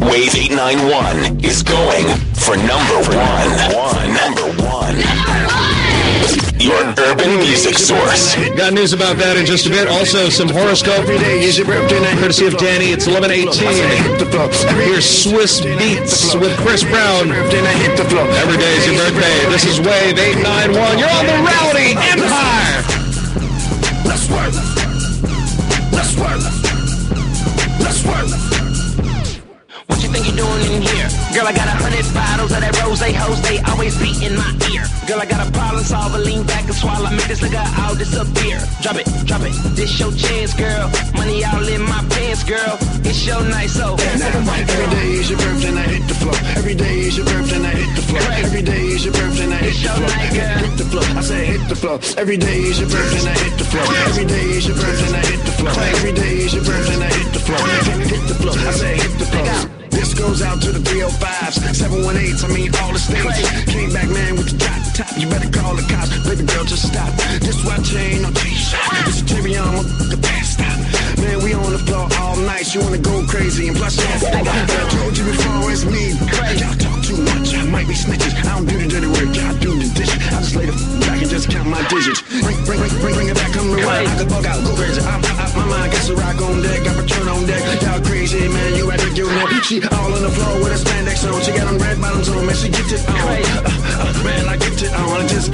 Wave 891 is going for number one. One. Number one. Your urban music source. Got news about that in just a bit. Also, some horoscope. Courtesy of Danny. It's 1118. Here's Swizz Beatz with Chris Brown. Every day is your birthday. This is Wave 891. You're on the Rowdy Empire. Make this nigga all disappear. Drop it, drop it, this your chance, girl. Money all in my pants, girl. It's your night, so. Every day is your birthday and I hit the floor. Every day is your birthday and I hit the floor. Every day is your birthday and I hit the floor. Hit the floor. I say hit the floor. Every day is your birthday and I hit the floor. Every day is your birthday and I hit the floor. Every day is your birthday and I hit the floor. Hit the floor. I say hit the floor. This goes out to the 305s, 718s, I mean all the states. Came back, man, with the drop top. You better call the cops. Baby girl, just stop. This watch ain't no t-shirt. It's a Tyrion with the past stop. Man, we on the floor all night. You wanna go crazy and plus I told you before, it's me. Y'all talk too much. I be snitches. I don't do the dirty work. Y'all do the dish. I just lay the f- back and just count my digits. Bring, bring, bring, bring, bring it back, come. I could bug out, go crazy. I'm, I, I, my mind gets a rock on deck. Got on deck. Y'all crazy, man. You act like you know. She all on the floor with a spandex on. She got them red bottoms on, man. She gets it on. Uh, uh, man, I get it on. I just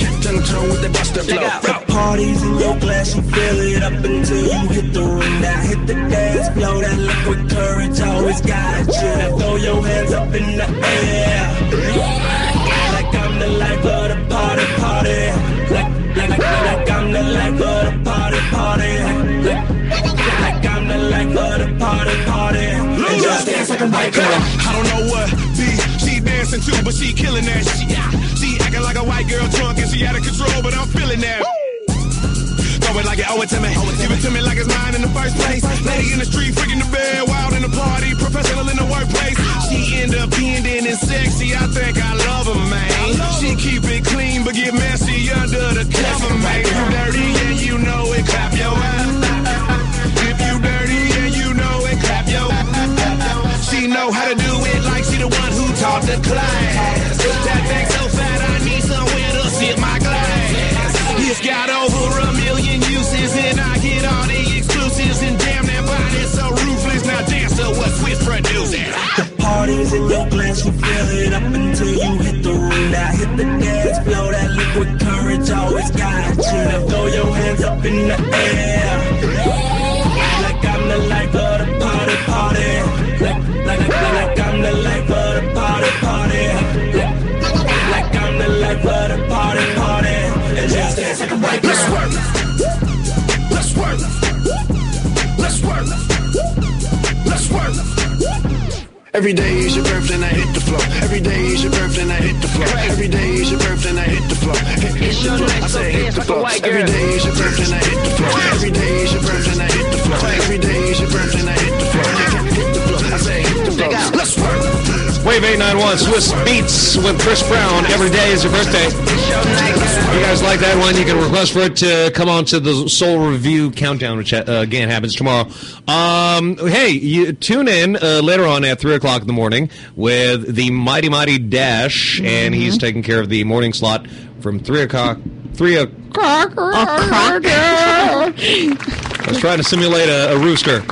toe with the buster flow. The parties in your glass, you fill it up until you hit the ring. Now hit the dance floor, that liquid courage always got you. Now throw your hands up in the air. Like I'm the life of the party, party. Like, like, like, like I'm the life of the party, party. Like, like I'm the life of the party, party. And just dance like a white girl. I don't know what B she dancing to, but she killing that shit. She acting like a white girl drunk and she out of control, but I'm feeling that. It like it owe it to me. Give it to me like it's mine in the first place. Lady in the street, freaking the bed, wild in the party, professional in the workplace. She independent and sexy. I think I love her, man. She keep it clean, but get messy under the cover, man. You dirty and you know it, clap your ass. If you dirty and you know it, clap your ass. She know how to do it like she the one who taught the class. That thing so fat, I need somewhere to sit my glass. It's got over a million and I get all the exclusives. And damn, that body's so ruthless. Now dance to what Swizz producing. The parties in your glass, you fill it up until you hit the room. Now hit the dance floor, that liquid courage always got you. Now throw your hands up in the air. Like I'm the life of the party, party. Like, like, like, like I'm the life of work. Every day is your birthday and I hit the floor. Every day is your birthday and I hit the floor. Every day is your birthday and I hit the floor. Hit, hit the floor. I say hit the floor. Every day is your birthday and I hit the floor. Every day is your birthday and I hit the floor. Every day is your birthday and I hit the floor. Wave 891 Swizz Beatz with Chris Brown. Every day is your birthday. If You guys like that one? You can request for it to come on to the Soul Review Countdown, which uh, again happens tomorrow. Um, hey, you tune in uh, later on at 3 o'clock in the morning with the Mighty Mighty Dash, and he's taking care of the morning slot from 3 o'clock. 3 o'clock. I was trying to simulate a, a rooster.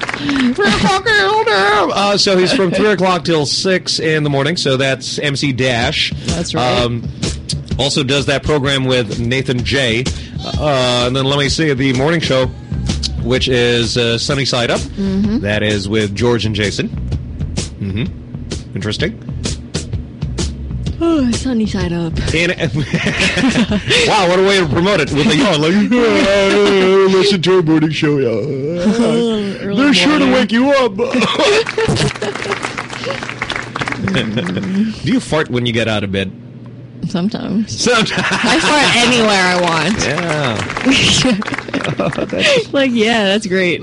Uh, so he's from 3 o'clock till 6 in the morning. So that's MC Dash. That's right. Um, also does that program with Nathan J. Uh, and then let me see the morning show, which is uh, Sunny Side Up. Mhm. That is with George and Jason. Mm -hmm. Interesting. Oh, sunny side up. And, wow, what a way to promote it with a yawn. Like, "Yeah, listen to our morning show. Yeah. They're sure to wake you up. Do you fart when you get out of bed? Sometimes. Sometimes. I fart anywhere I want. Yeah. like, yeah, that's great.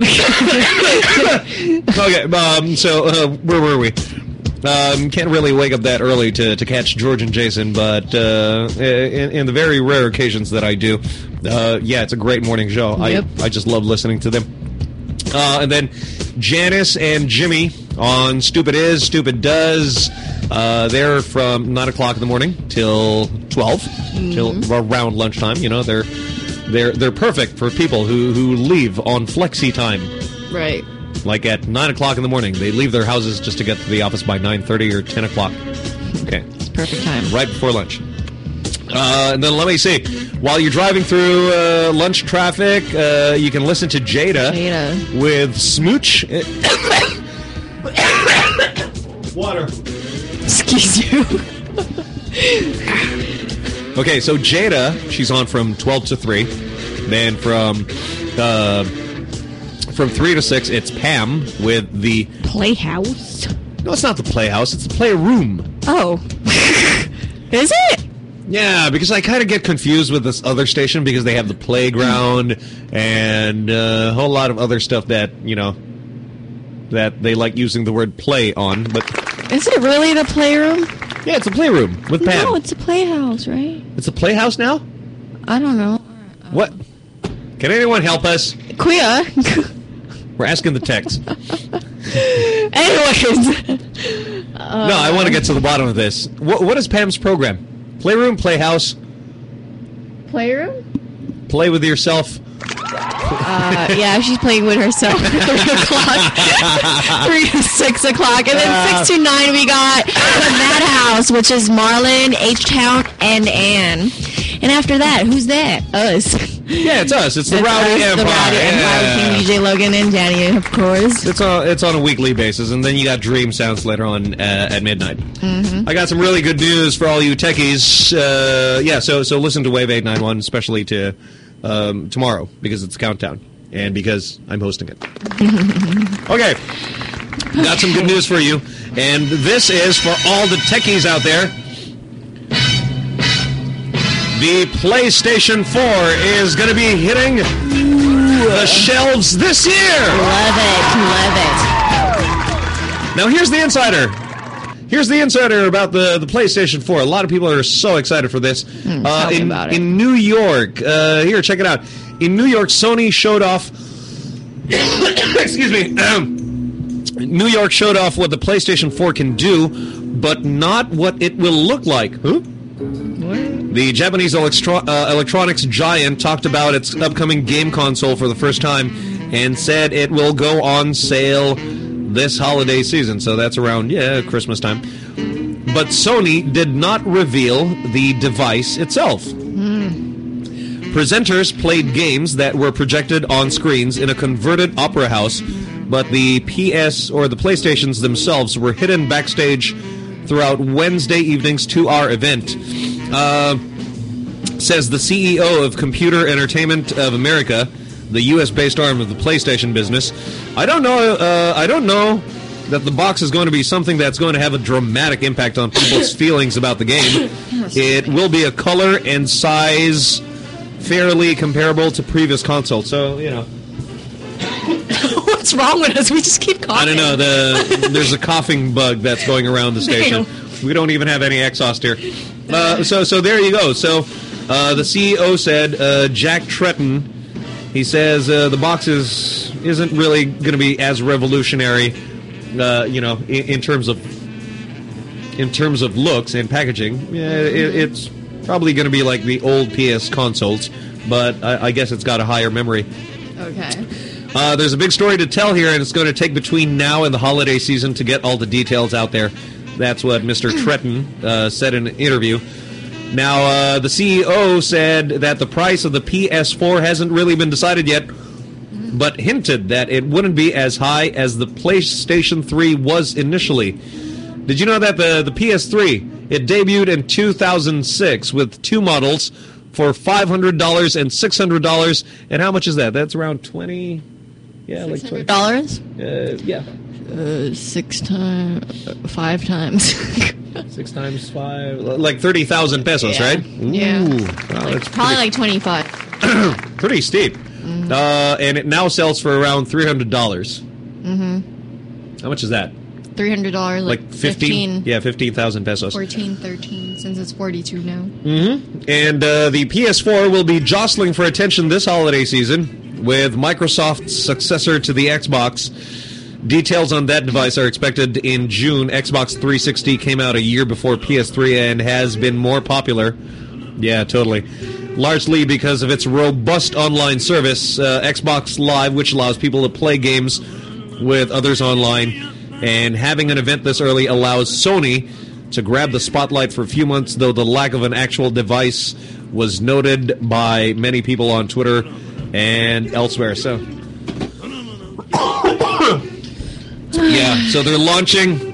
okay, um, so uh, where were we? Um, can't really wake up that early to, to catch George and Jason, but uh, in, in the very rare occasions that I do, uh, yeah, it's a great morning show. Yep. I, I just love listening to them. Uh, and then Janice and Jimmy on Stupid Is, Stupid Does. Uh, they're from 9 o'clock in the morning till 12, till around lunchtime. You know, they're they're they're perfect for people who, who leave on flexi time. right. Like at 9 o'clock in the morning. They leave their houses just to get to the office by 9.30 or 10 o'clock. Okay. It's perfect time. Right before lunch. Uh, and then let me see. While you're driving through uh, lunch traffic, uh, you can listen to Jada, Jada. with Smooch. Water. Excuse you. Okay, so Jada, she's on from 12 to 3. Then from uh, from 3 to 6, it's Pam with the... Playhouse? No, it's not the Playhouse. It's the Playroom. Oh. Is it? Yeah, because I kind of get confused with this other station because they have the playground and uh, a whole lot of other stuff that, you know, that they like using the word play on. But Is it really the playroom? yeah, it's a playroom with Pam. No, it's a playhouse, right? It's a playhouse now? I don't know. What? Can anyone help us? Queer. We're asking the text. Anyways. no, I want to get to the bottom of this. What, what is Pam's program? Playroom, playhouse, Playroom? play with yourself. Uh, yeah, she's playing with herself. Three o'clock. Three to six o'clock. And then six to nine, we got the Madhouse, which is Marlon, H Town, and Anne. And after that, who's that? Us. Yeah, it's us. It's the That's Rowdy us, Empire. The Rowdy Empire with King DJ Logan and Danny, of course. It's on it's on a weekly basis, and then you got Dream Sounds later on uh, at midnight. Mhm. I got some really good news for all you techies. Uh, yeah, so so listen to Wave eight nine one, especially to um, tomorrow because it's countdown and because I'm hosting it. Okay, got some good news for you, and this is for all the techies out there. The PlayStation 4 is going to be hitting the shelves this year. Love it. Love it. Now here's the insider. Here's the insider about the, the PlayStation 4. A lot of people are so excited for this. Hmm, uh, tell me in, about it. in New York, uh, here, check it out. In New York, Sony showed off. excuse me. um, New York showed off what the PlayStation 4 can do, but not what it will look like. Huh? The Japanese electro- uh, electronics giant talked about its upcoming game console for the first time and said it will go on sale this holiday season. So that's around, yeah, Christmas time. But Sony did not reveal the device itself. Presenters played games that were projected on screens in a converted opera house, but the PS or the PlayStations themselves were hidden backstage throughout Wednesday evening's to our event. Uh, says the CEO of Computer Entertainment of America, the U.S.-based arm of the PlayStation business. I don't know. Uh, I don't know that the box is going to be something that's going to have a dramatic impact on people's feelings about the game. It will be a color and size fairly comparable to previous consoles. So you know, What's wrong with us? We just keep coughing. I don't know. The there's a coughing bug that's going around the station. We don't even have any exhaust here. Uh, so so there you go. So uh, the CEO said uh, Jack Tretton. He says uh, the box is isn't really going to be as revolutionary, uh, you know, in, in terms of in terms of looks and packaging. Yeah, it, it's probably going to be like the old PS consoles, but I, I guess it's got a higher memory. Okay. Uh, there's a big story to tell here, and it's going to take between now and the holiday season to get all the details out there. That's what Mr. Tretton uh, said in an interview. Now, uh, the CEO said that the price of the PS4 hasn't really been decided yet, but hinted that it wouldn't be as high as the PlayStation 3 was initially. Did you know that the, the PS3, it debuted in 2006 with two models for $500 and $600. And how much is that? That's around 20 Yeah, like twenty dollars. Uh, yeah. Uh, six times, five times. Six times five, like thirty thousand pesos, Yeah. right? Yeah. Ooh, wow, that's Probably like twenty five. pretty, pretty steep. Mm-hmm. Uh, and it now sells for around three hundred dollars. Mm-hmm. How much is that? Three hundred dollars, like, Like fifteen? Yeah, fifteen thousand pesos. 14, 13, since it's forty two now. Mm hmm And uh, the PS4 will be jostling for attention this holiday season with Microsoft's successor to the Xbox. Details on that device are expected in June. Xbox 360 came out a year before PS3 and has been more popular. Yeah, totally. Largely because of its robust online service, uh, Xbox Live, which allows people to play games with others online. And having an event this early allows Sony to grab the spotlight for a few months, though the lack of an actual device was noted by many people on Twitter and elsewhere. So, yeah, so they're launching.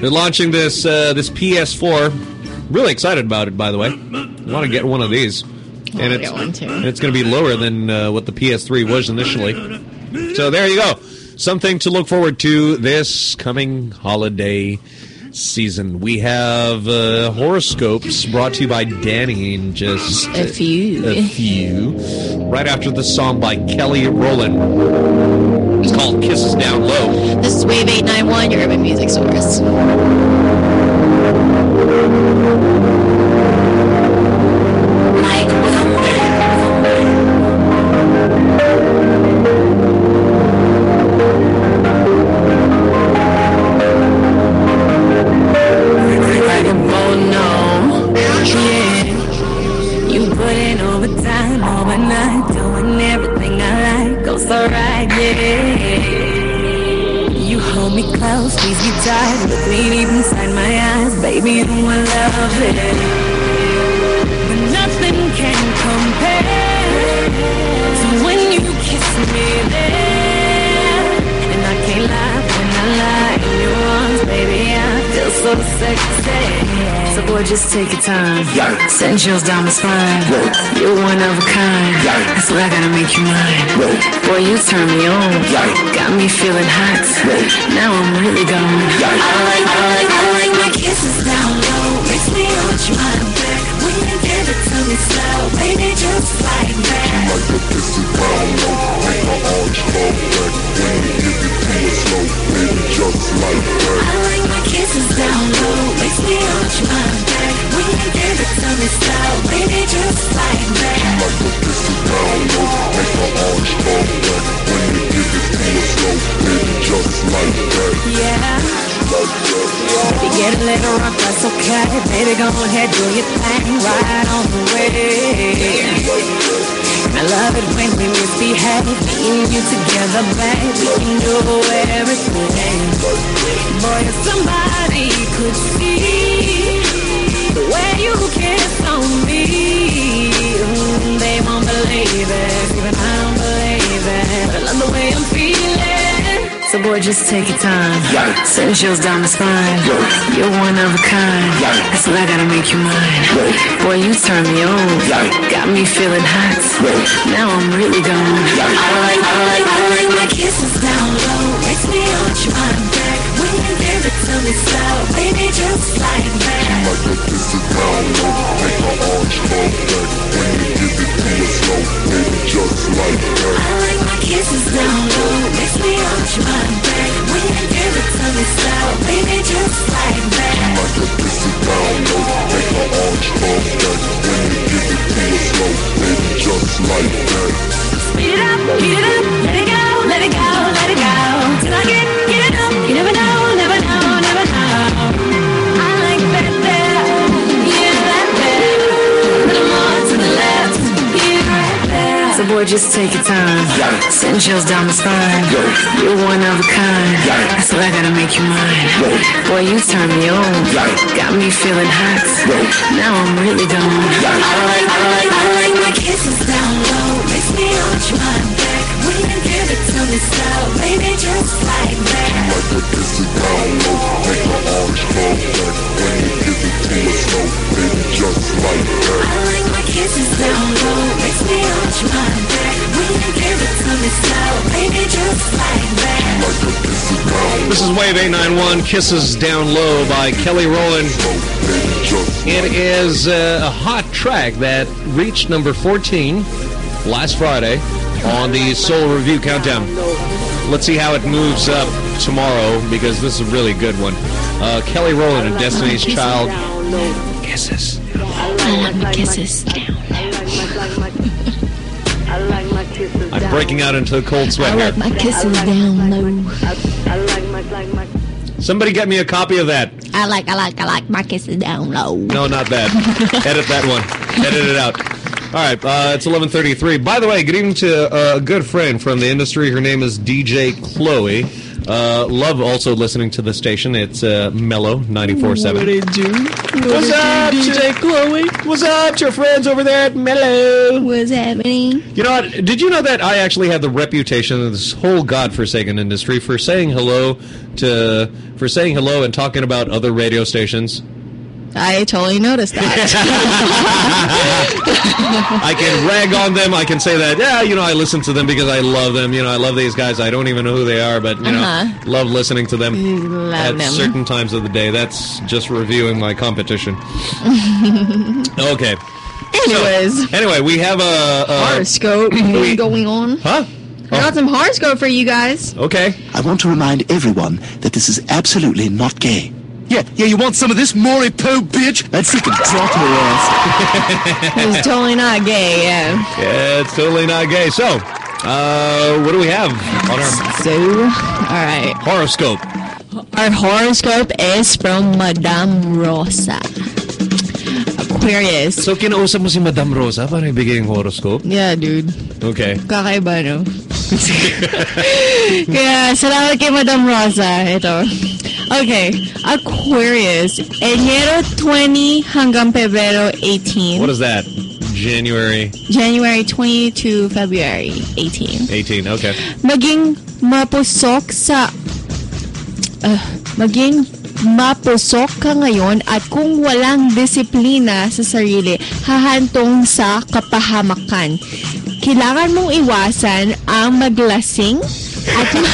They're launching this uh, this PS4. Really excited about it, by the way. I want to get one of these, and it's get one, too. and it's going to be lower than uh, what the PS3 was initially. So there you go. Something to look forward to this coming holiday season. We have uh, horoscopes brought to you by Danny in just A few. A few. Right after the song by Kelly Rowland. It's called Kisses Down Low. This is Wave eight nine one, your urban music source. Boy, just take your time. Send chills down my spine. You're one of a kind. That's why I gotta make you mine. Boy, you turn me on. Got me feeling hot. Now I'm really gone. I like, I like, I like my kisses down low. Makes me want you on the back. When you give it to slow, baby, just like that. Like the kisses down low, make my arms fall back. When you give it to us slow, baby, just like that. I like my kisses down low. Makes me you on the back. When you give it to me slow, baby, just like that. Like the kisses down low, make my arms fall back. When you give it to us slow, baby, just like that. Yeah. That. Baby, get a little rough, that's okay. Baby, go ahead, do your thing right on the way. I love it when we misbehave. Me and you together, babe. We can do everything. Boy, if somebody could see the way you kiss on me, mm, they won't believe it. Even I don't believe it. But I love the way I'm feeling. So boy, just take your time. Send chills down the spine. You're one of a kind. That's why I gotta make you mine. Boy, you turn me on. Got me feeling hot. Now I'm really gone. I like, I like, I like my kisses down low. Makes me on back. When you give it to me slow, baby, just like that. Down low, my arms. When you give it to us slow, baby, just like that. I like my kisses down low. Me back. When you give it to me slow, baby, just like that. Down low, my arms. When you give it to us slow, baby, just like that. Speed it up, speed it up, let it go, let it go, let it go. Till I get, get it up. You never know, never know, never know. I like that there, yeah, that there. Little more to the left, yeah, right there. So boy, just take your time. Send chills down my spine. You're one of a kind. That's why I gotta make you mine. Boy, you turn me on. Got me feeling hot. Now I'm really gone. I like, I like, I like my kisses down low. Makes me on back. When you Give it to me slow, baby, just like that. Down low, make give it to slow, baby, just like that. I like my kisses down low, makes me arch my back. Give it to me slow, baby, just like that. Down. This is Wave 891, Kisses Down Low by Kelly Rowland. It is uh, a hot track that reached number 14 last Friday on the Soul Review Countdown. Let's see how it moves up tomorrow because this is a really good one. Uh, Kelly Rowland and Destiny's Child. Kisses. I love my kisses. I'm breaking out into a cold sweat I sweat like my kisses down low. Somebody get me a copy of that. I like, I like, I like my kisses down low. No, not that. Edit that one. Edit it out. All right, uh, it's 11:33. By the way, good evening to uh, a good friend from the industry. Her name is DJ Chloe. Uh, love also listening to the station. It's uh, Mellow 94.7. What did you? What's up, DJ Chloe? What's up, to your friends over there at Mellow? What's happening? You know what? Did you know that I actually have the reputation of this whole godforsaken industry for saying hello to, for saying hello and talking about other radio stations? I totally noticed that. I can rag on them. I can say that, yeah, you know, I listen to them because I love them. You know, I love these guys. I don't even know who they are, but, you know, Uh-huh. love listening to them love at them. certain times of the day. That's just reviewing my competition. Okay. Anyways. So, anyway, we have a... a horoscope thing going on. Huh? I got some horoscope for you guys. Okay. I want to remind everyone that this is absolutely not gay. Yeah, yeah, you want some of this, Maury Poe, bitch? I'd freaking drop her ass. It's totally not gay, yeah. Yeah, it's totally not gay. So, uh, what do we have on our So, all right. horoscope? Our horoscope is from Madame Rosa. Aquarius. So, kinausap mo si Madam Rosa para ibigay yung horoscope? Yeah, dude. Okay. Kakaiba, no? Kaya, salamat kay Madam Rosa. Ito. Okay. Aquarius. Enero 20 hanggang Pebrero 18. What is that? January January 20 to February 18. 18. Okay. Maging mapusok sa... ah, maging mapusok ka ngayon at kung walang disiplina sa sarili, hahantong sa kapahamakan. Kailangan mong iwasan ang maglasing at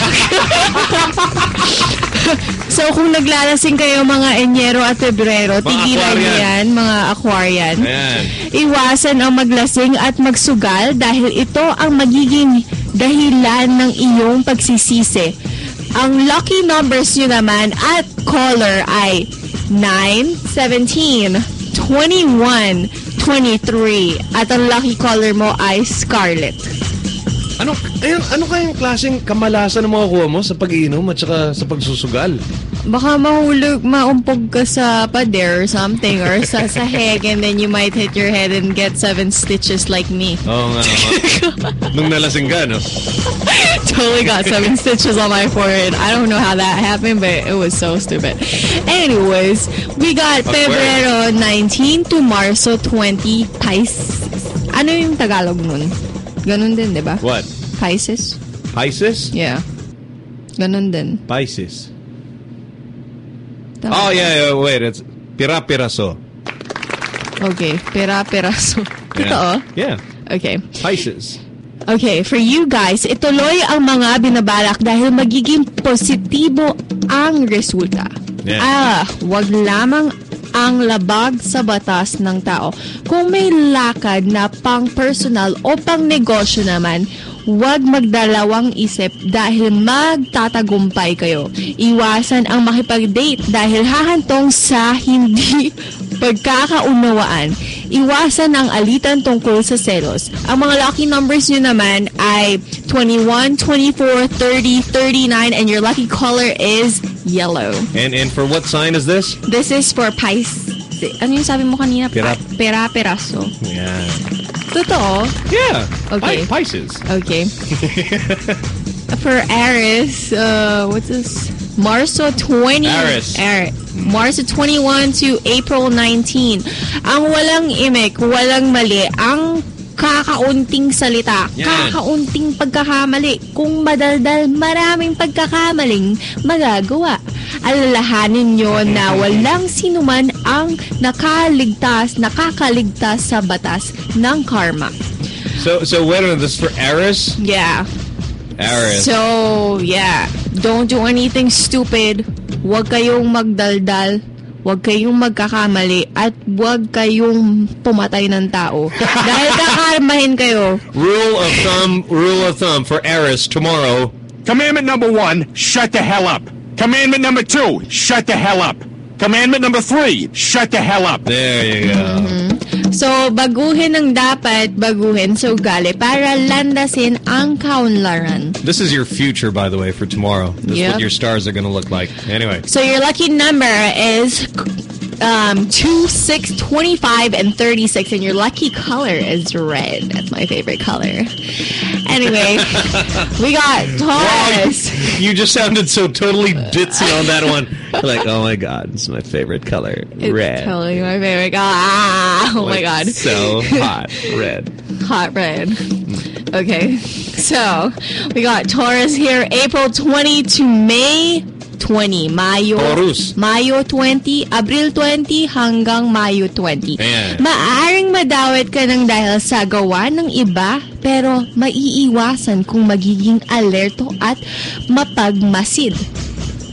So kung naglalasing kayo mga Enyero at Pebrero, tigilan niyo yan, mga Aquarian. Ayan. Iwasan ang maglasing at magsugal dahil ito ang magiging dahilan ng iyong pagsisisi. Ang lucky numbers nyo naman at color ay 9, 17, 21, 23. At ang lucky color mo ay scarlet. Ano, ayun, ano kayang klaseng kamalasan ng mga kuha mo sa pag-iinom at saka sa pagsusugal? Baka mahulog, maumpog ka sa pader or something or sa sahig and then you might hit your head and get seven stitches like me. Oo nga. Nung nalasing ka, no? totally got seven stitches on my forehead. I don't know how that happened, but it was so stupid. Anyways, we got Febrero 19 to Marso 20 Pisces. Ano yung Tagalog nun? Ganun din, di ba? What? Pisces? Pisces? Yeah. Ganun din. Pisces. Tama. Oh, yeah, yeah, wait. It's pira-piraso. Okay. Pera peraso. Totoo? Yeah. Okay. Pisces. Okay, for you guys, ituloy ang mga binabalak dahil magiging positibo ang resulta. Yeah. Ah, wag lamang ang labag sa batas ng tao. Kung may lakad na pang personal o pang negosyo naman, huwag magdalawang isip dahil magtatagumpay kayo. Iwasan ang makipag-date dahil hahantong sa hindi pagkakaunawaan. Iwasan ang alitan tungkol sa selos. Ang mga lucky numbers nyo naman ay 21, 24, 30, 39, and your lucky color is yellow. And and for what sign is this? This is for Pisces. Ano yung sabi mo kanina? Pera- Pera peraso. Yeah. Totoo? Yeah. Okay. Pi- Pisces. Okay. For Aries, uh, what's this? Marso 20. Aries. Aries. Marso 21 to April 19. Ang walang imik, walang mali, ang kakaunting salita, Yan. kakaunting pagkakamali. Kung madaldal, maraming pagkakamaling magagawa. Alalahanin nyo na walang sinuman ang nakaligtas, nakakaligtas sa batas ng karma. So so wait a minute. This is for Aries. Yeah. Aris. So, yeah. Don't do anything stupid. Huwag kayong magdaldal. Huwag kayong magkakamali. At huwag kayong pumatay ng tao. Dahil kakarmahin kayo. Rule of thumb, rule of thumb for Eris tomorrow. Commandment number one, shut the hell up. Commandment number two, shut the hell up. Commandment number three, shut the hell up. There you go. Mm-hmm. So, baguhin ang dapat baguhin sa ugali para landasin ang kaunlaran. This is your future, by the way, for tomorrow. This is what your stars are going to look like. Anyway. So, your lucky number is um, 2, 6, 25, and 36. And your lucky color is red. That's my favorite color. Anyway, we got Taurus. You just sounded so totally ditzy on that one. like, oh my god, it's my favorite color. It's red. totally my favorite color. Ah, oh my god. So hot. Red. Hot red. Okay, so we got Taurus here, April 20 to May 20. Mayo. Taurus. Mayo 20, Abril 20 hanggang Mayo 20. Ayan. Maaring madawit ka ng dahil sa gawa ng iba, pero maiiwasan kung magiging alerto at mapagmasid.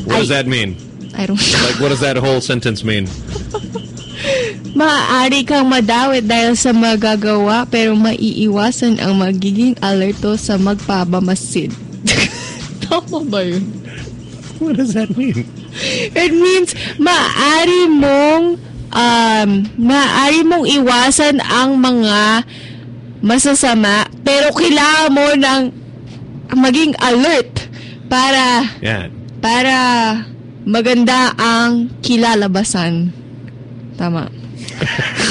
What does that mean? I don't know. Like, what does that whole sentence mean? Maaari kang madawit dahil sa magagawa pero maiiwasan ang magiging alerto sa magpapamasid. Tama ba yun? What does that mean? It means maaari mong um, maaari mong iwasan ang mga masasama pero kailangan mo ng maging alert para Yeah. para maganda ang kilalabasan. Tama.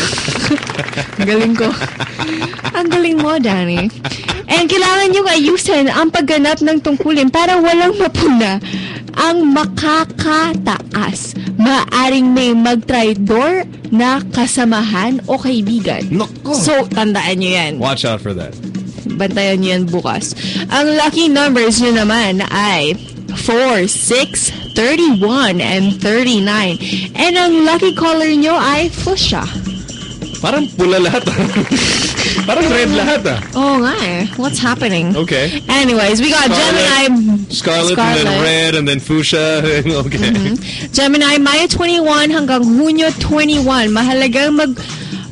Galing ko. Ang galing mo, Danny. And kailangan yung ayusin ang pagganap ng tungkulin para walang mapuna ang makakataas. Maaring may magtraidor na kasamahan o kaibigan. So, tandaan nyo yan. Watch out for that. Bantayan nyo yan bukas. Ang lucky numbers nyo naman ay 4, 6, 31, and 39. And ang lucky color nyo ay fuchsia. Parang pula lahat. ah. Parang red lahat ah. Oo nga eh. What's happening? Okay. Anyways, we got Gemini. Scarlet, and then red and then fuchsia. okay. Gemini, Mayo 21 hanggang Hunyo 21. Mahalagang mag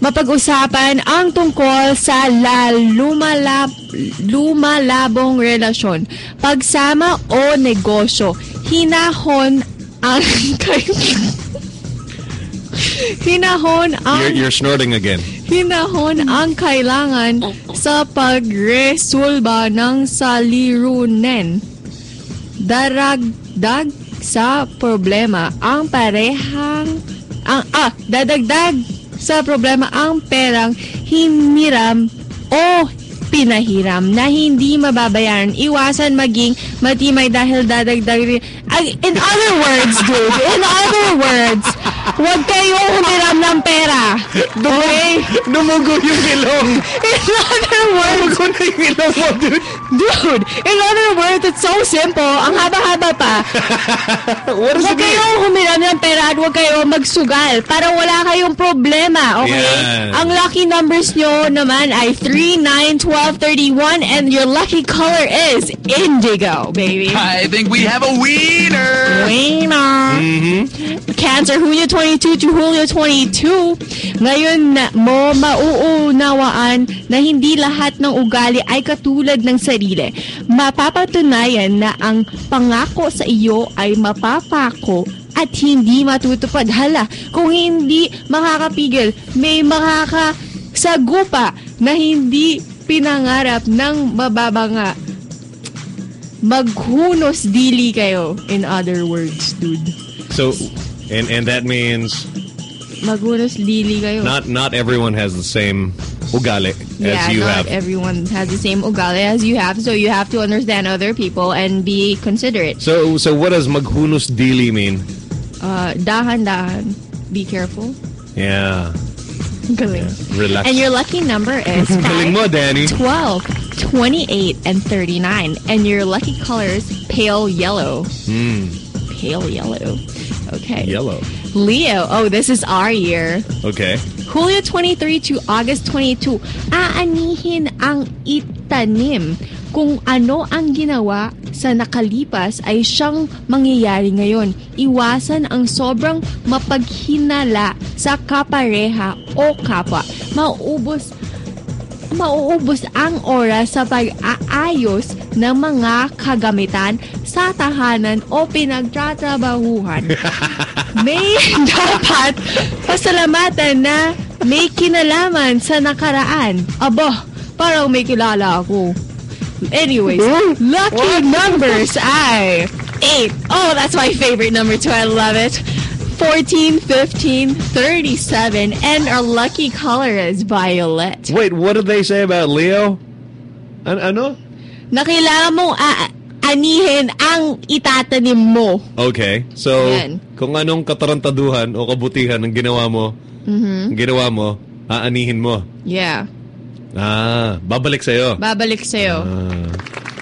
mapag-usapan ang tungkol sa la lumalab, lumalabong relasyon, pagsama o negosyo. Hinahon ang Hinahon ang You're, you're snorting again. Hinahon ang kailangan sa pagresolba ng salirunen. Daragdag sa problema ang parehang ang ah dadagdag sa problema ang perang hiniram o pinahiram na hindi mababayaran. Iwasan maging matimay dahil dadagdag rin. Ay, In other words, dude, in other words, huwag kayong humiram ng pera. Okay? Dumugo yung ilong. In other words, Dumugo na yung ilong mo, dude. Dude, in other words, it's so simple. Ang haba-haba pa. What does Huwag it mean? kayong humiram ng pera at huwag kayong magsugal para wala kayong problema, okay? Yan. Ang lucky numbers nyo naman ay 3, 9, 12, 31, and your lucky color is indigo, baby. I think we have a wiener. Wiener. Cancer, Hulyo 22 to Hulyo 22. Ngayon na mo mauunawaan na hindi lahat ng ugali ay katulad ng sarili. Mapapatunayan na ang pangako sa iyo ay mapapako at hindi matutupad. Hala, kung hindi makakapigil, may makakasagupa na hindi pinangarap ng mababanga. Maghunos dili kayo, in other words, dude. So, and and that means Maghunos dili kayo. not not everyone has the same ugali yeah, as you not have. everyone has the same ugali as you have, so you have to understand other people and be considerate. So so what does maghunus dili mean? Uh, dahan-dahan. Be careful. Yeah. Galing. Relax. And your lucky number is 5, mo, Danny. 12, 28, and 39. And your lucky color is pale yellow. Hmm. Pale yellow. Okay. Yellow. Leo. Oh, this is our year. Okay. Julio 23 to August 22, aanihin ang itanim. Kung ano ang ginawa sa nakalipas ay siyang mangyayari ngayon. Iwasan ang sobrang mapaghinala sa kapareha o kapwa. Mauubos mauubos ang oras sa pag-aayos ng mga kagamitan sa tahanan o pinagtatrabahuhan. may dapat pasalamatan na may kinalaman sa nakaraan. Abo, parang may kilala ako. Anyways, lucky numbers ay 8. Oh, that's my favorite number too. I love it. 14, 15, 37, and our lucky color is violet. Wait, what did they say about Leo? An ano? Na kailangan mong a- anihin ang itatanim mo. Okay. So, Yan. kung anong katarantaduhan o kabutihan ng ginawa mo, Mhm. ang ginawa mo, aanihin mo. Yeah. Ah, babalik sa'yo. Babalik sa'yo. Ah.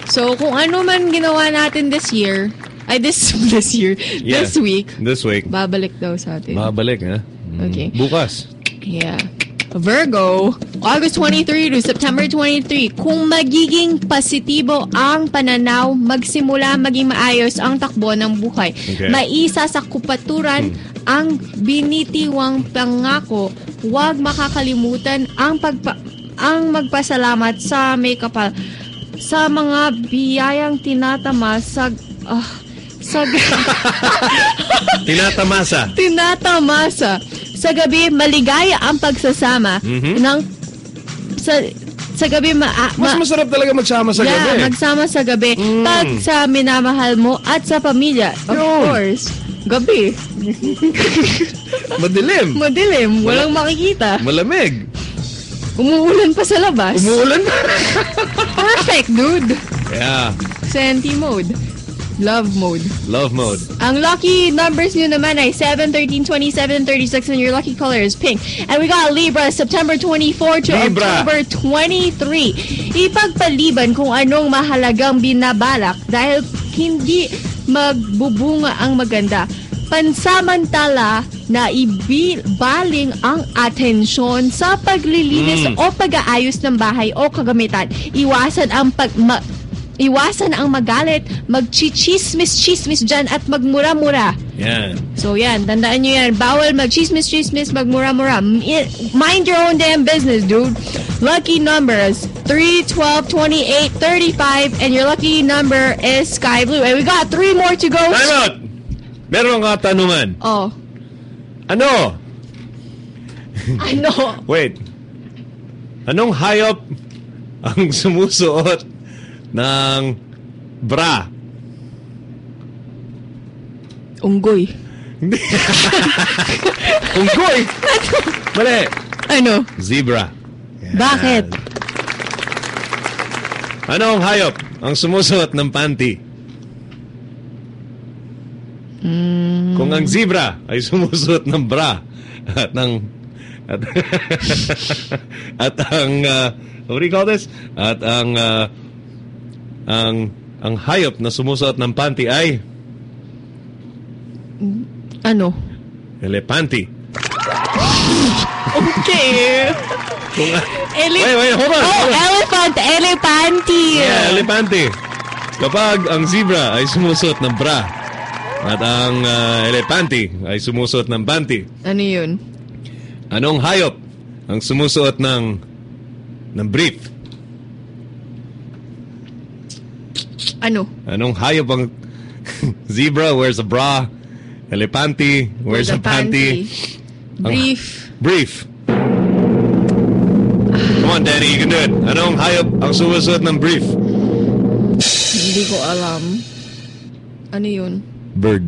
So, kung ano man ginawa natin this year, ay this this year, Yeah. this week, This week. babalik daw sa atin. Babalik, ha? Mm. Okay. Bukas. Yeah. Virgo, August 23 to September 23, kung magiging positibo ang pananaw, magsimula maging maayos ang takbo ng buhay. Okay. Maisa sa kupaturan ang binitiwang pangako, huwag makakalimutan ang pagpa ang magpasalamat sa may kapal sa mga biyayang tinatamasag ah, sa Tinatamasa. tinatamasa. Sa gabi, maligaya ang pagsasama Mhm. ng sa sa gabi ma, ah, Mas ma- masarap talaga magsama sa yeah, gabi. magsama sa gabi pag sa minamahal mo at sa pamilya. Of course. Gabi. Madilim. Madilim. Walang makikita. Malamig. Umuulan pa sa labas. Umuulan Perfect, dude. Yeah. Senti mode. Love mode. Love mode. Ang lucky numbers nyo naman ay 7, 13, 27, 36, and your lucky color is pink. And we got Libra, September 24 to Libra. October 23. Ipagpaliban kung anong mahalagang binabalak dahil hindi magbubunga ang maganda. Pansamantala na ibaling ang atensyon sa paglilinis Mm. o pag-aayos ng bahay o kagamitan. Iwasan ang pag... ma- Iwasan ang magalit, magchichismis-chismis dyan at magmura-mura. Yan. So yan, tandaan nyo yan. Bawal magchismis-chismis, magmura-mura. Mind your own damn business, dude. Lucky numbers 3, 12, 28, 35, and your lucky number is sky blue. And we got three more to go. Time out! Meron ka tanungan. Oh, Ano? ano? Wait. Anong hayop ang sumusuot ng bra? Unggoy. Hindi. Unggoy? Mali. Ano? Zebra. Bakit? Anong hayop ang sumusuot ng panty? Mm. Kung ang zebra ay sumusuot ng bra at ng at, at ang uh, what do you call this? At ang uh, ang ang hayop na sumusuot ng panty ay Ano? elepante. Okay. Kung, Ele- wait, wait, hold on. Oh, elephant, elephante. Yeah, elepante. Kapag ang zebra ay sumusuot ng bra at ang uh, elepante ay sumusuot ng panty, Ano yun? anong hayop ang sumusuot ng ng brief? Ano? Anong hayop ang zebra wears a bra, elepante wears a panty, Ang- Brief. brief. Come on, Danny, you can do it. Anong hayop ang sumusuot ng brief? Hindi ko alam. Ano yun? Bird.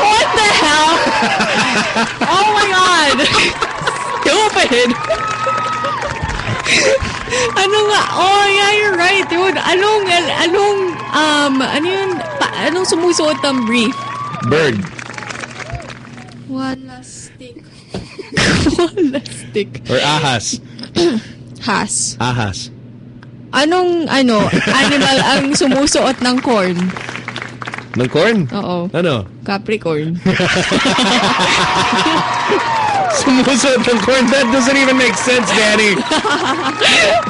What the hell? oh my god! Stupid! ano nga? Oh, yeah, you're right, dude. Anong, anong, um, ano yun? Pa, anong sumusuot ng brief? Bird. Wala stick. Wala stick. Or ahas. Has. Ahas. Anong, ano, animal ang sumusuot ng corn? Ng corn? Oo. Ano? Capricorn. Sumusuot ng corn? That doesn't even make sense, Danny.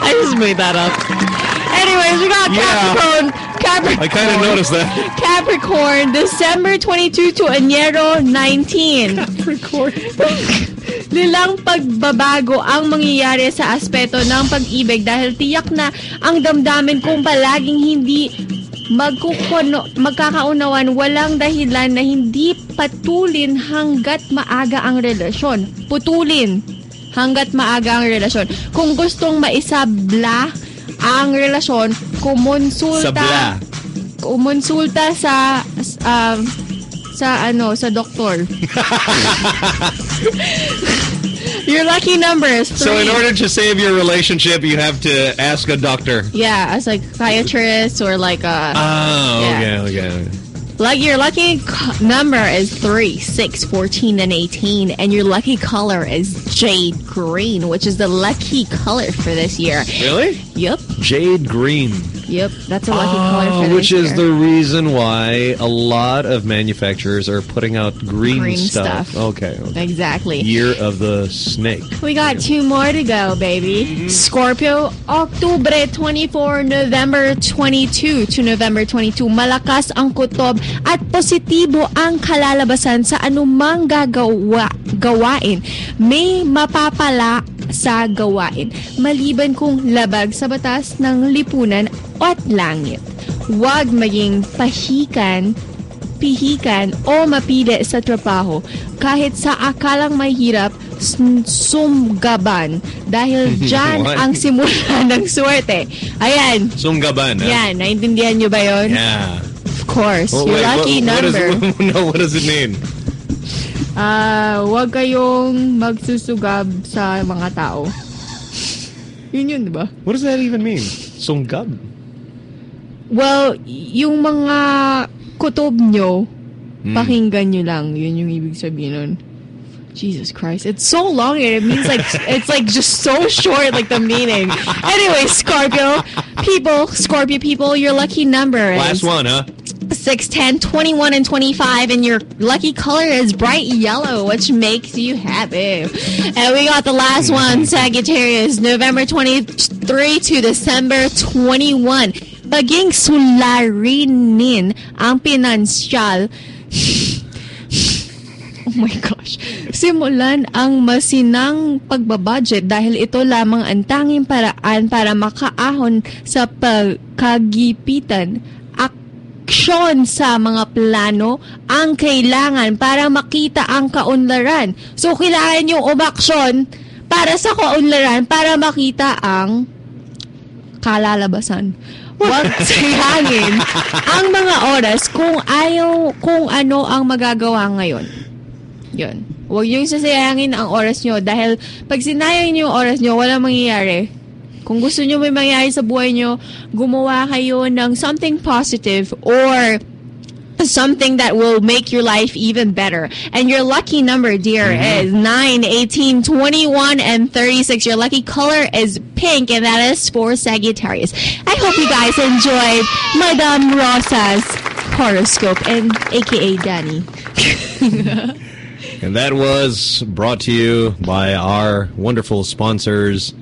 I just made that up. Anyways, we got Capricorn. Capricorn. I kind of noticed that. Capricorn, December 22 to Enero 19. Capricorn. Lilang pagbabago ang mangyayari sa aspeto ng pag-ibig dahil tiyak na ang damdamin kung palaging hindi magkukuno, magkakaunawan walang dahilan na hindi patulin hanggat maaga ang relasyon. Putulin hanggat maaga ang relasyon. Kung gustong maisabla ang relasyon, kumonsulta Sabla. kumonsulta sa um, sa ano sa doktor. Your lucky number is three. So in order to save your relationship, you have to ask a doctor. yeah, as a psychiatrist or like a Oh, Yeah. okay, okay. like your lucky number is 3, 6, 14 and 18 and your lucky color is jade green, which is the lucky color for this year. Really? Yep. Jade green. Yep, that's a lucky color for Oh, this which is the reason why a lot of manufacturers are putting out green, Green stuff. stuff. Okay, okay. Exactly. Year of the snake. We got two more to go, baby. Scorpio, October 24, November 22 to November 22. Malakas ang kutob at positibo ang kalalabasan sa anumang gagawa, gawain. May mapapala sa gawain. Maliban kung labag sa batas ng lipunan at langit. Huwag maging pahikan pihikan o mapili sa trabaho kahit sa akalang mahirap sum- sumgaban dahil dyan What? ang simula ng swerte. Ayan. Sunggaban. huh? Yan, naintindihan nyo ba yon? Yeah. Of course. Oh, Your wait, lucky what, what is- number. no, what does it mean? Ah, huwag kayong magsusugab sa mga tao. Yun yun, di ba? What does that even mean? Sunggab. Well, yung mga kutob nyo, Hmm. pakinggan nyo lang. Yun yung ibig sabihin nun. Jesus Christ. It's so long and it means like, it's like just so short, like the meaning. Anyway, Scorpio people, Scorpio people, your lucky number is Last one, huh? 6, 10, 21, and 25, and your lucky color is bright yellow, which makes you happy. And we got the last one, Sagittarius, November 23 to December 21. Paging sularinin ang pinansyal Oh my gosh. Simulan ang masinang pagbabudget dahil ito lamang ang tanging paraan para makaahon sa pagkagipitan. Aksyon sa mga plano ang kailangan para makita ang kaunlaran. So, kailangan yung umaksyon para sa kaunlaran para makita ang kalalabasan. Sayangin ang mga oras kung ayaw, kung ano ang magagawa ngayon. Yun. Huwag niyong sasayangin ang oras nyo dahil pag sinayang niyo yung oras nyo, walang mangyayari. Kung gusto nyo may mangyayari sa buhay nyo, gumawa kayo ng something positive or something that will make your life even better. And your lucky number, dear, mm-hmm. is 9, 18, 21, and 36. Your lucky color is pink, and that is for Sagittarius. I hope you guys enjoyed Madame Rosa's horoscope, and aka Danny. And that was brought to you by our wonderful sponsors,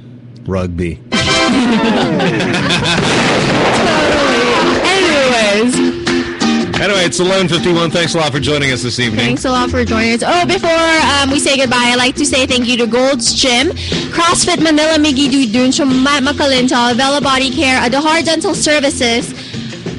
Rugby. Anyway, it's 11:51. Thanks a lot for joining us this evening. Thanks a lot for joining us. Oh, before um, we say goodbye, I'd like to say thank you to Gold's Gym, CrossFit Manila Miggy Dudun, Matt Makalintal, Vela Body Care, Adahar Dental Services.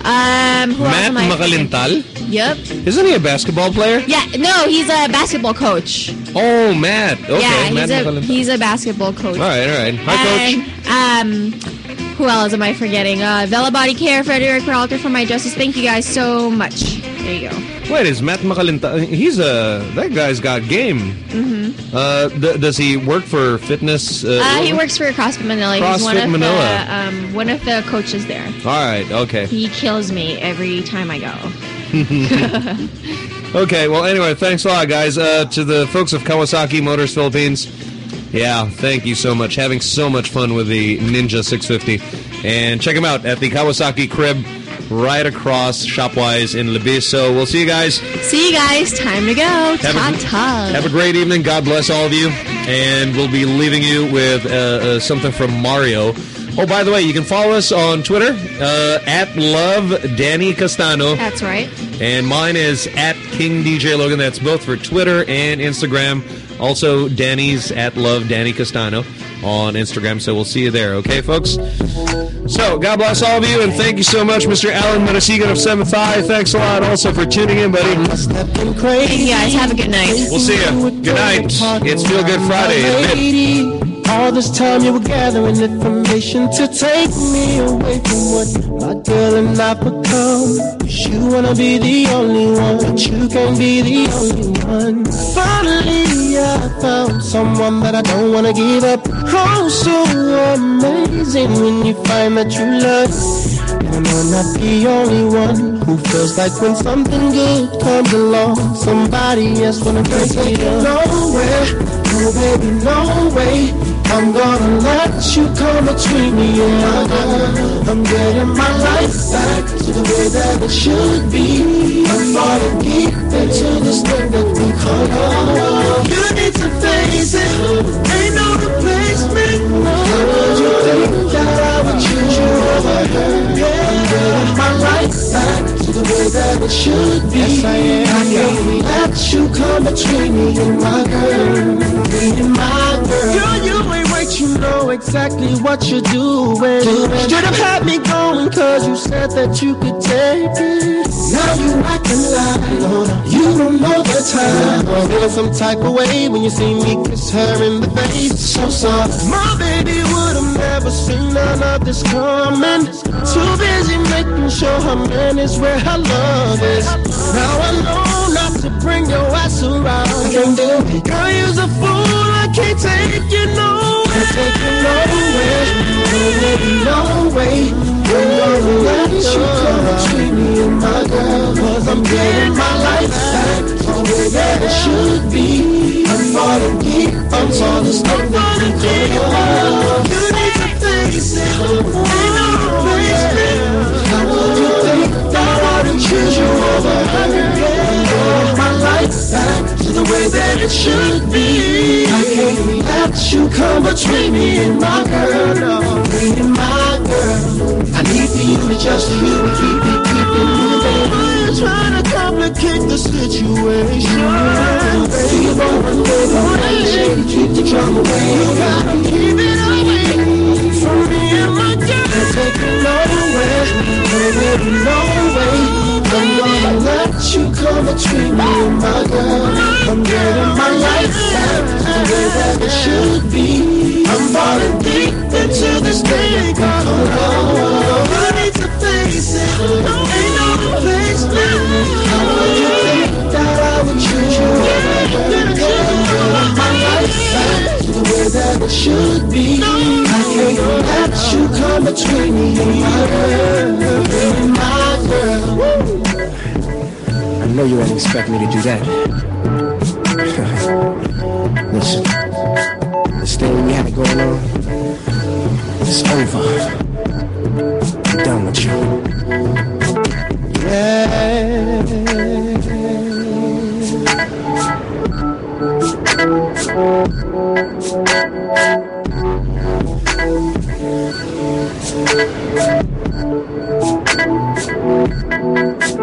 Um, Matt Makalintal? Yep. Isn't he a basketball player? Yeah, no, he's a basketball coach. Oh, Matt. Okay, yeah, Matt he's a he's a basketball coach. All right, all right. Hi, coach. Um, who else am I forgetting? Uh, Vela Body Care, Frederick Peralta for my justice. Thank you guys so much. There you go. Where is Matt Makalintal? He's a that guy's got game. Mm-hmm. Uh, th- does he work for fitness? Uh, Uh, he works for CrossFit Manila. he's one CrossFit of Manila. the um, one of the coaches there. All right. Okay. He kills me every time I go. okay. Well, anyway, thanks a lot, guys. Uh, to the folks of Kawasaki Motors Philippines. Yeah, thank you so much. Having so much fun with the Ninja 650. And check them out at the Kawasaki Crib right across Shopwise in Libis. So we'll see you guys. See you guys. Time to go. Have a- Ta ta. Have a great evening. God bless all of you. And we'll be leaving you with uh, uh, something from Mario Oh, by the way, you can follow us on Twitter uh, at Love Danny Castano. That's right. And mine is at King DJ Logan. That's both for Twitter and Instagram. Also, Danny's at Love Danny Castano on Instagram. So we'll see you there, okay, folks? So, God bless all of you, and thank you so much, Mr. Alan Manasigan of 7th High. Thanks a lot also for tuning in, buddy. Thank you guys. Have a good night. We'll see you. Good night. It's Feel Good Friday. All this time you were gathering information to take me away from what girl and I become. 'Cause you wanna be the only one, but you can't be the only one. Finally, I found someone that I don't wanna give up. Oh, so amazing when you find that you love. And I'm not the only one who feels like when something good comes along, somebody else wanna break it up. Nowhere, no baby, no way. I'm gonna let you come between me and my girl. I'm getting my life back to the way that it should be. I'm falling deep into this thing that we call love. You need to face it, ain't no replacement. How would you think that I would choose you over her? I'm getting my life back to the way that it should be. Yes, I am. I can't let you come between me and my girl. Me and my girl. Girl, you you know exactly what you're doing. Should have had me going, cause you said that you could take it. Now you acting like you don't know the time. I'm feeling some type of way when you see me kiss her in the face. So soft. My baby would have never seen none of this coming. Too busy making sure her man is where her love is. Now I know not to bring your ass around. Girl, you's a fool. Can't take you nowhere. Can't take you nowhere. No way, no way. I'm gonna let you come between me and my girl. Cause I'm getting my life back way that it should be. I'm falling deep thing that we call love. You need to face it. Ain't no replacement. How would you think that I would choose you over her? Life back to the way that it should be. I can't let you come between me and my girl. Me and my girl. I need for you to just you and keep it, keep it moving. You're trying to complicate the situation. Won't run away from. Keep the drama away. You gotta keep it away from me and my girl. Take it nowhere. Baby, no way. I'm gonna let you come between me and my girl. I'm getting my life back the way that it should be. I'm falling deep into this thing called. You need to face it. Ain't no replacement. How would you think that I would choose you over her? Getting my life back that it should be. I can't let you come between me and my girl. And my girl. I know you ain't expect me to do that. Listen, this thing we had going on, it's over. I'm done with you. Yeah.